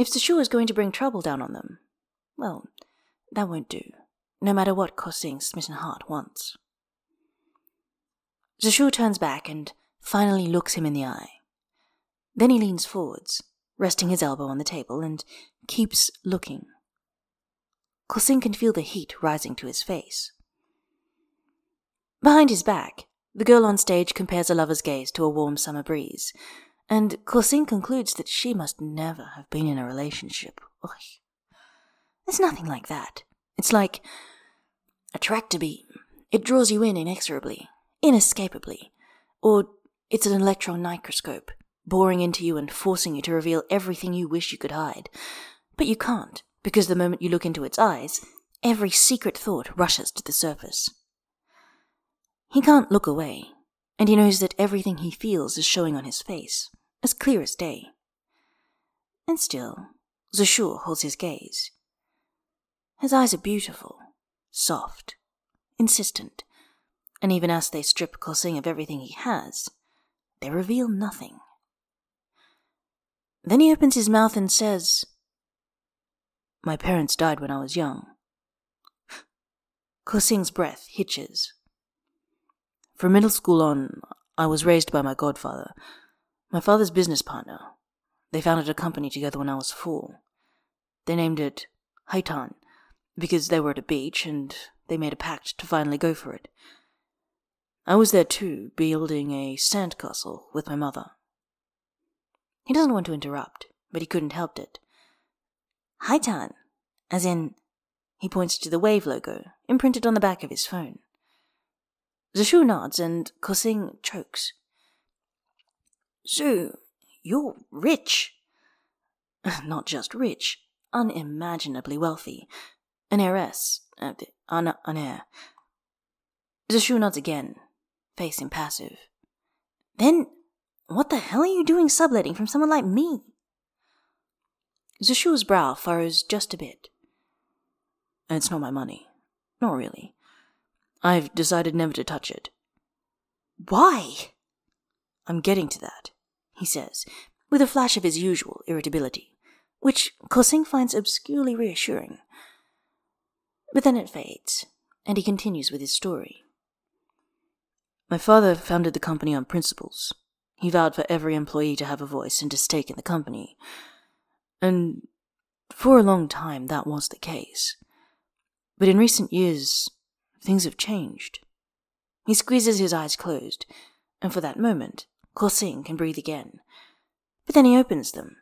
If Zishu is going to bring trouble down on them, well, that won't do no matter what Kexing's smitten heart wants. Zishu turns back and finally looks him in the eye. Then he leans forwards, resting his elbow on the table, and keeps looking. Kexing can feel the heat rising to his face. Behind his back, the girl on stage compares a lover's gaze to a warm summer breeze, and Kexing concludes that she must never have been in a relationship. Ugh. There's nothing like that. It's like a tractor beam. It draws you in inexorably, inescapably. Or it's an electron microscope, boring into you and forcing you to reveal everything you wish you could hide. But you can't, because the moment you look into its eyes, every secret thought rushes to the surface. He can't look away, and he knows that everything he feels is showing on his face, as clear as day. And still, Zishu holds his gaze. His eyes are beautiful, soft, insistent, and even as they strip Kexing of everything he has, they reveal nothing. Then he opens his mouth and says, My parents died when I was young. Kexing's breath hitches. From middle school on, I was raised by my godfather, my father's business partner. They founded a company together when I was four. They named it Haitan, because they were at a beach and they made a pact to finally go for it. I was there too, building a sandcastle with my mother. He doesn't want to interrupt, but he couldn't help it. Haitan, as in, he points to the wave logo imprinted on the back of his phone. Zishu nods and Kexing chokes. So, you're rich. *laughs* Not just rich, unimaginably wealthy. An heiress, uh, an, an heir. Zishu nods again, face impassive. Then, what the hell are you doing subletting from someone like me? Zishu's brow furrows just a bit. It's not my money. Not really. I've decided never to touch it. Why? I'm getting to that, he says, with a flash of his usual irritability, which Kexing finds obscurely reassuring. But then it fades, and he continues with his story. My father founded the company on principles. He vowed for every employee to have a voice and a stake in the company. And for a long time that was the case. But in recent years, things have changed. He squeezes his eyes closed, and for that moment, Kexing can breathe again. But then he opens them.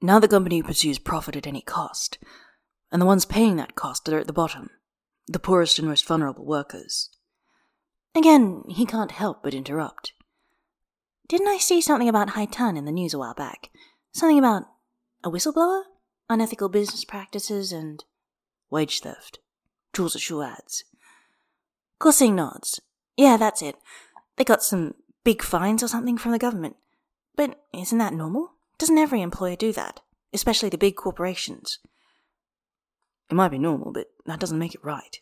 Now the company pursues profit at any cost, and the ones paying that cost are at the bottom, the poorest and most vulnerable workers. Again, he can't help but interrupt. Didn't I see something about Haitan in the news a while back? Something about a whistleblower? Unethical business practices and wage theft. Zhou Zishu adds. Kexing nods. Yeah, that's it. They got some big fines or something from the government. But isn't that normal? Doesn't every employer do that? Especially the big corporations. It might be normal, but that doesn't make it right.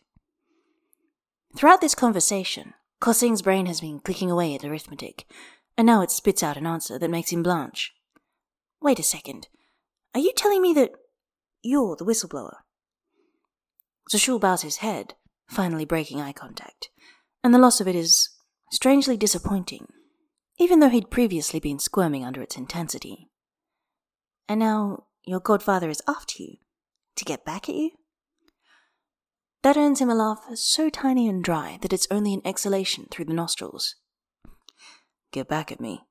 Throughout this conversation, Kexing's brain has been clicking away at arithmetic, and now it spits out an answer that makes him blanch. Wait a second. Are you telling me that you're the whistleblower? Zishu bows his head, finally breaking eye contact, and the loss of it is strangely disappointing, even though he'd previously been squirming under its intensity. And now your godfather is after you to get back at you? That earns him a laugh so tiny and dry that it's only an exhalation through the nostrils. Get back at me.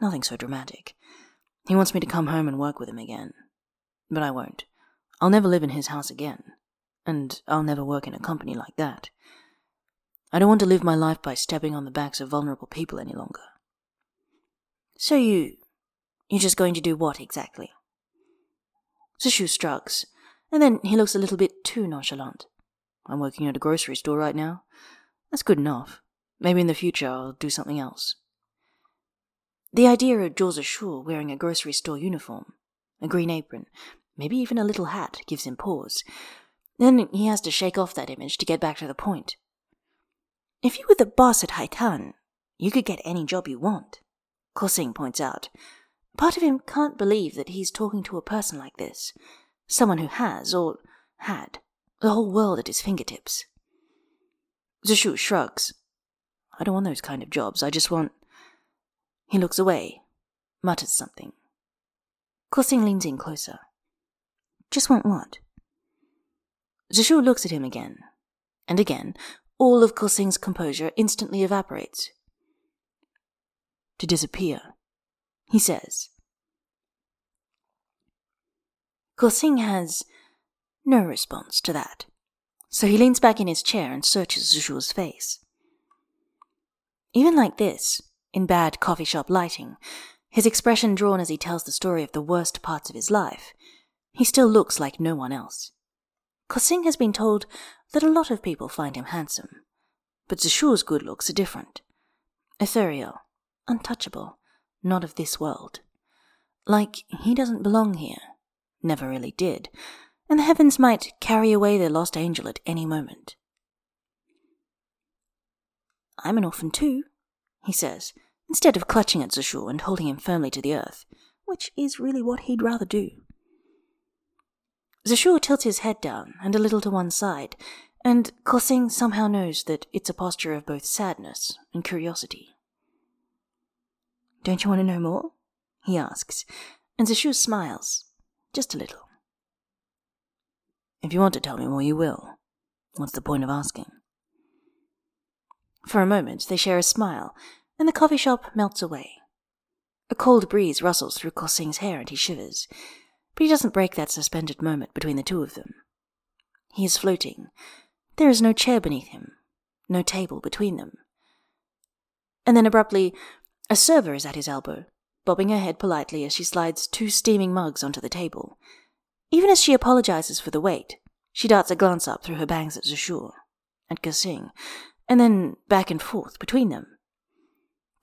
Nothing so dramatic. He wants me to come home and work with him again. But I won't. I'll never live in his house again and I'll never work in a company like that. I don't want to live my life by stepping on the backs of vulnerable people any longer. So you. You're just going to do what exactly? Zishu shrugs, and then he looks a little bit too nonchalant. I'm working at a grocery store right now. That's good enough. Maybe in the future I'll do something else. The idea of Zhou Zishu wearing a grocery store uniform, a green apron, maybe even a little hat, gives him pause, then he has to shake off that image to get back to the point. If you were the boss at Haitan, you could get any job you want, Kexing points out. Part of him can't believe that he's talking to a person like this, someone who has, or had, the whole world at his fingertips. Zishu shrugs. I don't want those kind of jobs, I just want. He looks away, mutters something. Kexing leans in closer. Just want what? Zishu looks at him again, and again, all of Kexing's composure instantly evaporates. To disappear, he says. Kexing has no response to that, so he leans back in his chair and searches Zishu's face. Even like this, in bad coffee shop lighting, his expression drawn as he tells the story of the worst parts of his life, he still looks like no one else. Kexing has been told that a lot of people find him handsome, but Zishu's good looks are different. Ethereal, untouchable, not of this world. Like he doesn't belong here, never really did, and the heavens might carry away their lost angel at any moment. I'm an orphan too, he says, instead of clutching at Zishu and holding him firmly to the earth, which is really what he'd rather do. Zishu tilts his head down and a little to one side, and Kexing somehow knows that it's a posture of both sadness and curiosity. Don't you want to know more? he asks, and Zishu smiles, just a little. If you want to tell me more, you will. What's the point of asking? For a moment, they share a smile, and the coffee shop melts away. A cold breeze rustles through Kexing's hair and he shivers, but he doesn't break that suspended moment between the two of them. He is floating. There is no chair beneath him, no table between them. And then abruptly, a server is at his elbow, bobbing her head politely as she slides two steaming mugs onto the table. Even as she apologizes for the wait, she darts a glance up through her bangs at Zashur, at Kexing, and then back and forth between them.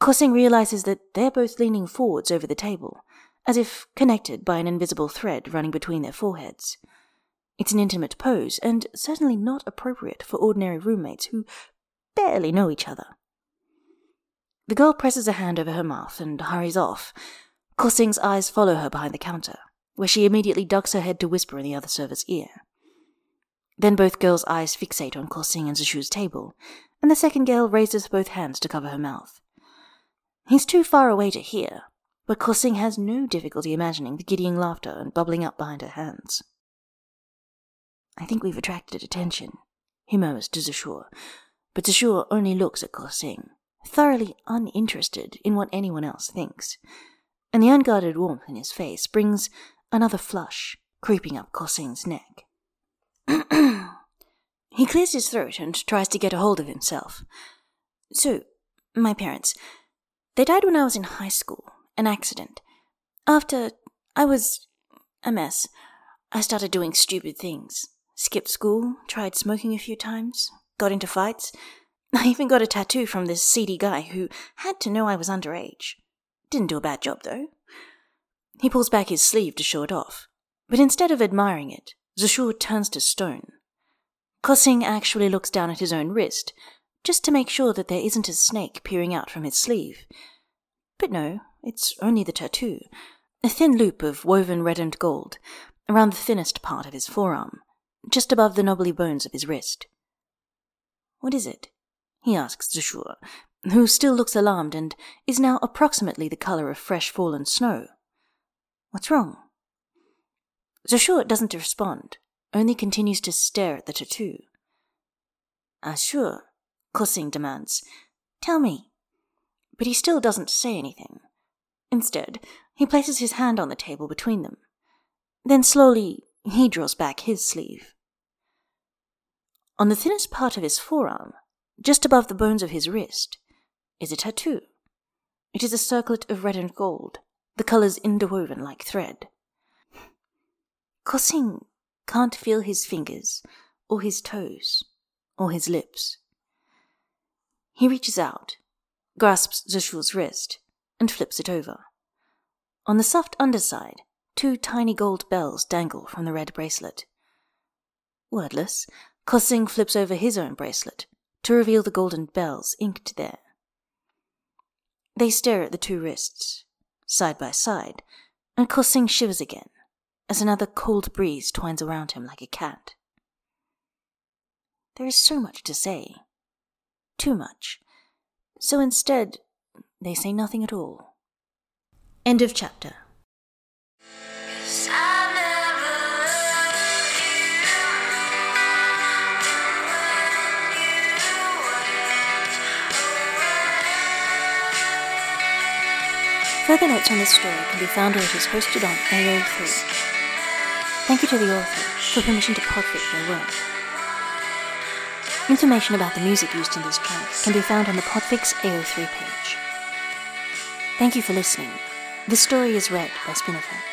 Kexing realizes that they're both leaning forwards over the table, as if connected by an invisible thread running between their foreheads. It's an intimate pose, and certainly not appropriate for ordinary roommates who barely know each other. The girl presses a hand over her mouth and hurries off. Kexing's eyes follow her behind the counter, where she immediately ducks her head to whisper in the other server's ear. Then both girls' eyes fixate on Kexing and Zashu's table, and the second girl raises both hands to cover her mouth. He's too far away to hear, but Kexing has no difficulty imagining the giddying laughter and bubbling up behind her hands. I think we've attracted attention, he murmurs to Zashur, but Zashur only looks at Kexing, thoroughly uninterested in what anyone else thinks, and the unguarded warmth in his face brings another flush creeping up Kexing's neck. *clears throat* he clears his throat and tries to get a hold of himself. So, my parents, they died when I was in high school, an accident. After I was a mess, I started doing stupid things. Skipped school, tried smoking a few times, got into fights. *laughs* I even got a tattoo from this seedy guy who had to know I was underage. Didn't do a bad job, though. He pulls back his sleeve to show it off, but instead of admiring it, Zashur turns to stone. Kexing actually looks down at his own wrist just to make sure that there isn't a snake peering out from his sleeve. But no, it's only the tattoo, a thin loop of woven red and gold around the thinnest part of his forearm, just above the knobbly bones of his wrist. What is it? He asks Zashur, who still looks alarmed and is now approximately the color of fresh fallen snow. What's wrong? Zashur doesn't respond, only continues to stare at the tattoo. Sure, Kexing demands. Tell me. But he still doesn't say anything. Instead, he places his hand on the table between them. Then slowly, he draws back his sleeve. On the thinnest part of his forearm, just above the bones of his wrist, is a tattoo. It is a circlet of red and gold, the colors interwoven like thread. Kexing can't feel his fingers, or his toes, or his lips. He reaches out, grasps Zashul's wrist, and flips it over. On the soft underside, two tiny gold bells dangle from the red bracelet. Wordless, Kexing flips over his own bracelet to reveal the golden bells inked there. They stare at the two wrists, side by side, and Kexing shivers again as another cold breeze twines around him like a cat. There is so much to say, too much. So instead, they say nothing at all. End of chapter. Further notes on this story can be found where it is hosted on AO3. Thank you to the author for permission to podfic their work. Information about the music used in this track can be found on the Podfix AO3 page. Thank you for listening. This story is read by Spinifex.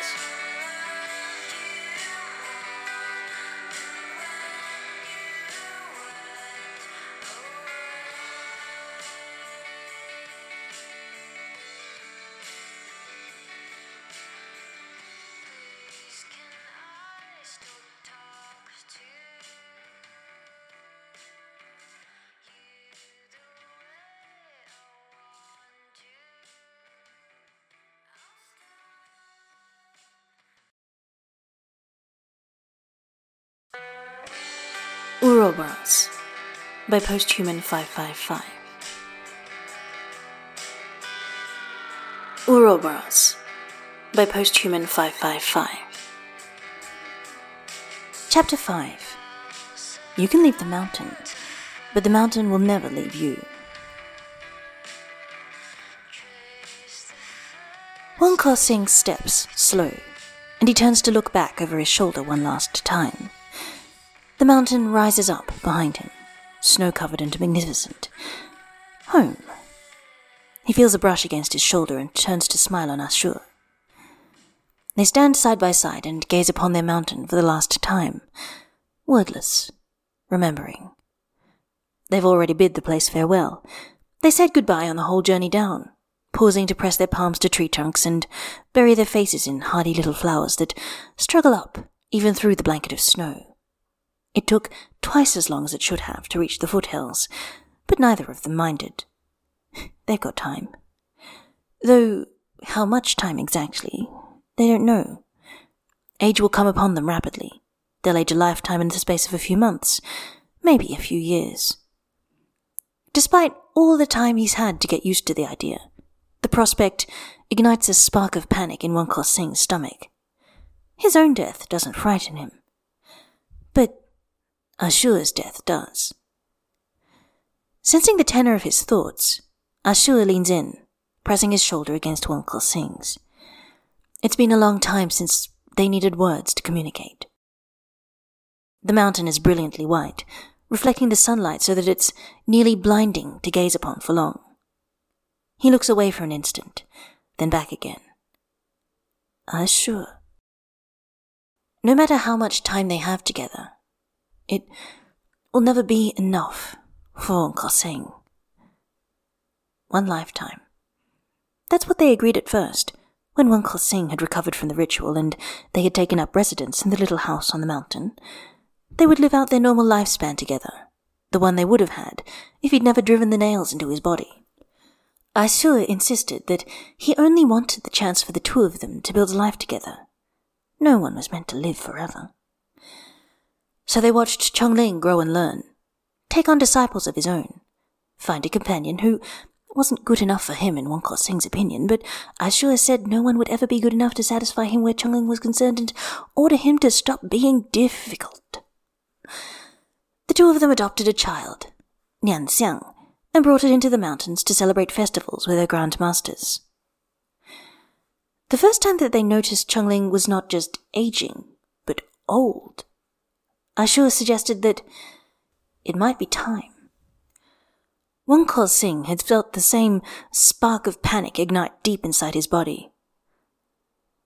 Worlds by Posthuman 555. Ural by Posthuman 555. Chapter 5 You can leave the mountain, but the mountain will never leave you. Wong Kar steps slow, and he turns to look back over his shoulder one last time. The mountain rises up behind him, snow covered and magnificent. Home. He feels a brush against his shoulder and turns to smile on Axu. They stand side by side and gaze upon their mountain for the last time, wordless, remembering. They've already bid the place farewell. They said goodbye on the whole journey down, pausing to press their palms to tree trunks and bury their faces in hardy little flowers that struggle up even through the blanket of snow. It took twice as long as it should have to reach the foothills, but neither of them minded. *laughs* They've got time. Though how much time exactly, they don't know. Age will come upon them rapidly. They'll age a lifetime in the space of a few months, maybe a few years. Despite all the time he's had to get used to the idea, the prospect ignites a spark of panic in Wen Kexing's stomach. His own death doesn't frighten him. Axu's death does. Sensing the tenor of his thoughts, Axu leans in, pressing his shoulder against Wong Singh's. It's been a long time since they needed words to communicate. The mountain is brilliantly white, reflecting the sunlight so that it's nearly blinding to gaze upon for long. He looks away for an instant, then back again. Axu. No matter how much time they have together, it will never be enough for Wong Sing. One lifetime. That's what they agreed at first, when Wong Sing had recovered from the ritual and they had taken up residence in the little house on the mountain. They would live out their normal lifespan together, the one they would have had if he'd never driven the nails into his body. Axu insisted that he only wanted the chance for the two of them to build a life together. No one was meant to live forever. So they watched Chengling grow and learn, take on disciples of his own, find a companion who wasn't good enough for him in Wen Kexing's opinion, but Axu said no one would ever be good enough to satisfy him where Chengling was concerned and order him to stop being difficult. The two of them adopted a child, Nian Xiang, and brought it into the mountains to celebrate festivals with their Grand Masters. The first time that they noticed Chengling was not just aging, but old, Axu suggested that it might be time. Wen Kexing had felt the same spark of panic ignite deep inside his body.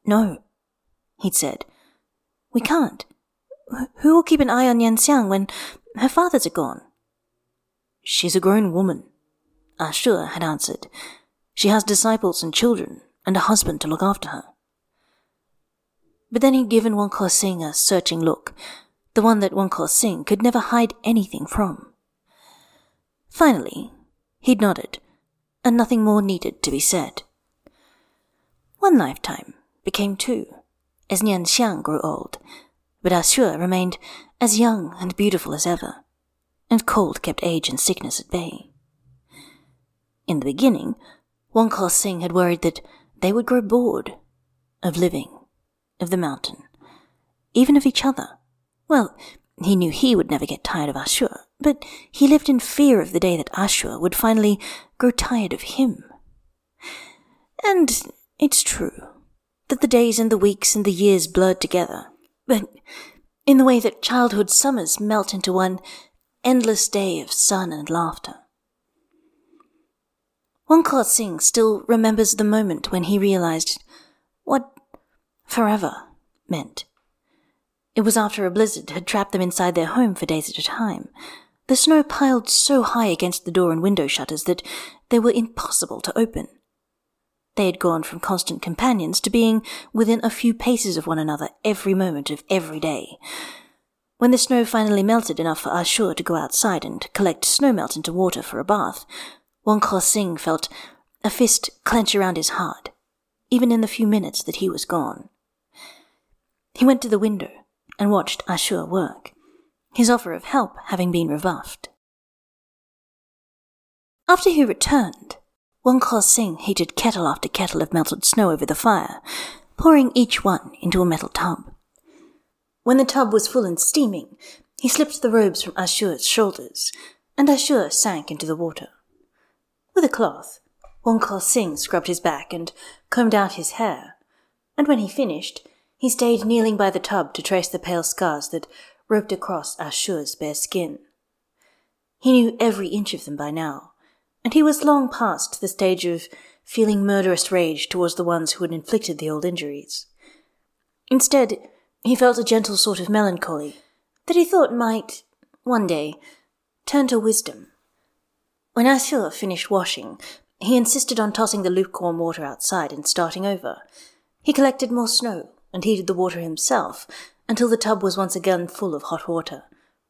No, he'd said. We can't. Who will keep an eye on Yan Xiang when her fathers are gone? She's a grown woman, ah Axu had answered. She has disciples and children, and a husband to look after her. But then he'd given Wen Kexing a searching look, the one that Wen Kexing could never hide anything from. Finally, he'd nodded, and nothing more needed to be said. One lifetime became two, as Nian Xiang grew old, but Axu remained as young and beautiful as ever and cold kept age and sickness at bay. In the beginning, Wen Kexing had worried that they would grow bored of living, of the mountain, even of each other. Well, he knew he would never get tired of Axu, but he lived in fear of the day that Axu would finally grow tired of him. And it's true that the days and the weeks and the years blurred together, but in the way that childhood summers melt into one endless day of sun and laughter. Wen Kexing still remembers the moment when he realized what forever meant. It was after a blizzard had trapped them inside their home for days at a time. The snow piled so high against the door and window shutters that they were impossible to open. They had gone from constant companions to being within a few paces of one another every moment of every day, when the snow finally melted enough for Axu to go outside and collect snowmelt into water for a bath, Wen Kexing felt a fist clench around his heart, even in the few minutes that he was gone. He went to the window and watched Axu work, his offer of help having been rebuffed. After he returned, Wen Kexing heated kettle after kettle of melted snow over the fire, pouring each one into a metal tub. When the tub was full and steaming, he slipped the robes from Axu's shoulders, and Axu sank into the water. With a cloth, Wen Kexing scrubbed his back and combed out his hair, and when he finished, he stayed kneeling by the tub to trace the pale scars that roped across Shu's bare skin. He knew every inch of them by now, and he was long past the stage of feeling murderous rage towards the ones who had inflicted the old injuries. Instead, he felt a gentle sort of melancholy that he thought might, one day, turn to wisdom. When Shu finished washing, he insisted on tossing the lukewarm water outside and starting over. He collected more snow and heated the water himself until the tub was once again full of hot water,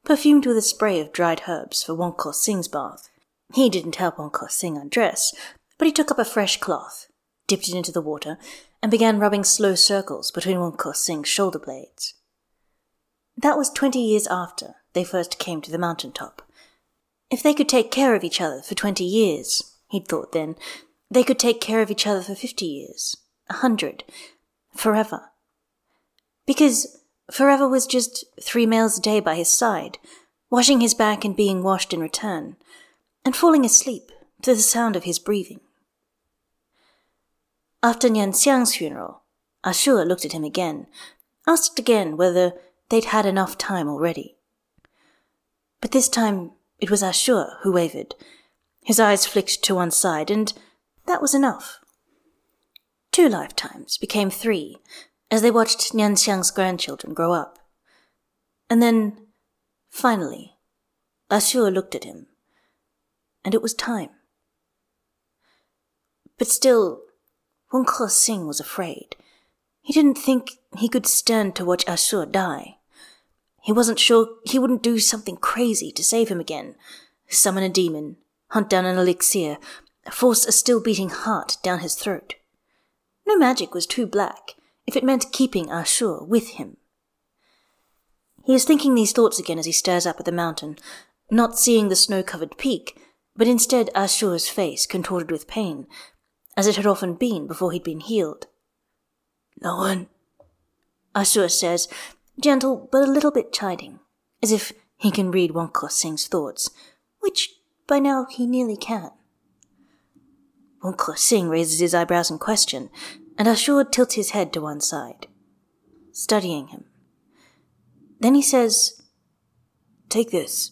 perfumed with a spray of dried herbs for Wen Kexing's bath. He didn't help Wen Kexing undress, but he took up a fresh cloth, dipped it into the water, and began rubbing slow circles between Wen Kexing's shoulder blades. That was twenty years after they first came to the mountain top. If they could take care of each other for twenty years, he'd thought then, they could take care of each other for fifty years, a hundred, forever. Because forever was just three meals a day by his side, washing his back and being washed in return, and falling asleep to the sound of his breathing. After Nian Xiang's funeral, Shu looked at him again, asked again whether they'd had enough time already. But this time it was Shu who wavered. His eyes flicked to one side, and that was enough. Two lifetimes became three as they watched Nian Xiang's grandchildren grow up. And then, finally, Ah Shu looked at him, and it was time. But still, Wen Sing was afraid. He didn't think he could stand to watch Ah Shu die. He wasn't sure he wouldn't do something crazy to save him again. Summon a demon, hunt down an elixir, force a still beating heart down his throat. No magic was too black if it meant keeping Shu with him. He is thinking these thoughts again as he stares up at the mountain, not seeing the snow covered peak, but instead Shu's face contorted with pain, as it had often been before he'd been healed. No one, Shu says, gentle but a little bit chiding, as if he can read Wen Sing's thoughts, which by now he nearly can. Wen Sing raises his eyebrows in question, and Shu tilts his head to one side, studying him. Then he says, Take this,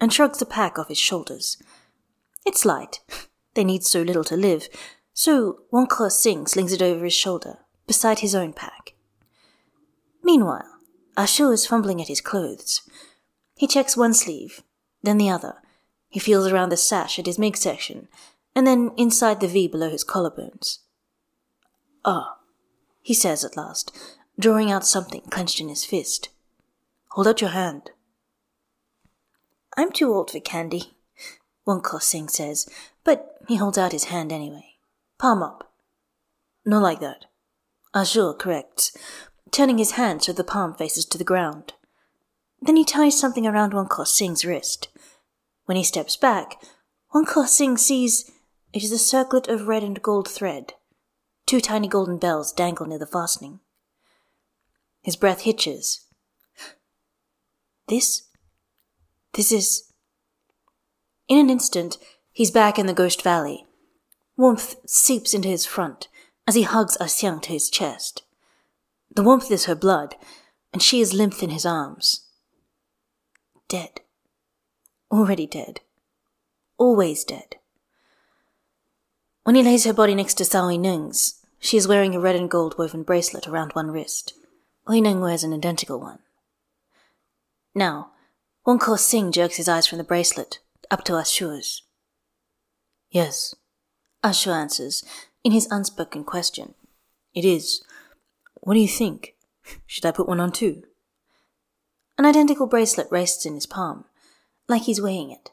and shrugs the pack off his shoulders. It's light. They need so little to live, so Wen Sing slings it over his shoulder, beside his own pack. Meanwhile, Shu is fumbling at his clothes. He checks one sleeve, then the other. He feels around the sash at his midsection, and then inside the V below his collarbones. Ah, he says at last, drawing out something clenched in his fist. Hold out your hand. I'm too old for candy, Wen Sing says, but he holds out his hand anyway. Palm up. Not like that. Shu corrects, turning his hand so the palm faces to the ground. Then he ties something around Wen Sing's wrist. When he steps back, Wen Sing sees it is a circlet of red and gold thread. Two tiny golden bells dangle near the fastening. His breath hitches. This? This is. In an instant, he's back in the Ghost Valley. Warmth seeps into his front as he hugs Xiang to his chest. The warmth is her blood, and she is limp in his arms. Dead. Already dead. Always dead. When he lays her body next to Cao Ning's, she is wearing a red and gold woven bracelet around one wrist. Ning wears an identical one. Now, Wen Sing jerks his eyes from the bracelet up to Shu's. Yes, Shu answers, in his unspoken question. It is. What do you think? Should I put one on too? An identical bracelet rests in his palm, like he's weighing it.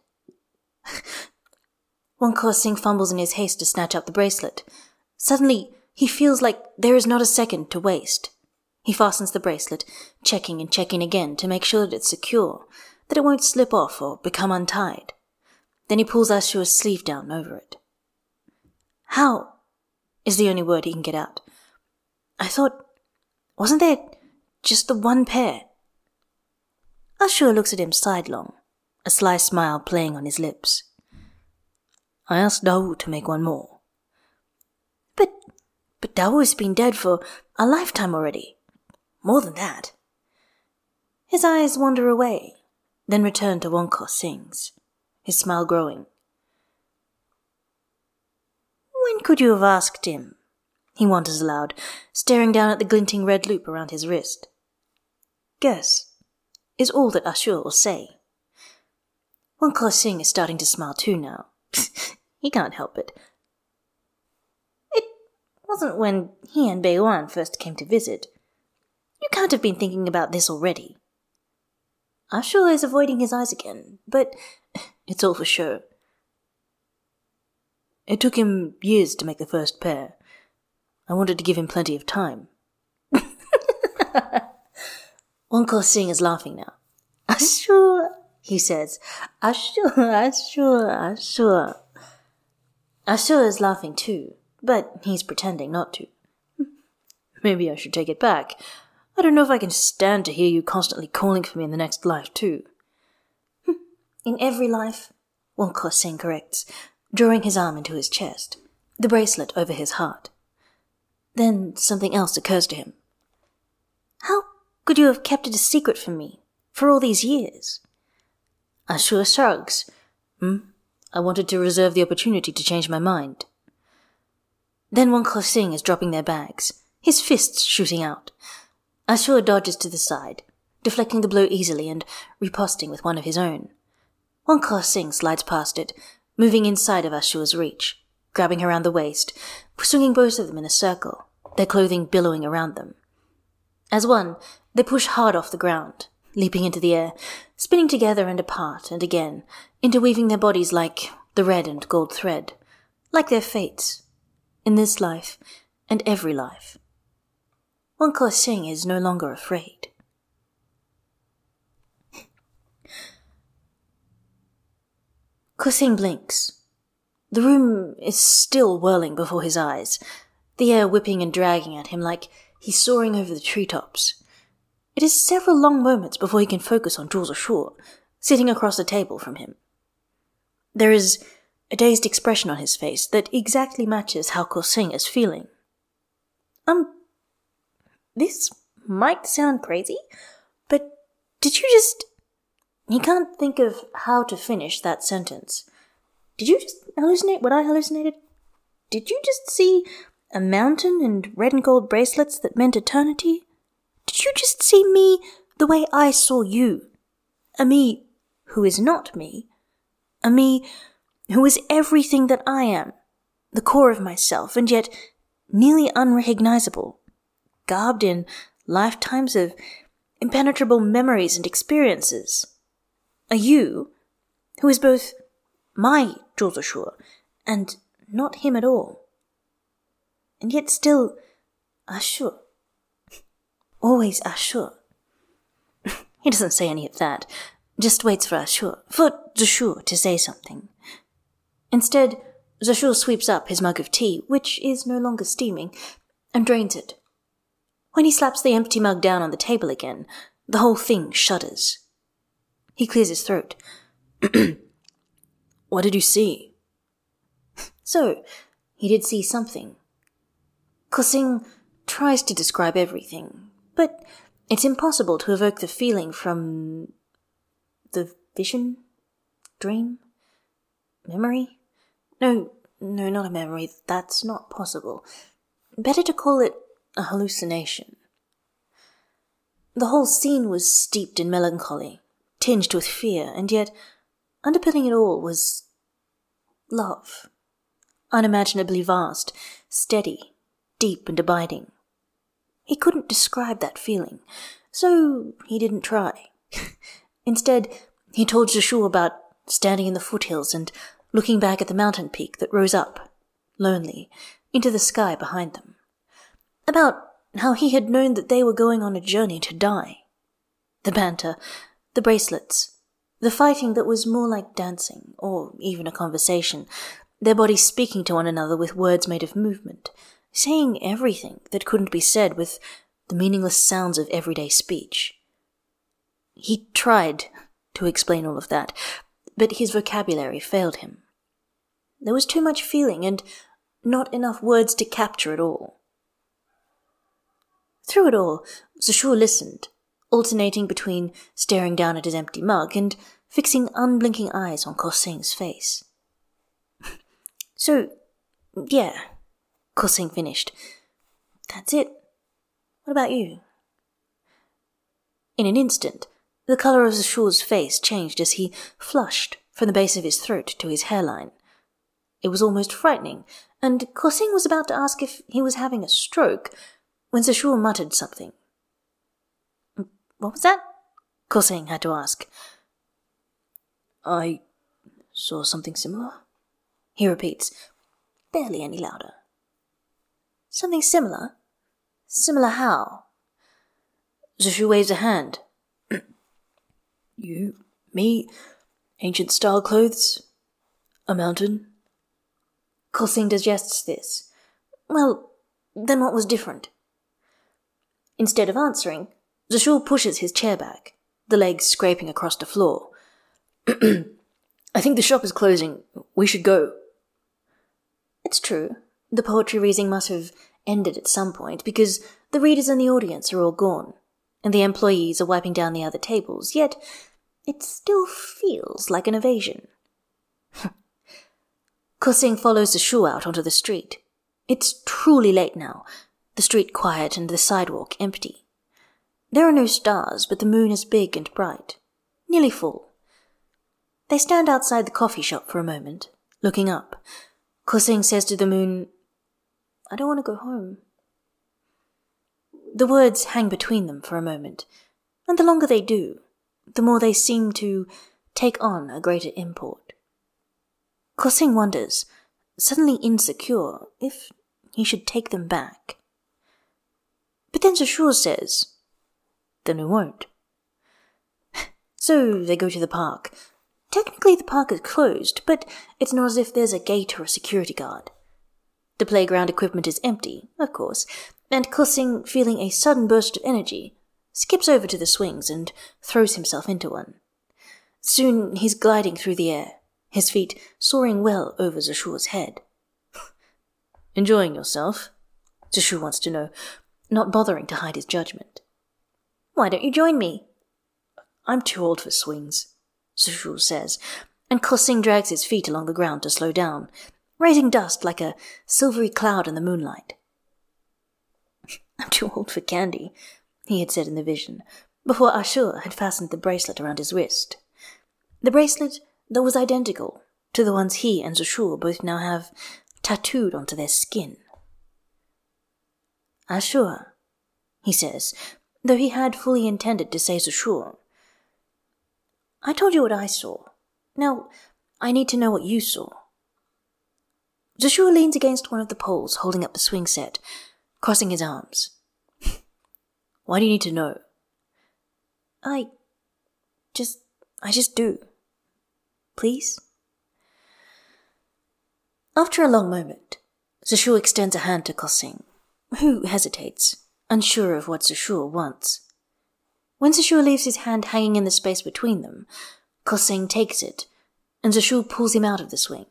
Wen Sing fumbles in his haste to snatch up the bracelet. Suddenly, he feels like there is not a second to waste. He fastens the bracelet, checking and checking again to make sure that it's secure, that it won't slip off or become untied. Then he pulls Shu's sleeve down over it. How? is the only word he can get out. I thought, wasn't there just the one pair? Shu looks at him sidelong, a sly smile playing on his lips. I asked Dawu to make one more. But, but Dao's been dead for a lifetime already. More than that. His eyes wander away, then return to Wen Kexing's, his smile growing. When could you have asked him? He wonders aloud, staring down at the glinting red loop around his wrist. Guess, is all that Axu will say. Wen Kexing is starting to smile too now. *laughs* he can't help it. It wasn't when he and Beiyuan first came to visit. You can't have been thinking about this already. Axu is avoiding his eyes again, but it's all for show. It took him years to make the first pair. I wanted to give him plenty of time. *laughs* Wen Kexing is laughing now. *laughs* Axu, he says. Axu, Axu, Axu. Axu is laughing too, but he's pretending not to. *laughs* Maybe I should take it back. I don't know if I can stand to hear you constantly calling for me in the next life, too. *laughs* In every life, Wen Kexing corrects, drawing his arm into his chest, the bracelet over his heart. Then something else occurs to him. How could you have kept it a secret from me for all these years? Axu shrugs. Hmm? I wanted to reserve the opportunity to change my mind. Then Wen Kexing is dropping their bags, his fists shooting out. Axu dodges to the side, deflecting the blow easily and riposting with one of his own. Wen Kexing slides past it, moving inside of Axu's reach, grabbing her around the waist, swinging both of them in a circle, their clothing billowing around them. As one, they push hard off the ground, leaping into the air, spinning together and apart and again, interweaving their bodies like the red and gold thread, like their fates, in this life and every life. Wen Kexing is no longer afraid. Kexing blinks. The room is still whirling before his eyes, the air whipping and dragging at him like he's soaring over the treetops. It is several long moments before he can focus on Zhou Zishu, sitting across the table from him. There is a dazed expression on his face that exactly matches how Kexing is feeling. Um, this might sound crazy, but did you just. He can't think of how to finish that sentence. Did you just hallucinate what I hallucinated? Did you just see a mountain and red and gold bracelets that meant eternity? Did you just see me the way I saw you? A me who is not me. A me who is everything that I am, the core of myself, and yet nearly unrecognizable, garbed in lifetimes of impenetrable memories and experiences. A you who is both my Zishu and not him at all. And yet still Axu. *laughs* Always Axu. *laughs* he doesn't say any of that, just waits for Axu, for Zishu to say something. Instead, Zishu sweeps up his mug of tea, which is no longer steaming, and drains it. When he slaps the empty mug down on the table again, the whole thing shudders. He clears his throat. *clears throat* what did you see? *laughs* So, he did see something. Kexing tries to describe everything, but it's impossible to evoke the feeling from the vision, dream, memory. No, no, not a memory. That's not possible. Better to call it a hallucination. The whole scene was steeped in melancholy, tinged with fear, and yet underpinning it all was love. Unimaginably vast, steady, deep, and abiding. He couldn't describe that feeling, so he didn't try. *laughs* Instead, he told Zishu about standing in the foothills and looking back at the mountain peak that rose up, lonely, into the sky behind them about how he had known that they were going on a journey to die. The banter, the bracelets, the fighting that was more like dancing, or even a conversation, their bodies speaking to one another with words made of movement, saying everything that couldn't be said with the meaningless sounds of everyday speech. He tried to explain all of that, but his vocabulary failed him. There was too much feeling and not enough words to capture it all. Through it all, Zishu listened, alternating between staring down at his empty mug and fixing unblinking eyes on Kexing's face. *laughs* so, yeah, Kexing finished. That's it. What about you? In an instant, the colour of Zishu's face changed as he flushed from the base of his throat to his hairline. It was almost frightening, and Kexing was about to ask if he was having a stroke when Zishu muttered something. Mm, what was that? Kexing had to ask. I saw something similar, he repeats, barely any louder. Something similar? Similar how? Zishu waves a hand. You, me, ancient style clothes, a mountain. Kexing digests this. Well, then what was different? Instead of answering, Zishu pushes his chair back, the legs scraping across the floor. *clears throat* I think the shop is closing. We should go. It's true. The poetry reading must have ended at some point because the readers and the audience are all gone, and the employees are wiping down the other tables, yet it still feels like an evasion. *laughs* Kexing follows the shoe out onto the street. It's truly late now, the street quiet and the sidewalk empty. There are no stars, but the moon is big and bright, nearly full. They stand outside the coffee shop for a moment, looking up. Kexing says to the moon, I don't want to go home. The words hang between them for a moment, and the longer they do, the more they seem to take on a greater import. Kexing wonders, suddenly insecure, if he should take them back. But then Zishu says, Then we won't. *laughs* so they go to the park. Technically, the park is closed, but it's not as if there's a gate or a security guard. The playground equipment is empty, of course, and Kexing, feeling a sudden burst of energy, skips over to the swings and throws himself into one. Soon he's gliding through the air, his feet soaring well over Zishu's head. *laughs* Enjoying yourself? Zishu wants to know, not bothering to hide his judgment. Why don't you join me? I'm too old for swings, Zishu says, and Kexing drags his feet along the ground to slow down, raising dust like a silvery cloud in the moonlight. I'm too old for candy, he had said in the vision, before Axu had fastened the bracelet around his wrist. The bracelet that was identical to the ones he and Zishu both now have tattooed onto their skin. Axu, he says, though he had fully intended to say Zishu. I told you what I saw. Now, I need to know what you saw. Zishu leans against one of the poles holding up the swing set, crossing his arms. Why do you need to know? I just, I just do. Please? After a long moment, Zishu extends a hand to Kexing, who hesitates, unsure of what Zishu wants. When Zishu leaves his hand hanging in the space between them, Kexing takes it, and Zishu pulls him out of the swing,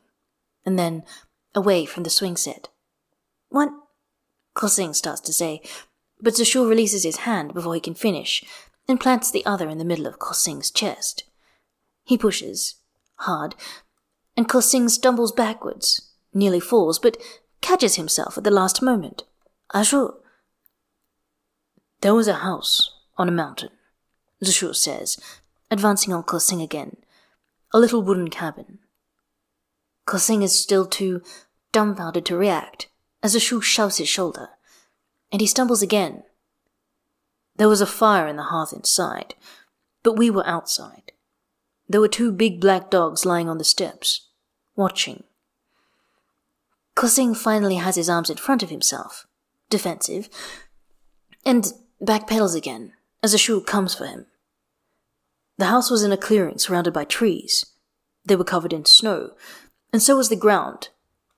and then away from the swing set. What? Kexing starts to say, but Zishu releases his hand before he can finish and plants the other in the middle of Kexing's chest. He pushes, hard, and Kexing stumbles backwards, nearly falls, but catches himself at the last moment. Axu. There was a house on a mountain, Zishu says, advancing on Kexing again. A little wooden cabin. Kexing is still too dumbfounded to react as Zishu shoves his shoulder and he stumbles again. There was a fire in the hearth inside, but we were outside. There were two big black dogs lying on the steps, watching. Kexing finally has his arms in front of himself, defensive, and backpedals again as Zishu comes for him. The house was in a clearing surrounded by trees. They were covered in snow, and so was the ground,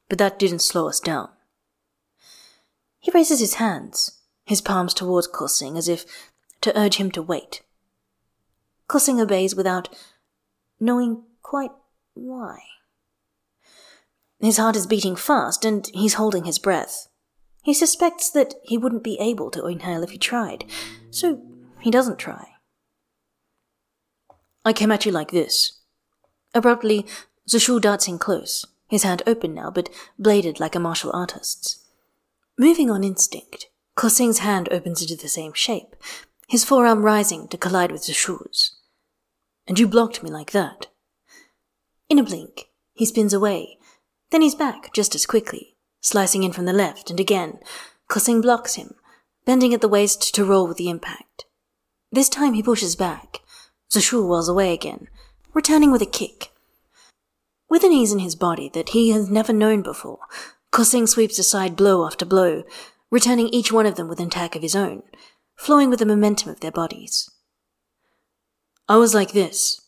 but that didn't slow us down. He raises his hands, his palms towards Kexing as if to urge him to wait. Kexing obeys without knowing quite why. His heart is beating fast, and he's holding his breath. He suspects that he wouldn't be able to inhale if he tried, so he doesn't try. I came at you like this. Abruptly, Zishu darts in close, his hand open now, but bladed like a martial artist's. Moving on instinct, Kexing's hand opens into the same shape, his forearm rising to collide with Zishu's. And you blocked me like that. In a blink, he spins away, then he's back just as quickly, slicing in from the left, and again, Kexing blocks him, bending at the waist to roll with the impact. This time he pushes back. Zishu whirls away again, returning with a kick. With an ease in his body that he has never known before, Kexing sweeps aside blow after blow, returning each one of them with an attack of his own, flowing with the momentum of their bodies. I was like this.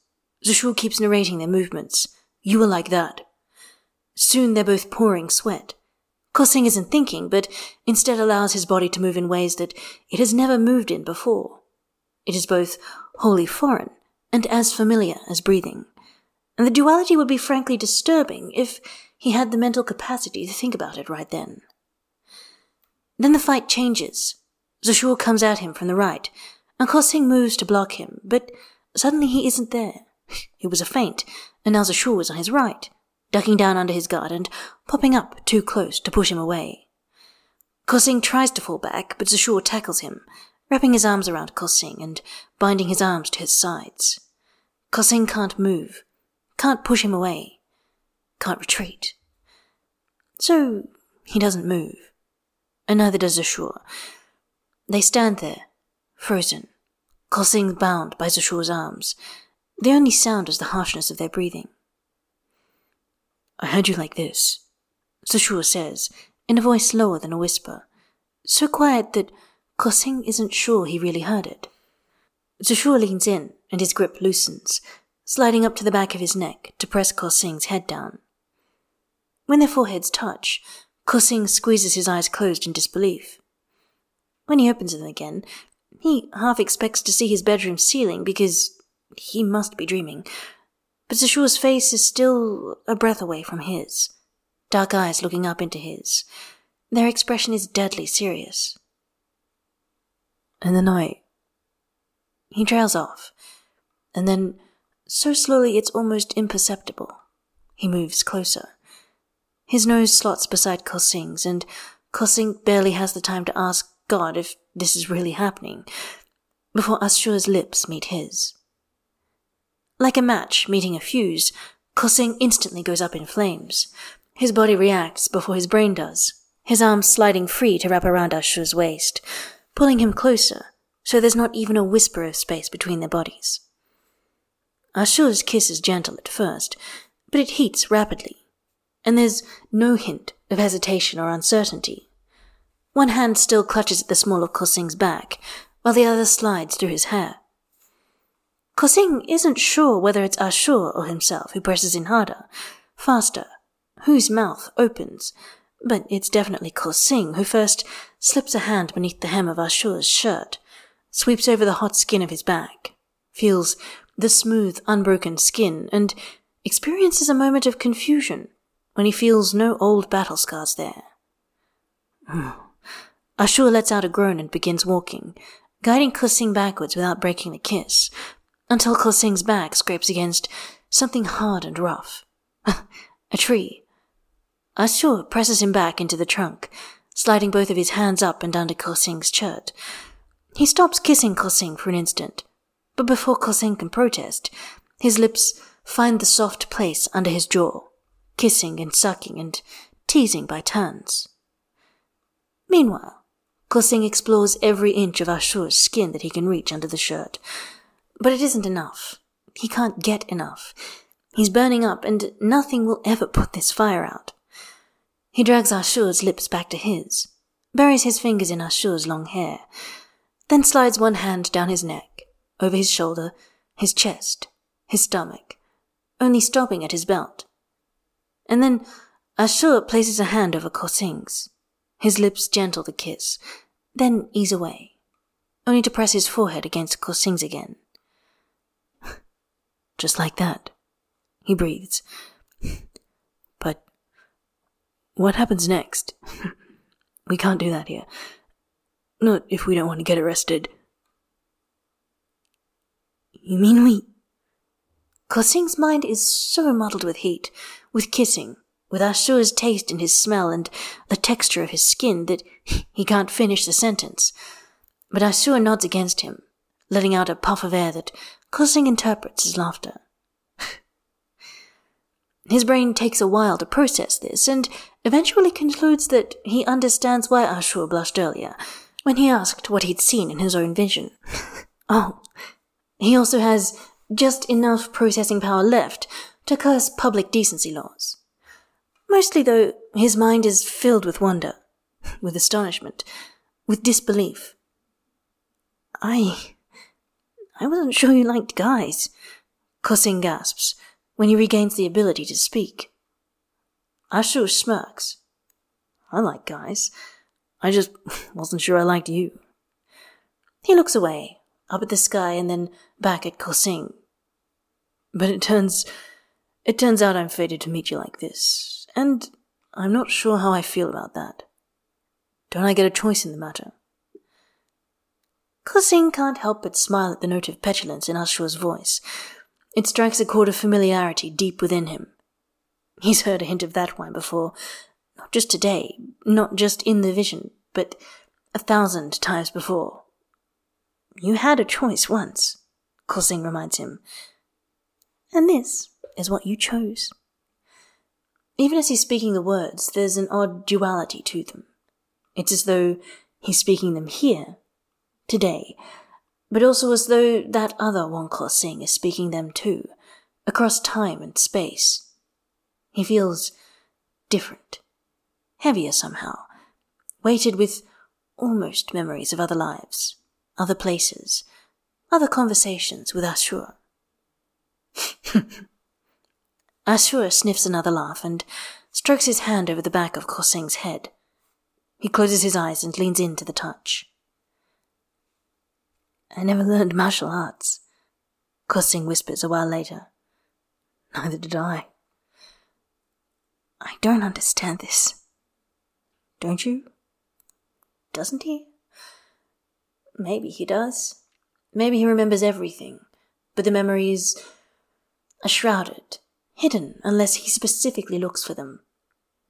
Zishu keeps narrating their movements. You were like that. Soon they're both pouring sweat. Kexing isn't thinking, but instead allows his body to move in ways that it has never moved in before. It is both wholly foreign and as familiar as breathing. And the duality would be frankly disturbing if he had the mental capacity to think about it right then. Then the fight changes. Zishu comes at him from the right, and Kexing moves to block him, but suddenly he isn't there. *laughs* It was a feint, and now Zishu is on his right, ducking down under his guard and popping up too close to push him away. Kexing tries to fall back, but Zishu tackles him, wrapping his arms around Kexing and binding his arms to his sides. Kexing can't move, can't push him away, can't retreat. So he doesn't move, and neither does Zishu. They stand there, frozen, Kexing bound by Zishu's arms. The only sound is the harshness of their breathing. I heard you like this, Zishu says, in a voice lower than a whisper, so quiet that Kexing isn't sure he really heard it. Zishu leans in, and his grip loosens, sliding up to the back of his neck to press Kexing's head down. When their foreheads touch, Kexing squeezes his eyes closed in disbelief. When he opens them again, he half expects to see his bedroom ceiling because he must be dreaming. But Zishu's face is still a breath away from his, dark eyes looking up into his. Their expression is deadly serious. And then I. He trails off, and then, so slowly it's almost imperceptible, he moves closer. His nose slots beside Kexing's, and Kexing barely has the time to ask God if this is really happening before Axu's lips meet his. Like a match meeting a fuse, Kexing instantly goes up in flames. His body reacts before his brain does, his arms sliding free to wrap around Axu's waist, pulling him closer, so there's not even a whisper of space between their bodies. Axu's kiss is gentle at first, but it heats rapidly, and there's no hint of hesitation or uncertainty. One hand still clutches at the small of Kexing's back, while the other slides through his hair. Kexing isn't sure whether it's Axu or himself who presses in harder, faster, whose mouth opens, but it's definitely Kexing who first slips a hand beneath the hem of Axu's shirt, sweeps over the hot skin of his back, feels the smooth, unbroken skin, and experiences a moment of confusion when he feels no old battle scars there. *sighs* Axu lets out a groan and begins walking, guiding Kexing backwards without breaking the kiss, until Kexing's back scrapes against something hard and rough. *laughs* a tree. Axu presses him back into the trunk, sliding both of his hands up and under Kexing's shirt. He stops kissing Kexing for an instant, but before Kexing can protest, his lips find the soft place under his jaw, kissing and sucking and teasing by turns. Meanwhile, Kexing explores every inch of Axu's skin that he can reach under the shirt. But it isn't enough. He can't get enough. He's burning up, and nothing will ever put this fire out. He drags Axu's lips back to his, buries his fingers in Axu's long hair, then slides one hand down his neck, over his shoulder, his chest, his stomach, only stopping at his belt. And then Axu places a hand over Kexing's, his lips gentle to kiss, then ease away, only to press his forehead against Kexing's again. *laughs* Just like that, he breathes. *laughs* But What happens next? *laughs* we can't do that here. Not if we don't want to get arrested. You mean we. Kexing's mind is so muddled with heat, with kissing, with Axu's taste in his smell and the texture of his skin that he can't finish the sentence. But Axu nods against him, letting out a puff of air that Kexing interprets as laughter. *laughs* His brain takes a while to process this and eventually concludes that he understands why Axu blushed earlier when he asked what he'd seen in his own vision. *laughs* oh, he also has just enough processing power left to curse public decency laws. Mostly, though, his mind is filled with wonder, with astonishment, with disbelief. I. I wasn't sure you liked guys. Kexing gasps when he regains the ability to speak. Axu smirks. I like guys. I just *laughs* wasn't sure I liked you. He looks away, up at the sky and then back at Kexing. But it turns it turns out I'm fated to meet you like this, and I'm not sure how I feel about that. Don't I get a choice in the matter? Kexing can't help but smile at the note of petulance in Axu's voice. It strikes a chord of familiarity deep within him. He's heard a hint of that one before, not just today, not just in the vision, but a thousand times before. You had a choice once, Kexing reminds him. And this is what you chose. Even as he's speaking the words, there's an odd duality to them. It's as though he's speaking them here, today, but also as though that other Wen Kexing is speaking them too, across time and space. He feels different, heavier somehow, weighted with almost memories of other lives, other places, other conversations with Axu. *laughs* Axu sniffs another laugh and strokes his hand over the back of Kexing's head. He closes his eyes and leans in to the touch. I never learned martial arts, Kexing whispers a while later. Neither did I. I don't understand this. Don't you? Doesn't he? Maybe he does. Maybe he remembers everything, but the memories are shrouded, hidden unless he specifically looks for them.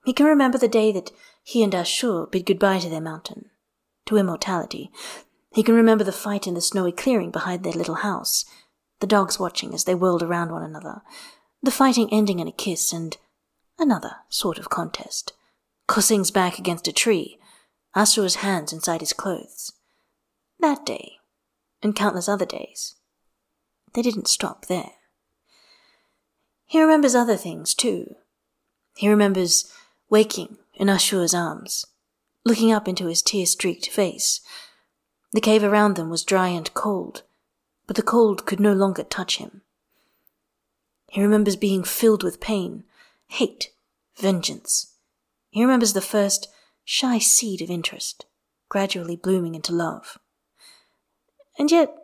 He can remember the day that he and Axu bid goodbye to their mountain, to immortality, he can remember the fight in the snowy clearing behind their little house, the dogs watching as they whirled around one another, the fighting ending in a kiss and another sort of contest. Kexing's back against a tree, Axu's hands inside his clothes. That day, and countless other days. They didn't stop there. He remembers other things, too. He remembers waking in Axu's arms, looking up into his tear streaked face, the cave around them was dry and cold, but the cold could no longer touch him. He remembers being filled with pain, hate, vengeance. He remembers the first shy seed of interest, gradually blooming into love. And yet,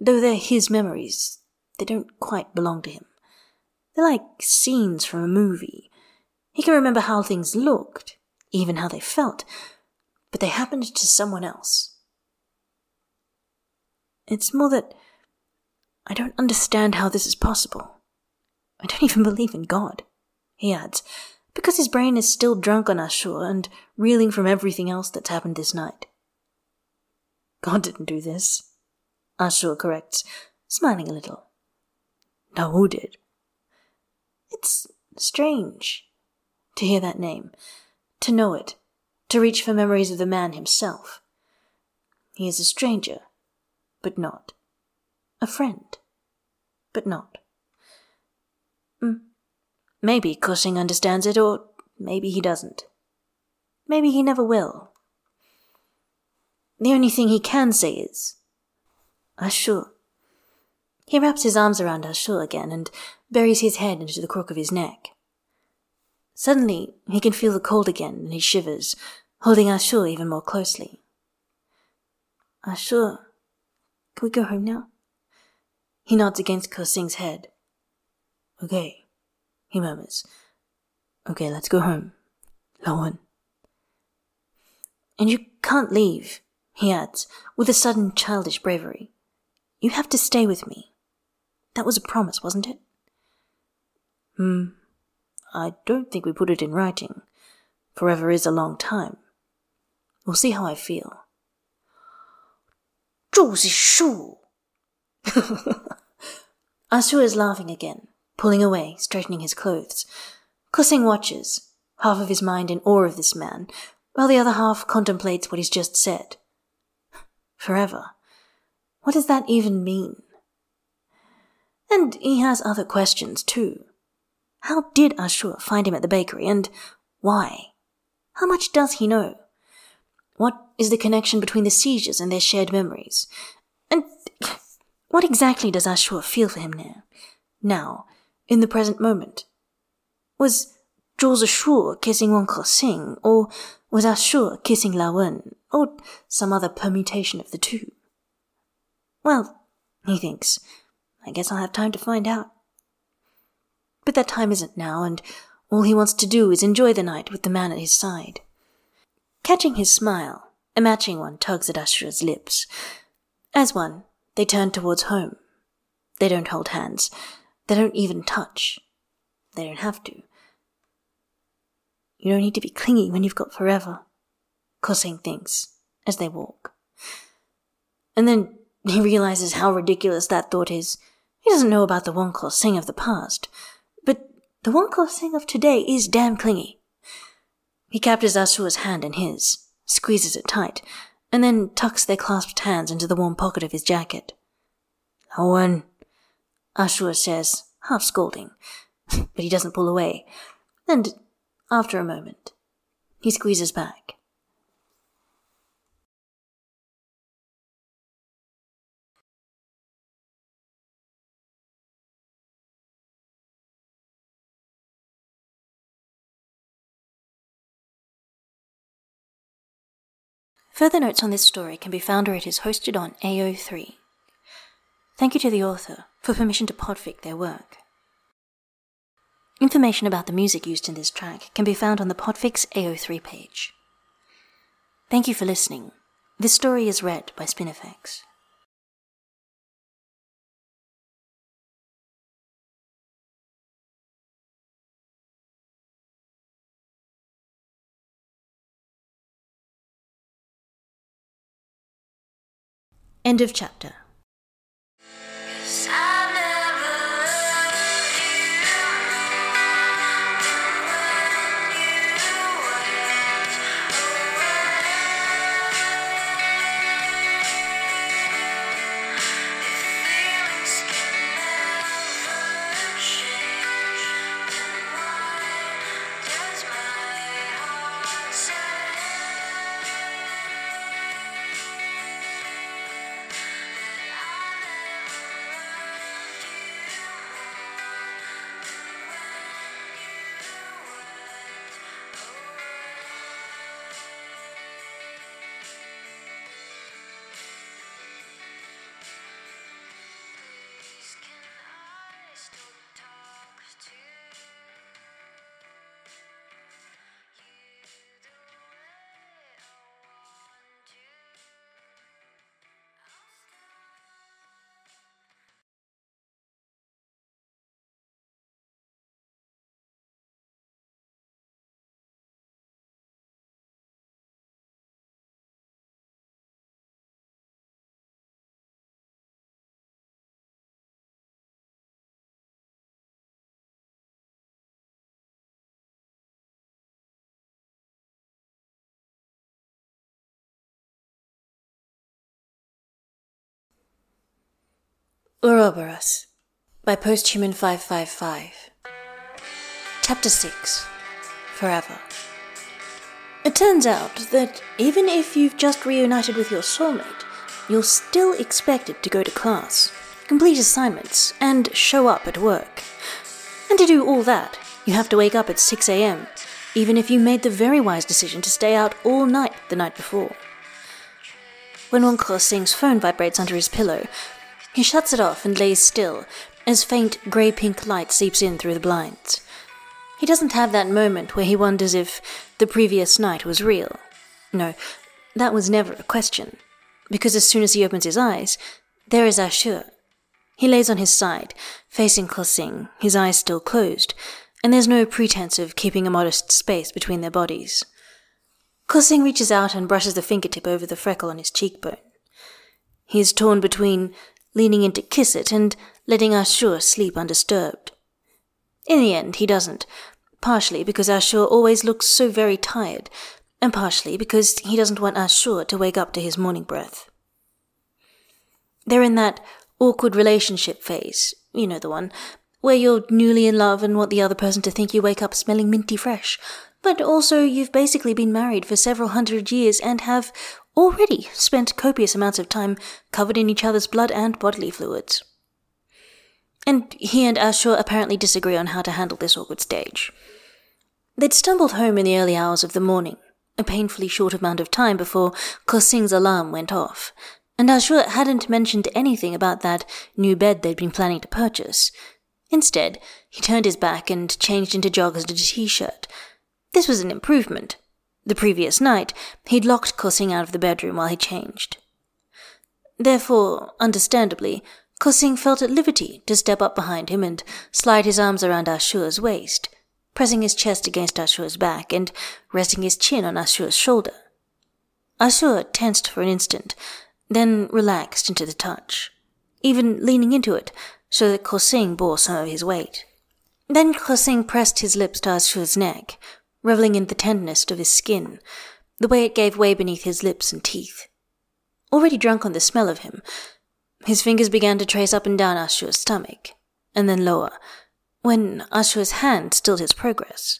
though they're his memories, they don't quite belong to him. They're like scenes from a movie. He can remember how things looked, even how they felt, but they happened to someone else. It's more that I don't understand how this is possible. I don't even believe in God, he adds, because his brain is still drunk on Axu and reeling from everything else that's happened this night. God didn't do this, Axu corrects, smiling a little. Who did? It's strange to hear that name, to know it, to reach for memories of the man himself. He is a stranger, but not. A friend, but not. Mm. Maybe Kexing understands it, or maybe he doesn't. Maybe he never will. The only thing he can say is, Axu. He wraps his arms around Axu again and buries his head into the crook of his neck. Suddenly, he can feel the cold again and he shivers, holding Axu even more closely. Axu, can we go home now? He nods against Kexing's head. Okay, he murmurs. Okay, let's go home. Lao Wen. And you can't leave, he adds, with a sudden childish bravery. You have to stay with me. That was a promise, wasn't it? Hmm. I don't think we put it in writing. Forever is a long time. We'll see how I feel. Zhou Zishu. *laughs* Axu is laughing again, pulling away, straightening his clothes. Kexing watches, half of his mind in awe of this man, while the other half contemplates what he's just said. Forever. What does that even mean? And he has other questions too. How did Axu find him at the bakery, and why? How much does he know? What is the connection between the seizures and their shared memories? And what exactly does Axu feel for him now? Now, in the present moment? Was Zhou Zishu kissing Wen Kexing, or was Axu kissing Lao Wen, or some other permutation of the two? Well, he thinks, I guess I'll have time to find out. But that time isn't now, and all he wants to do is enjoy the night with the man at his side. Catching his smile, a matching one tugs at Axu's lips. As one, they turn towards home. They don't hold hands. They don't even touch. They don't have to. You don't need to be clingy when you've got forever. Kexing thinks as they walk. And then he realizes how ridiculous that thought is. He doesn't know about the Wen Kexing of the past. But the Wen Kexing of today is damn clingy. He captures Axu's hand in his, squeezes it tight, and then tucks their clasped hands into the warm pocket of his jacket. Owen, Axu says, half scolding, *laughs* but he doesn't pull away. And after a moment, he squeezes back. Further notes on this story can be found where it is hosted on AO3. Thank you to the author for permission to podfic their work. Information about the music used in this track can be found on the Podfix AO3 page. Thank you for listening. This story is read by Spinifex. End of chapter. Ouroboros by Posthuman 555. Chapter 6 Forever. It turns out that even if you've just reunited with your soulmate, you're still expected to go to class, complete assignments, and show up at work. And to do all that, you have to wake up at 6 am, even if you made the very wise decision to stay out all night the night before. When Wen Kexing's phone vibrates under his pillow, he shuts it off and lays still, as faint grey pink light seeps in through the blinds. He doesn't have that moment where he wonders if the previous night was real. No, that was never a question. Because as soon as he opens his eyes, there is Axu. He lays on his side, facing Kexing, his eyes still closed, and there's no pretense of keeping a modest space between their bodies. Kexing reaches out and brushes the fingertip over the freckle on his cheekbone. He is torn between leaning in to kiss it and letting Axu sleep undisturbed. In the end, he doesn't, partially because Axu always looks so very tired, and partially because he doesn't want Axu to wake up to his morning breath. They're in that awkward relationship phase, you know the one, where you're newly in love and want the other person to think you wake up smelling minty fresh, but also you've basically been married for several hundred years and have already spent copious amounts of time covered in each other's blood and bodily fluids. And he and Axu apparently disagree on how to handle this awkward stage. They'd stumbled home in the early hours of the morning, a painfully short amount of time before Kexing's alarm went off, and Axu hadn't mentioned anything about that new bed they'd been planning to purchase. Instead, he turned his back and changed into joggers and a t-shirt. This was an improvement. The previous night, he'd locked Kexing out of the bedroom while he changed. Therefore, understandably, Kexing felt at liberty to step up behind him and slide his arms around Axu's waist, pressing his chest against Axu's back and resting his chin on Axu's shoulder. Axu tensed for an instant, then relaxed into the touch, even leaning into it so that Kexing bore some of his weight. Then Kexing pressed his lips to Axu's neck, reveling in the tenderness of his skin, the way it gave way beneath his lips and teeth. Already drunk on the smell of him, his fingers began to trace up and down Axu's stomach, and then lower, when Axu's hand stilled his progress.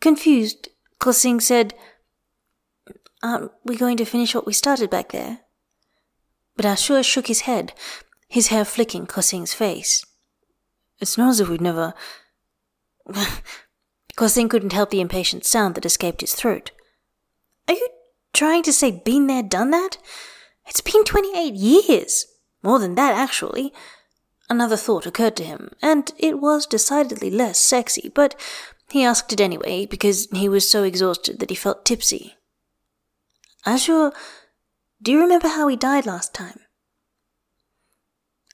Confused, Kexing said, Aren't we going to finish what we started back there? But Axu shook his head, his hair flicking Kexing's face. It's not as if we'd never. Kexing couldn't help the impatient sound that escaped his throat. Are you trying to say been there, done that? It's been 28 years. More than that, actually. Another thought occurred to him, and it was decidedly less sexy, but he asked it anyway because he was so exhausted that he felt tipsy. Axu, do you remember how he died last time?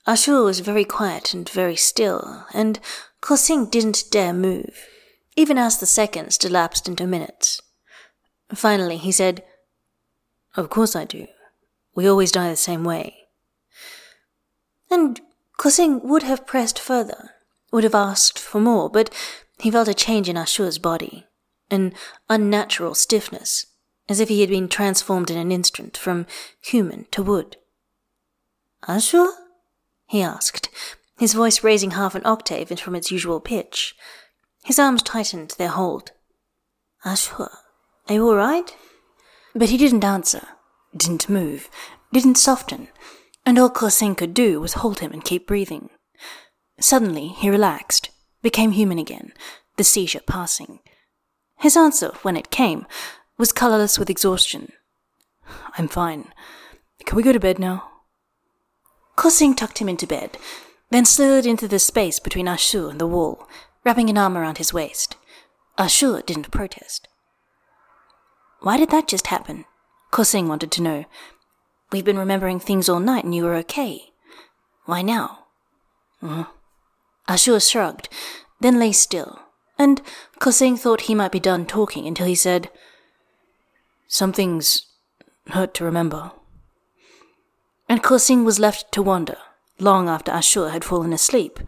Axu was very quiet and very still, and Kexing didn't dare move, even as the seconds elapsed into minutes. Finally, he said, Of course I do. We always die the same way. And Kexing would have pressed further, would have asked for more, but he felt a change in Axu's body, an unnatural stiffness, as if he had been transformed in an instant from human to wood. Axu? he asked, his voice raising half an octave from its usual pitch. His arms tightened their hold. Ah, Axu, are you all right? But he didn't answer, didn't move, didn't soften, and all Kexing could do was hold him and keep breathing. Suddenly he relaxed, became human again, the seizure passing. His answer, when it came, was colorless with exhaustion. I'm fine. Can we go to bed now? Kexing tucked him into bed, then slid into the space between Axu and the wall, wrapping an arm around his waist. Axu didn't protest. Why did that just happen? Kexing wanted to know. We've been remembering things all night and you were okay. Why now? Uh, Axu shrugged, then lay still, and Kexing thought he might be done talking until he said, Something's hurt to remember. And Kexing was left to wonder, long after Axu had fallen asleep.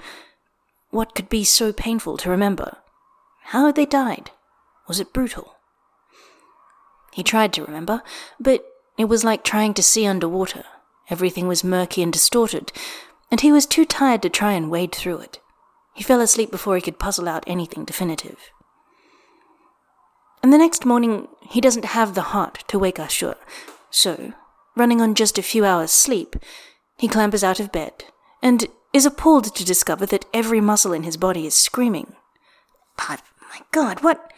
What could be so painful to remember? How had they died? Was it brutal? He tried to remember, but it was like trying to see underwater. Everything was murky and distorted, and he was too tired to try and wade through it. He fell asleep before he could puzzle out anything definitive. And the next morning, he doesn't have the heart to wake Axu, so, running on just a few hours' sleep, he clambers out of bed and is appalled to discover that every muscle in his body is screaming. But, my God, what?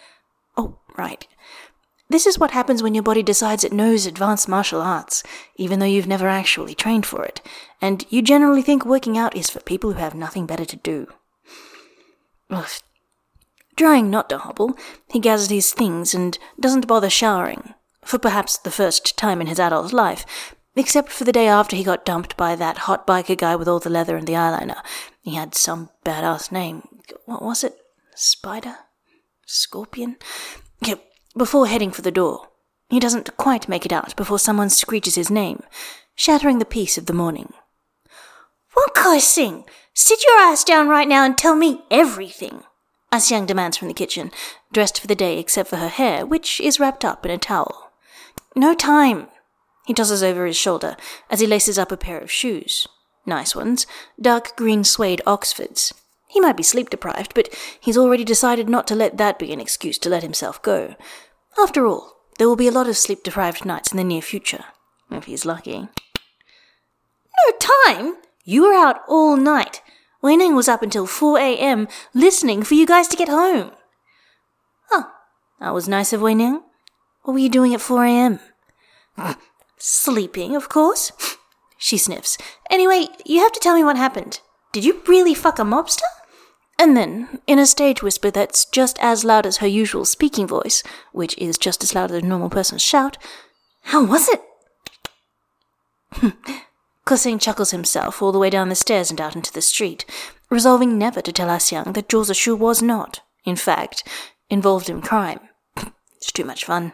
Oh, right. This is what happens when your body decides it knows advanced martial arts, even though you've never actually trained for it, and you generally think working out is for people who have nothing better to do. Ugh. Trying not to hobble, he gathers his things and doesn't bother showering, for perhaps the first time in his adult life, except for the day after he got dumped by that hot biker guy with all the leather and the eyeliner. He had some badass name. What was it? Spider? Scorpion? Yep, before heading for the door. He doesn't quite make it out before someone screeches his name, shattering the peace of the morning. Won't Sing? Sit your ass down right now and tell me everything. Axiang demands from the kitchen, dressed for the day except for her hair, which is wrapped up in a towel. No time. He tosses over his shoulder as he laces up a pair of shoes. Nice ones, dark green suede Oxfords. He might be sleep deprived, but he's already decided not to let that be an excuse to let himself go. After all, there will be a lot of sleep deprived nights in the near future, if he's lucky. No time? You were out all night. Weining was up until 4 a.m. listening for you guys to get home. Huh, that was nice of Weining. What were you doing at 4 a.m.? Sleeping, of course. *laughs* she sniffs. Anyway, you have to tell me what happened. Did you really fuck a mobster? And then, in a stage whisper that's just as loud as her usual speaking voice, which is just as loud as a normal person's shout, how was it? *laughs* Kexing chuckles himself all the way down the stairs and out into the street, resolving never to tell Axiang that Zhou Zishu was not, in fact, involved in crime. *laughs* it's too much fun.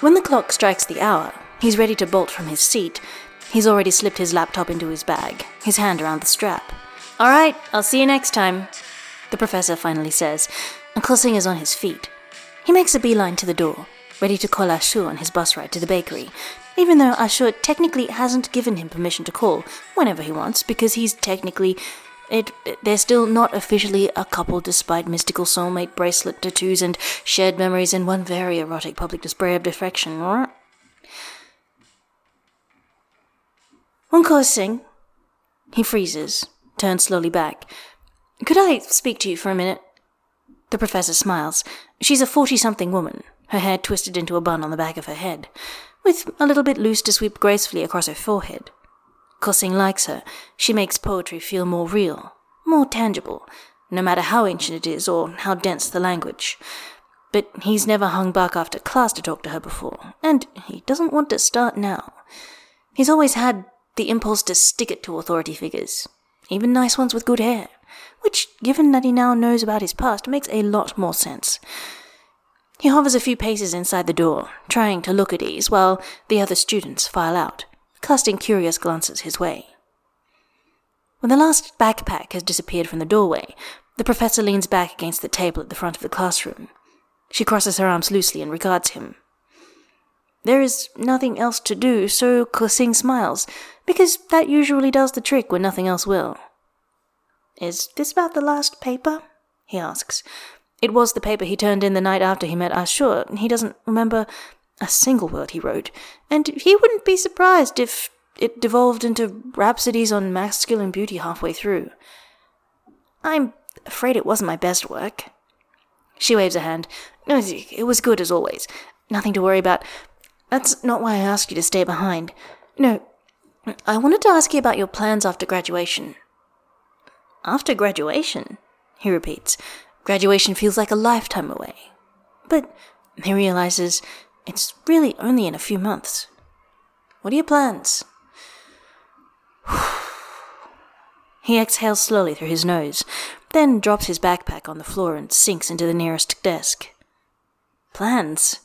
When the clock strikes the hour, he's ready to bolt from his seat. He's already slipped his laptop into his bag, his hand around the strap. All right, I'll see you next time the professor finally says, and Kexing is on his feet. He makes a beeline to the door, ready to call Axu on his bus ride to the bakery, even though Axu technically hasn't given him permission to call whenever he wants, because he's technically. It, they're still not officially a couple despite mystical soulmate bracelet tattoos and shared memories in one very erotic public display of defection. One Singh. He freezes, turns slowly back, could I speak to you for a minute? The professor smiles. She's a forty something woman, her hair twisted into a bun on the back of her head, with a little bit loose to sweep gracefully across her forehead. Kexing likes her. She makes poetry feel more real, more tangible, no matter how ancient it is or how dense the language. But he's never hung back after class to talk to her before, and he doesn't want to start now. He's always had the impulse to stick it to authority figures, even nice ones with good hair which, given that he now knows about his past, makes a lot more sense. He hovers a few paces inside the door, trying to look at ease, while the other students file out, casting curious glances his way. When the last backpack has disappeared from the doorway, the professor leans back against the table at the front of the classroom. She crosses her arms loosely and regards him. There is nothing else to do, so Kexing smiles, because that usually does the trick when nothing else will. Is this about the last paper? he asks. It was the paper he turned in the night after he met Axu. He doesn't remember a single word he wrote, and he wouldn't be surprised if it devolved into rhapsodies on masculine beauty halfway through. I'm afraid it wasn't my best work. She waves a hand. No, it was good as always. Nothing to worry about. That's not why I asked you to stay behind. No, I wanted to ask you about your plans after graduation. After graduation, he repeats. Graduation feels like a lifetime away. But he realizes it's really only in a few months. What are your plans? *sighs* he exhales slowly through his nose, then drops his backpack on the floor and sinks into the nearest desk. Plans?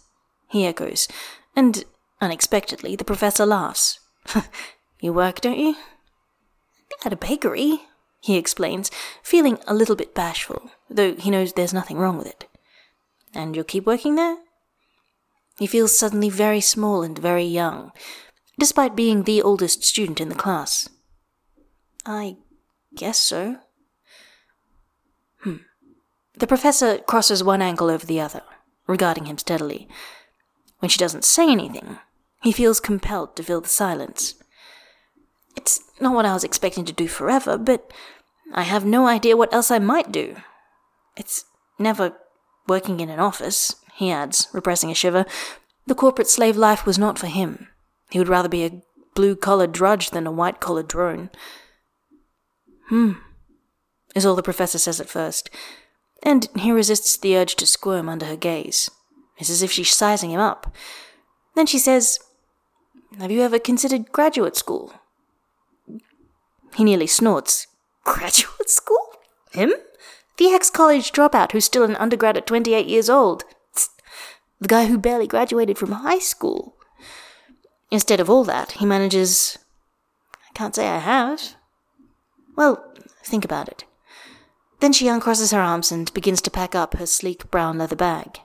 he echoes, and unexpectedly the professor laughs. you work, don't you? At a bakery, he explains, feeling a little bit bashful, though he knows there's nothing wrong with it. And you'll keep working there? He feels suddenly very small and very young, despite being the oldest student in the class. I guess so. Hmm. The professor crosses one ankle over the other, regarding him steadily. When she doesn't say anything, he feels compelled to fill the silence. It's not what I was expecting to do forever, but I have no idea what else I might do. It's never working in an office, he adds, repressing a shiver. The corporate slave life was not for him. He would rather be a blue collar drudge than a white collar drone. Hmm, is all the professor says at first, and he resists the urge to squirm under her gaze. It's as if she's sizing him up. Then she says, Have you ever considered graduate school? He nearly snorts. Graduate school? Him? The ex college dropout who's still an undergrad at 28 years old. The guy who barely graduated from high school. Instead of all that, he manages. I can't say I have. Well, think about it. Then she uncrosses her arms and begins to pack up her sleek brown leather bag.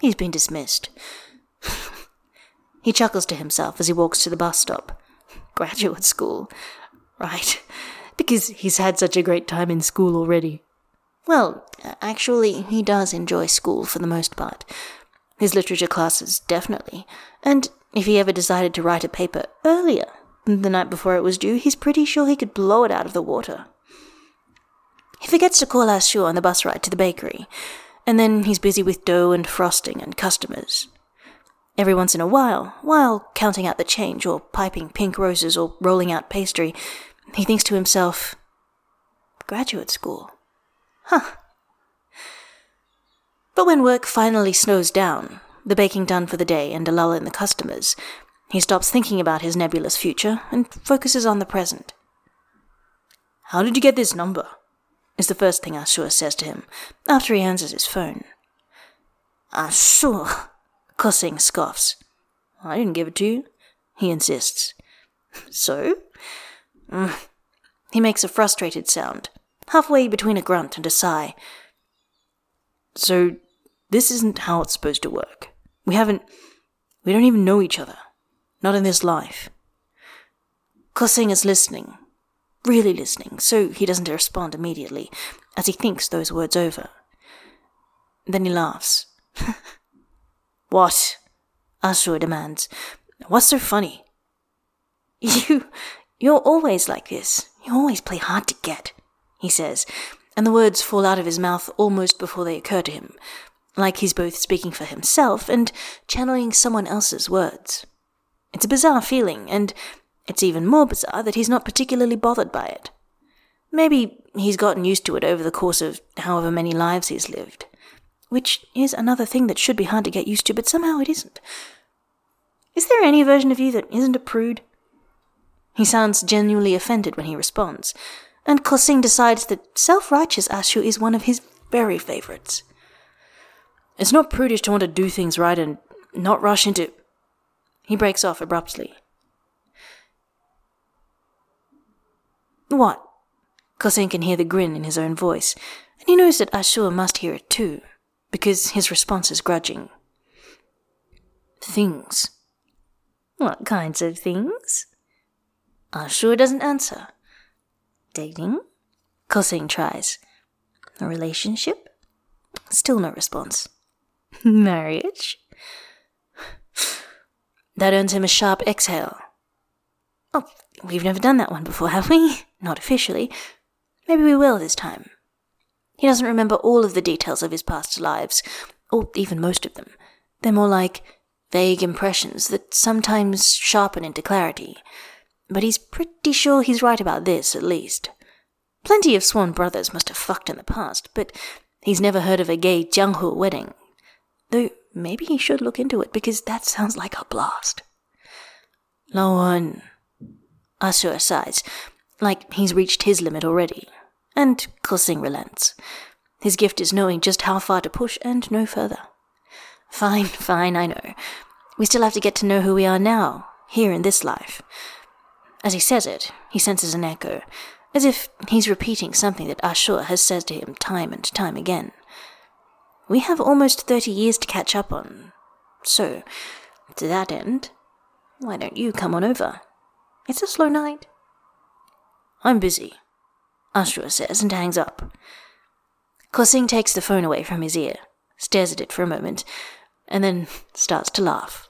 He's been dismissed. *laughs* he chuckles to himself as he walks to the bus stop. Graduate school. Right. Because he's had such a great time in school already. Well, actually, he does enjoy school for the most part. His literature classes, definitely. And if he ever decided to write a paper earlier, than the night before it was due, he's pretty sure he could blow it out of the water. He forgets to call Axu on the bus ride to the bakery, and then he's busy with dough and frosting and customers. Every once in a while, while counting out the change or piping pink roses or rolling out pastry, he thinks to himself, Graduate school. Huh. But when work finally slows down, the baking done for the day and a lull in the customers, he stops thinking about his nebulous future and focuses on the present. How did you get this number? is the first thing Axu says to him after he answers his phone. Axu, Kexing scoffs. I didn't give it to you, he insists. *laughs* So? Mm. He makes a frustrated sound, halfway between a grunt and a sigh. So, this isn't how it's supposed to work. We haven't. We don't even know each other. Not in this life. Kexing is listening, really listening, so he doesn't respond immediately, as he thinks those words over. Then he laughs. *laughs* what? Axu demands. What's so funny? You. You're always like this. You always play hard to get, he says, and the words fall out of his mouth almost before they occur to him, like he's both speaking for himself and channeling someone else's words. It's a bizarre feeling, and it's even more bizarre that he's not particularly bothered by it. Maybe he's gotten used to it over the course of however many lives he's lived. Which is another thing that should be hard to get used to, but somehow it isn't. Is there any version of you that isn't a prude? He sounds genuinely offended when he responds, and Kexing decides that self righteous Axu is one of his very favorites. It's not prudish to want to do things right and not rush into. He breaks off abruptly. What? Kexing can hear the grin in his own voice, and he knows that Axu must hear it too, because his response is grudging. Things. What kinds of things? Axu doesn't answer. Dating? Kexing tries. A relationship? Still no response. *laughs* Marriage? That earns him a sharp exhale. Oh, we've never done that one before, have we? *laughs* Not officially. Maybe we will this time. He doesn't remember all of the details of his past lives, or even most of them. They're more like vague impressions that sometimes sharpen into clarity. But he's pretty sure he's right about this, at least. Plenty of sworn brothers must have fucked in the past, but he's never heard of a gay Jianghu wedding. Though maybe he should look into it, because that sounds like a blast. Lawan. Axu sighs, like he's reached his limit already. And Kexing relents. His gift is knowing just how far to push and no further. Fine, *laughs* fine, I know. We still have to get to know who we are now, here in this life. As he says it, he senses an echo, as if he's repeating something that Axu has said to him time and time again. We have almost thirty years to catch up on. So, to that end, why don't you come on over? It's a slow night. I'm busy, Axu says and hangs up. Kexing takes the phone away from his ear, stares at it for a moment, and then *laughs* starts to laugh.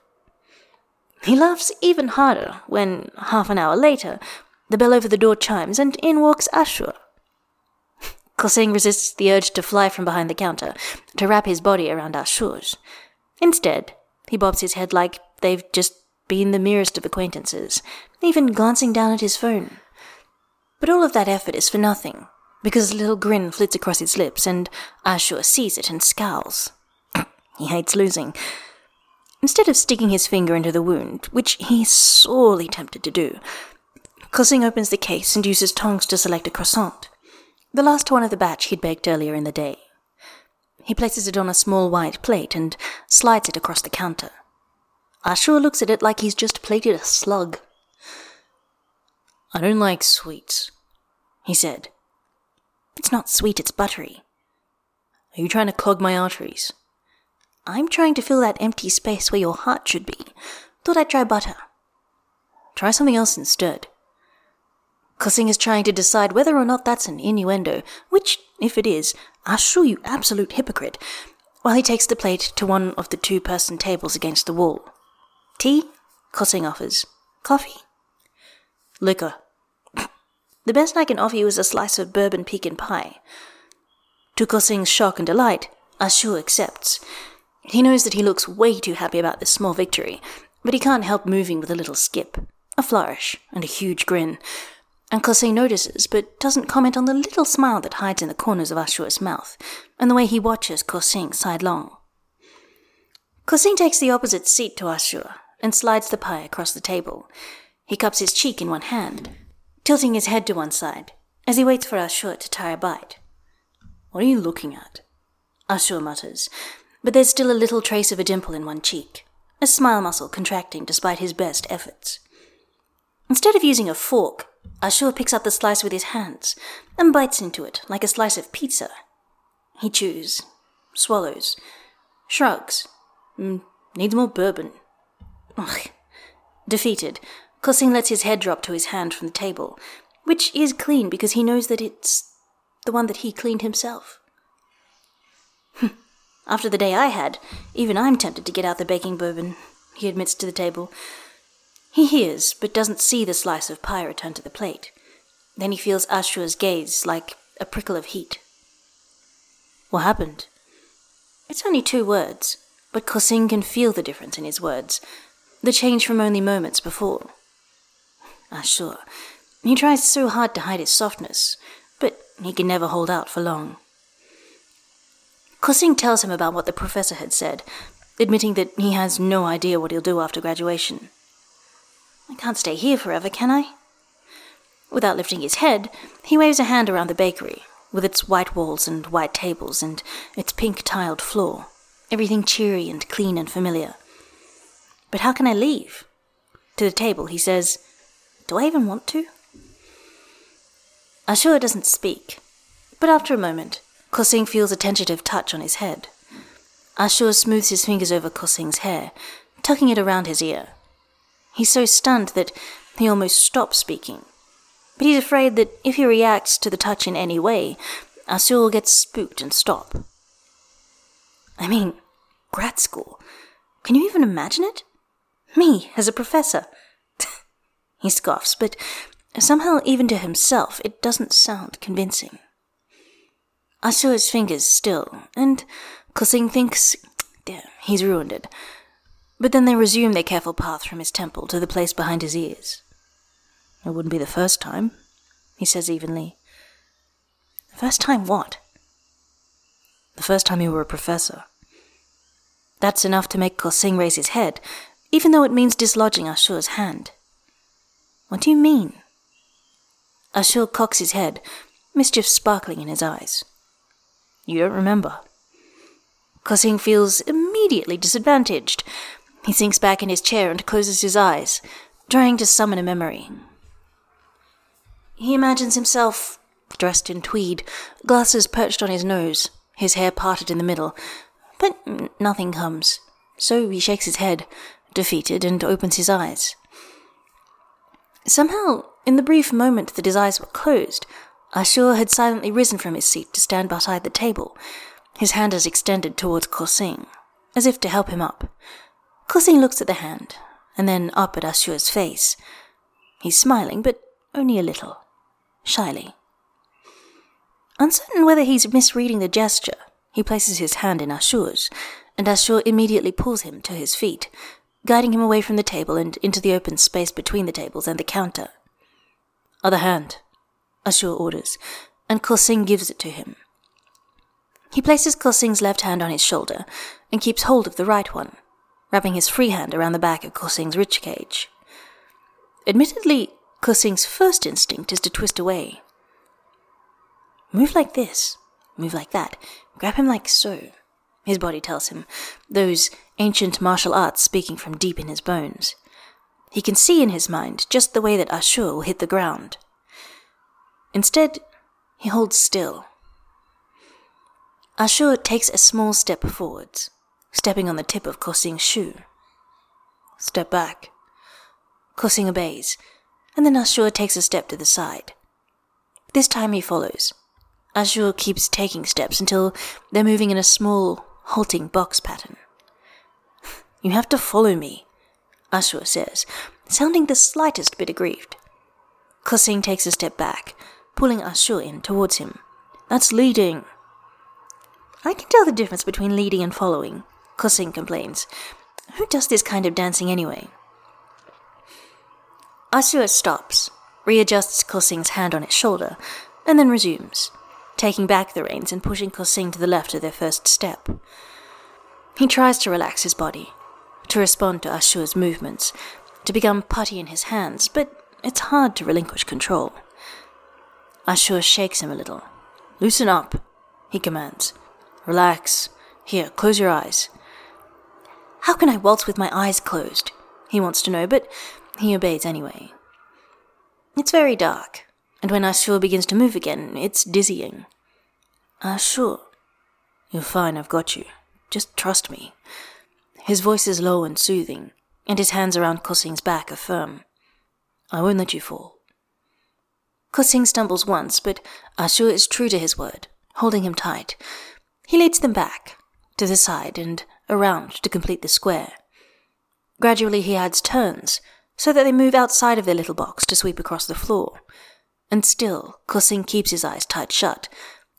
He laughs even harder when, half an hour later, the bell over the door chimes and in walks Axu. Kexing resists the urge to fly from behind the counter, to wrap his body around Axu's. Instead, he bobs his head like they've just been the merest of acquaintances, even glancing down at his phone. But all of that effort is for nothing, because a little grin flits across his lips, and Axu sees it and scowls. *clears throat* he hates losing. Instead of sticking his finger into the wound, which he's sorely tempted to do, Kexing opens the case and uses tongs to select a croissant, the last one of the batch he'd baked earlier in the day. He places it on a small white plate and slides it across the counter. Ah Axu looks at it like he's just plated a slug. I don't like sweets, he said. It's not sweet, it's buttery. Are you trying to clog my arteries? I'm trying to fill that empty space where your heart should be. Thought I'd try butter. Try something else instead. Kexing is trying to decide whether or not that's an innuendo, which, if it is, I assure you absolute hypocrite, while he takes the plate to one of the two person tables against the wall. Tea? Kexing offers. Coffee? Liquor. The best I can offer you is a slice of bourbon pecan pie. To Kexing's shock and delight, Axu accepts. He knows that he looks way too happy about this small victory, but he can't help moving with a little skip, a flourish, and a huge grin. And Kexing notices, but doesn't comment on the little smile that hides in the corners of Axu's mouth, and the way he watches Kexing sidelong. Kexing takes the opposite seat to Axu and slides the pie across the table. He cups his cheek in one hand, tilting his head to one side, as he waits for Axu to tire a bite. What are you looking at? Axu mutters, but there's still a little trace of a dimple in one cheek, a smile muscle contracting despite his best efforts. Instead of using a fork, Axu picks up the slice with his hands and bites into it like a slice of pizza. He chews, swallows, shrugs, mm, needs more bourbon. Ugh. Defeated, Kexing lets his head drop to his hand from the table, which is clean because he knows that it's the one that he cleaned himself. *laughs* After the day I had, even I'm tempted to get out the baking bourbon, he admits to the table. He hears, but doesn't see the slice of pie return to the plate. Then he feels Axu's gaze like a prickle of heat. What happened? It's only two words, but Kexing can feel the difference in his words, the change from only moments before. Ah, Axu, he tries so hard to hide his softness, but he can never hold out for long. Kexing tells him about what the professor had said, admitting that he has no idea what he'll do after graduation. I can't stay here forever, can I? Without lifting his head, he waves a hand around the bakery, with its white walls and white tables and its pink tiled floor, everything cheery and clean and familiar. But how can I leave? To the table, he says, Do I even want to? Axu doesn't speak, but after a moment, Kexing feels a tentative touch on his head. Axu smooths his fingers over Kexing's hair, tucking it around his ear. He's so stunned that he almost stops speaking. But he's afraid that if he reacts to the touch in any way, Axu will get spooked and stop. I mean, grad school. Can you even imagine it? Me, as a professor. *laughs* he scoffs, but somehow, even to himself, it doesn't sound convincing. Axu's fingers still, and Kexing thinks, damn, he's ruined it. But then they resume their careful path from his temple to the place behind his ears. It wouldn't be the first time, he says evenly. The first time what? The first time you were a professor. That's enough to make Kexing raise his head, even though it means dislodging Axu's hand. What do you mean? Axu cocks his head, mischief sparkling in his eyes. You don't remember. Kexing feels immediately disadvantaged. He sinks back in his chair and closes his eyes, trying to summon a memory. He imagines himself dressed in tweed, glasses perched on his nose, his hair parted in the middle, but nothing comes. So he shakes his head, defeated, and opens his eyes. Somehow, in the brief moment that his eyes were closed, Axu had silently risen from his seat to stand beside the table, his hand is extended towards Kexing, as if to help him up. Kexing looks at the hand, and then up at Axu's face. He's smiling, but only a little, shyly. Uncertain whether he's misreading the gesture, he places his hand in Axu's, and Axu immediately pulls him to his feet, guiding him away from the table and into the open space between the tables and the counter. Other hand, Axu orders, and Kexing gives it to him. He places Kexing's left hand on his shoulder and keeps hold of the right one, wrapping his free hand around the back of Kexing's rich cage. Admittedly, Kexing's first instinct is to twist away. Move like this, move like that, grab him like so, his body tells him, those ancient martial arts speaking from deep in his bones. He can see in his mind just the way that Axu will hit the ground. Instead, he holds still. Axu takes a small step forwards, stepping on the tip of Kexing's shoe. Step back. Kexing obeys, and then Axu takes a step to the side. This time he follows. Axu keeps taking steps until they're moving in a small, halting box pattern. You have to follow me, Axu says, sounding the slightest bit aggrieved. Kexing takes a step back, pulling Axu in towards him. That's leading. I can tell the difference between leading and following, Kexing complains. Who does this kind of dancing anyway? Axu stops, readjusts Kexing's hand on its shoulder, and then resumes, taking back the reins and pushing Kexing to the left of their first step. He tries to relax his body, to respond to Axu's movements, to become putty in his hands, but it's hard to relinquish control. Axu shakes him a little. Loosen up, he commands. Relax. Here, close your eyes. How can I waltz with my eyes closed? He wants to know, but he obeys anyway. It's very dark, and when Axu begins to move again, it's dizzying. Axu. You're fine, I've got you. Just trust me. His voice is low and soothing, and his hands around Kexing's back are firm. I won't let you fall. Kexing stumbles once, but Axu is true to his word, holding him tight. He leads them back, to the side and around to complete the square. Gradually he adds turns, so that they move outside of their little box to sweep across the floor. And still, Kexing keeps his eyes tight shut,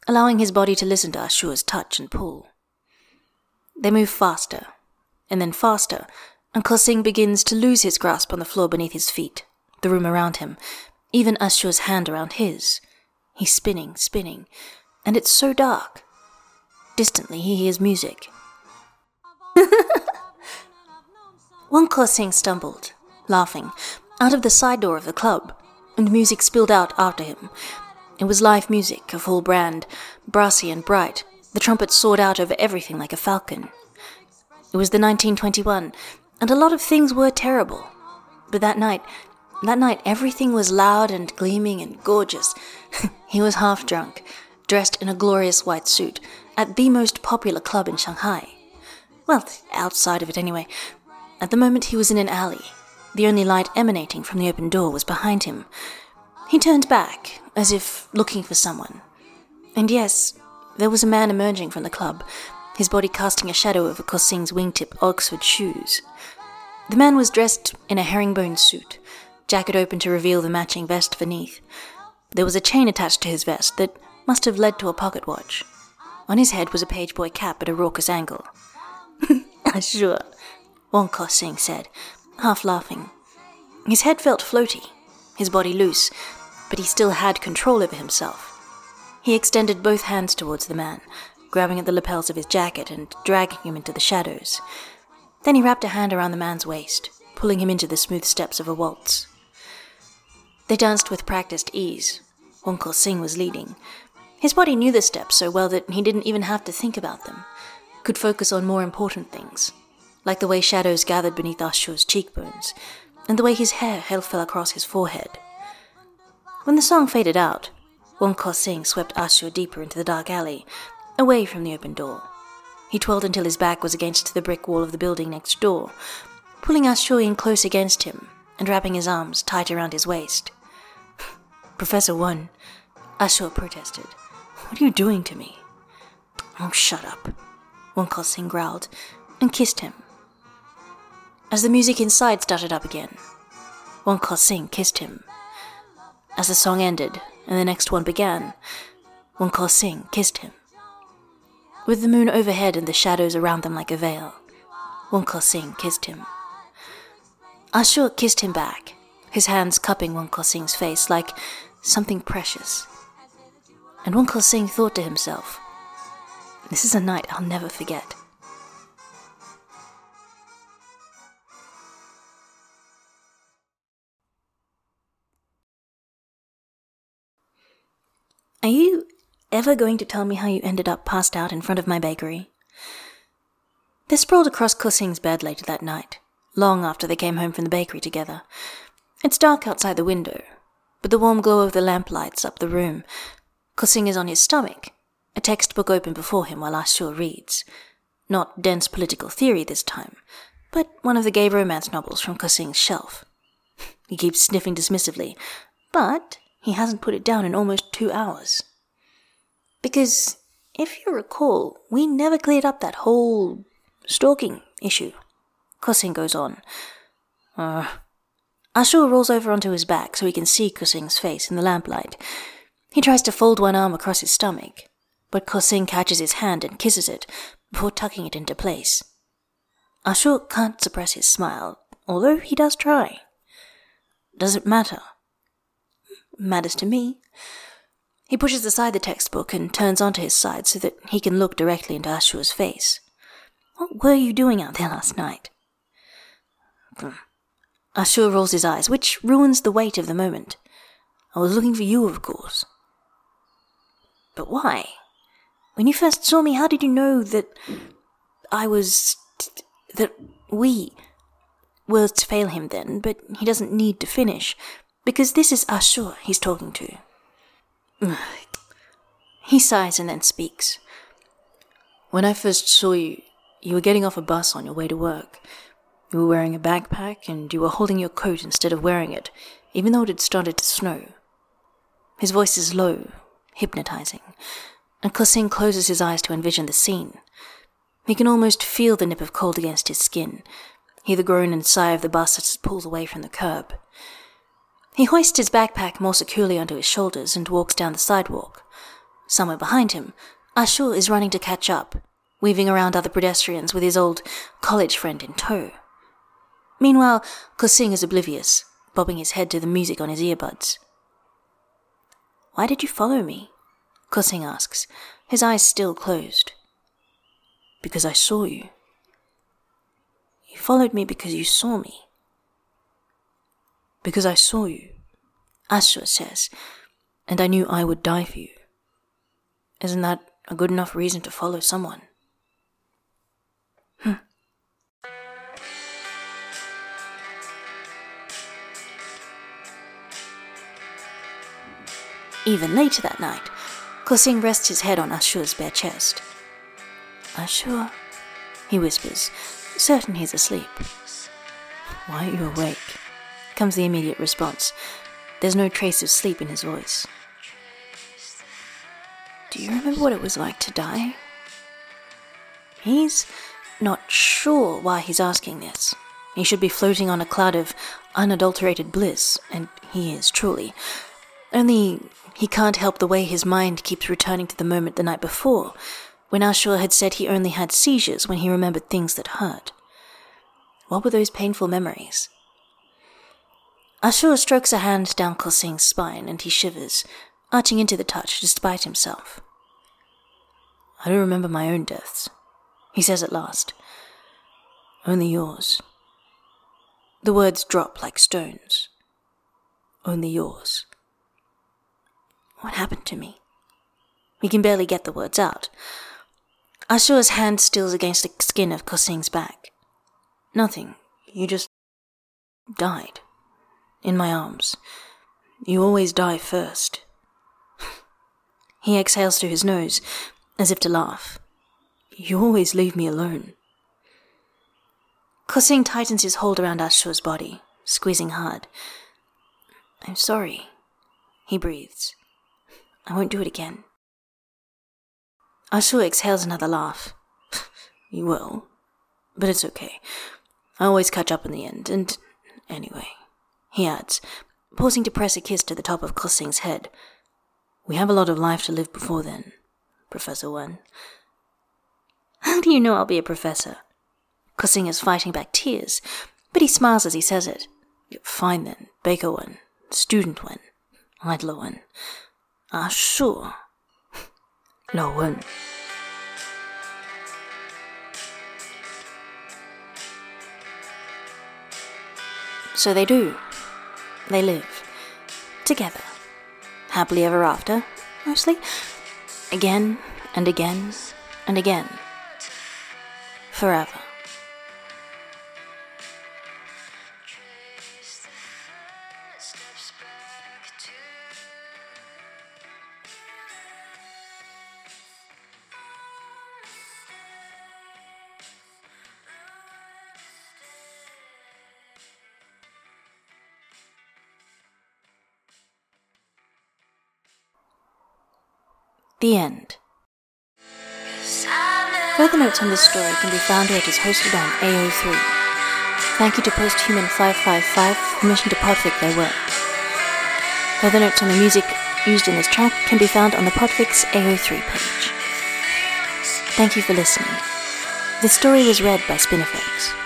allowing his body to listen to Axu's touch and pull. They move faster, and then faster, and Kexing begins to lose his grasp on the floor beneath his feet, the room around him, even Axu's hand around his. He's spinning, spinning, and it's so dark. Distantly, he hears music. *laughs* Wen Kexing stumbled, laughing, out of the side door of the club, and music spilled out after him. It was live music, a full brand, brassy and bright. The trumpet soared out over everything like a falcon. It was the 1921, and a lot of things were terrible. But that night, that night everything was loud and gleaming and gorgeous. *laughs* he was half drunk, dressed in a glorious white suit, at the most popular club in Shanghai. Well, outside of it anyway. At the moment he was in an alley. The only light emanating from the open door was behind him. He turned back, as if looking for someone. And yes, there was a man emerging from the club, his body casting a shadow over Kexing's wingtip Oxford shoes. The man was dressed in a herringbone suit, jacket open to reveal the matching vest beneath. There was a chain attached to his vest that must have led to a pocket watch. On his head was a pageboy cap at a raucous angle. *laughs* sure, Wen Kexing said, half laughing. His head felt floaty, his body loose, but he still had control over himself. He extended both hands towards the man, grabbing at the lapels of his jacket and dragging him into the shadows. Then he wrapped a hand around the man's waist, pulling him into the smooth steps of a waltz. They danced with practiced ease. Wen Kexing was leading. His body knew the steps so well that he didn't even have to think about them, could focus on more important things, like the way shadows gathered beneath Axu's cheekbones, and the way his hair fell across his forehead. When the song faded out, Wen Kexing swept Axu deeper into the dark alley away from the open door. He twirled until his back was against the brick wall of the building next door, pulling Axu in close against him and wrapping his arms tight around his waist. *laughs* Professor Wen, Axu protested. What are you doing to me? Oh, shut up, Wen Kexing growled and kissed him. As the music inside started up again, Wen Kexing kissed him. As the song ended and the next one began, Wen Kexing kissed him. With the moon overhead and the shadows around them like a veil, Wen Kexing kissed him. Axu kissed him back, his hands cupping Wen Kexing's face like something precious. And Wen Kexing thought to himself, This is a night I'll never forget. Are you ever going to tell me how you ended up passed out in front of my bakery? They sprawled across Kexing's bed later that night, long after they came home from the bakery together. It's dark outside the window, but the warm glow of the lamp lights up the room. Kexing is on his stomach, a textbook open before him while Axu reads. Not dense political theory this time, but one of the gay romance novels from Kexing's shelf. *laughs* He keeps sniffing dismissively, but he hasn't put it down in almost two hours. Because, if you recall, we never cleared up that whole stalking issue. Kexing goes on. Uh, Axu rolls over onto his back so he can see Kexing's face in the lamplight. He tries to fold one arm across his stomach, but Kexing catches his hand and kisses it before tucking it into place. Axu can't suppress his smile, although he does try. Does it matter? matters to me. He pushes aside the textbook and turns onto his side so that he can look directly into Axu's face. What were you doing out there last night? Axu rolls his eyes, which ruins the weight of the moment. I was looking for you, of course. But why? When you first saw me, how did you know that I was. that we. Words fail him then, but he doesn't need to finish because this is Axu he's talking to. *sighs* he sighs and then speaks. When I first saw you, you were getting off a bus on your way to work. You were wearing a backpack and you were holding your coat instead of wearing it, even though it had started to snow. His voice is low, hypnotizing, and Kexing closes his eyes to envision the scene. He can almost feel the nip of cold against his skin, hear the groan and sigh of the bus as it pulls away from the curb. He hoists his backpack more securely onto his shoulders and walks down the sidewalk. Somewhere behind him, Axu is running to catch up, weaving around other pedestrians with his old college friend in tow. Meanwhile, Kexing is oblivious, bobbing his head to the music on his earbuds. Why did you follow me? Kexing asks, his eyes still closed. Because I saw you. You followed me because you saw me because I saw you, Axu says, and I knew I would die for you. Isn't that a good enough reason to follow someone? Hmm. Even later that night, Kexing rests his head on Axu's bare chest. Axu, he whispers, certain he's asleep. Why are you awake? comes the immediate response. There's no trace of sleep in his voice. Do you remember what it was like to die? He's not sure why he's asking this. He should be floating on a cloud of unadulterated bliss, and he is truly. Only he can't help the way his mind keeps returning to the moment the night before, when Axu had said he only had seizures when he remembered things that hurt. What were those painful memories? Axu strokes a hand down Kexing's spine and he shivers, arching into the touch despite himself. I don't remember my own deaths, he says at last. Only yours. The words drop like stones. Only yours. What happened to me? He can barely get the words out. Axu's hand stills against the skin of Kexing's back. Nothing. You just died in my arms. You always die first. *laughs* he exhales through his nose, as if to laugh. You always leave me alone. Kexing tightens his hold around Axu's body, squeezing hard. I'm sorry, he breathes. I won't do it again. Axu exhales another laugh. *laughs* you will, but it's okay. I always catch up in the end, and anyway he adds, pausing to press a kiss to the top of Kexing's head. We have a lot of life to live before then, Professor Wen. How do you know I'll be a professor? Kexing is fighting back tears, but he smiles as he says it. Fine then, baker one, student one, idler one. Ah, sure. 老温。So they do. They live. Together. Happily ever after, mostly. Again and again and again. Forever. The end. Further notes on this story can be found where it is hosted on AO3. Thank you to Posthuman 555 for permission to podfic their work. Further notes on the music used in this track can be found on the Podfix AO3 page. Thank you for listening. This story was read by Spinifex.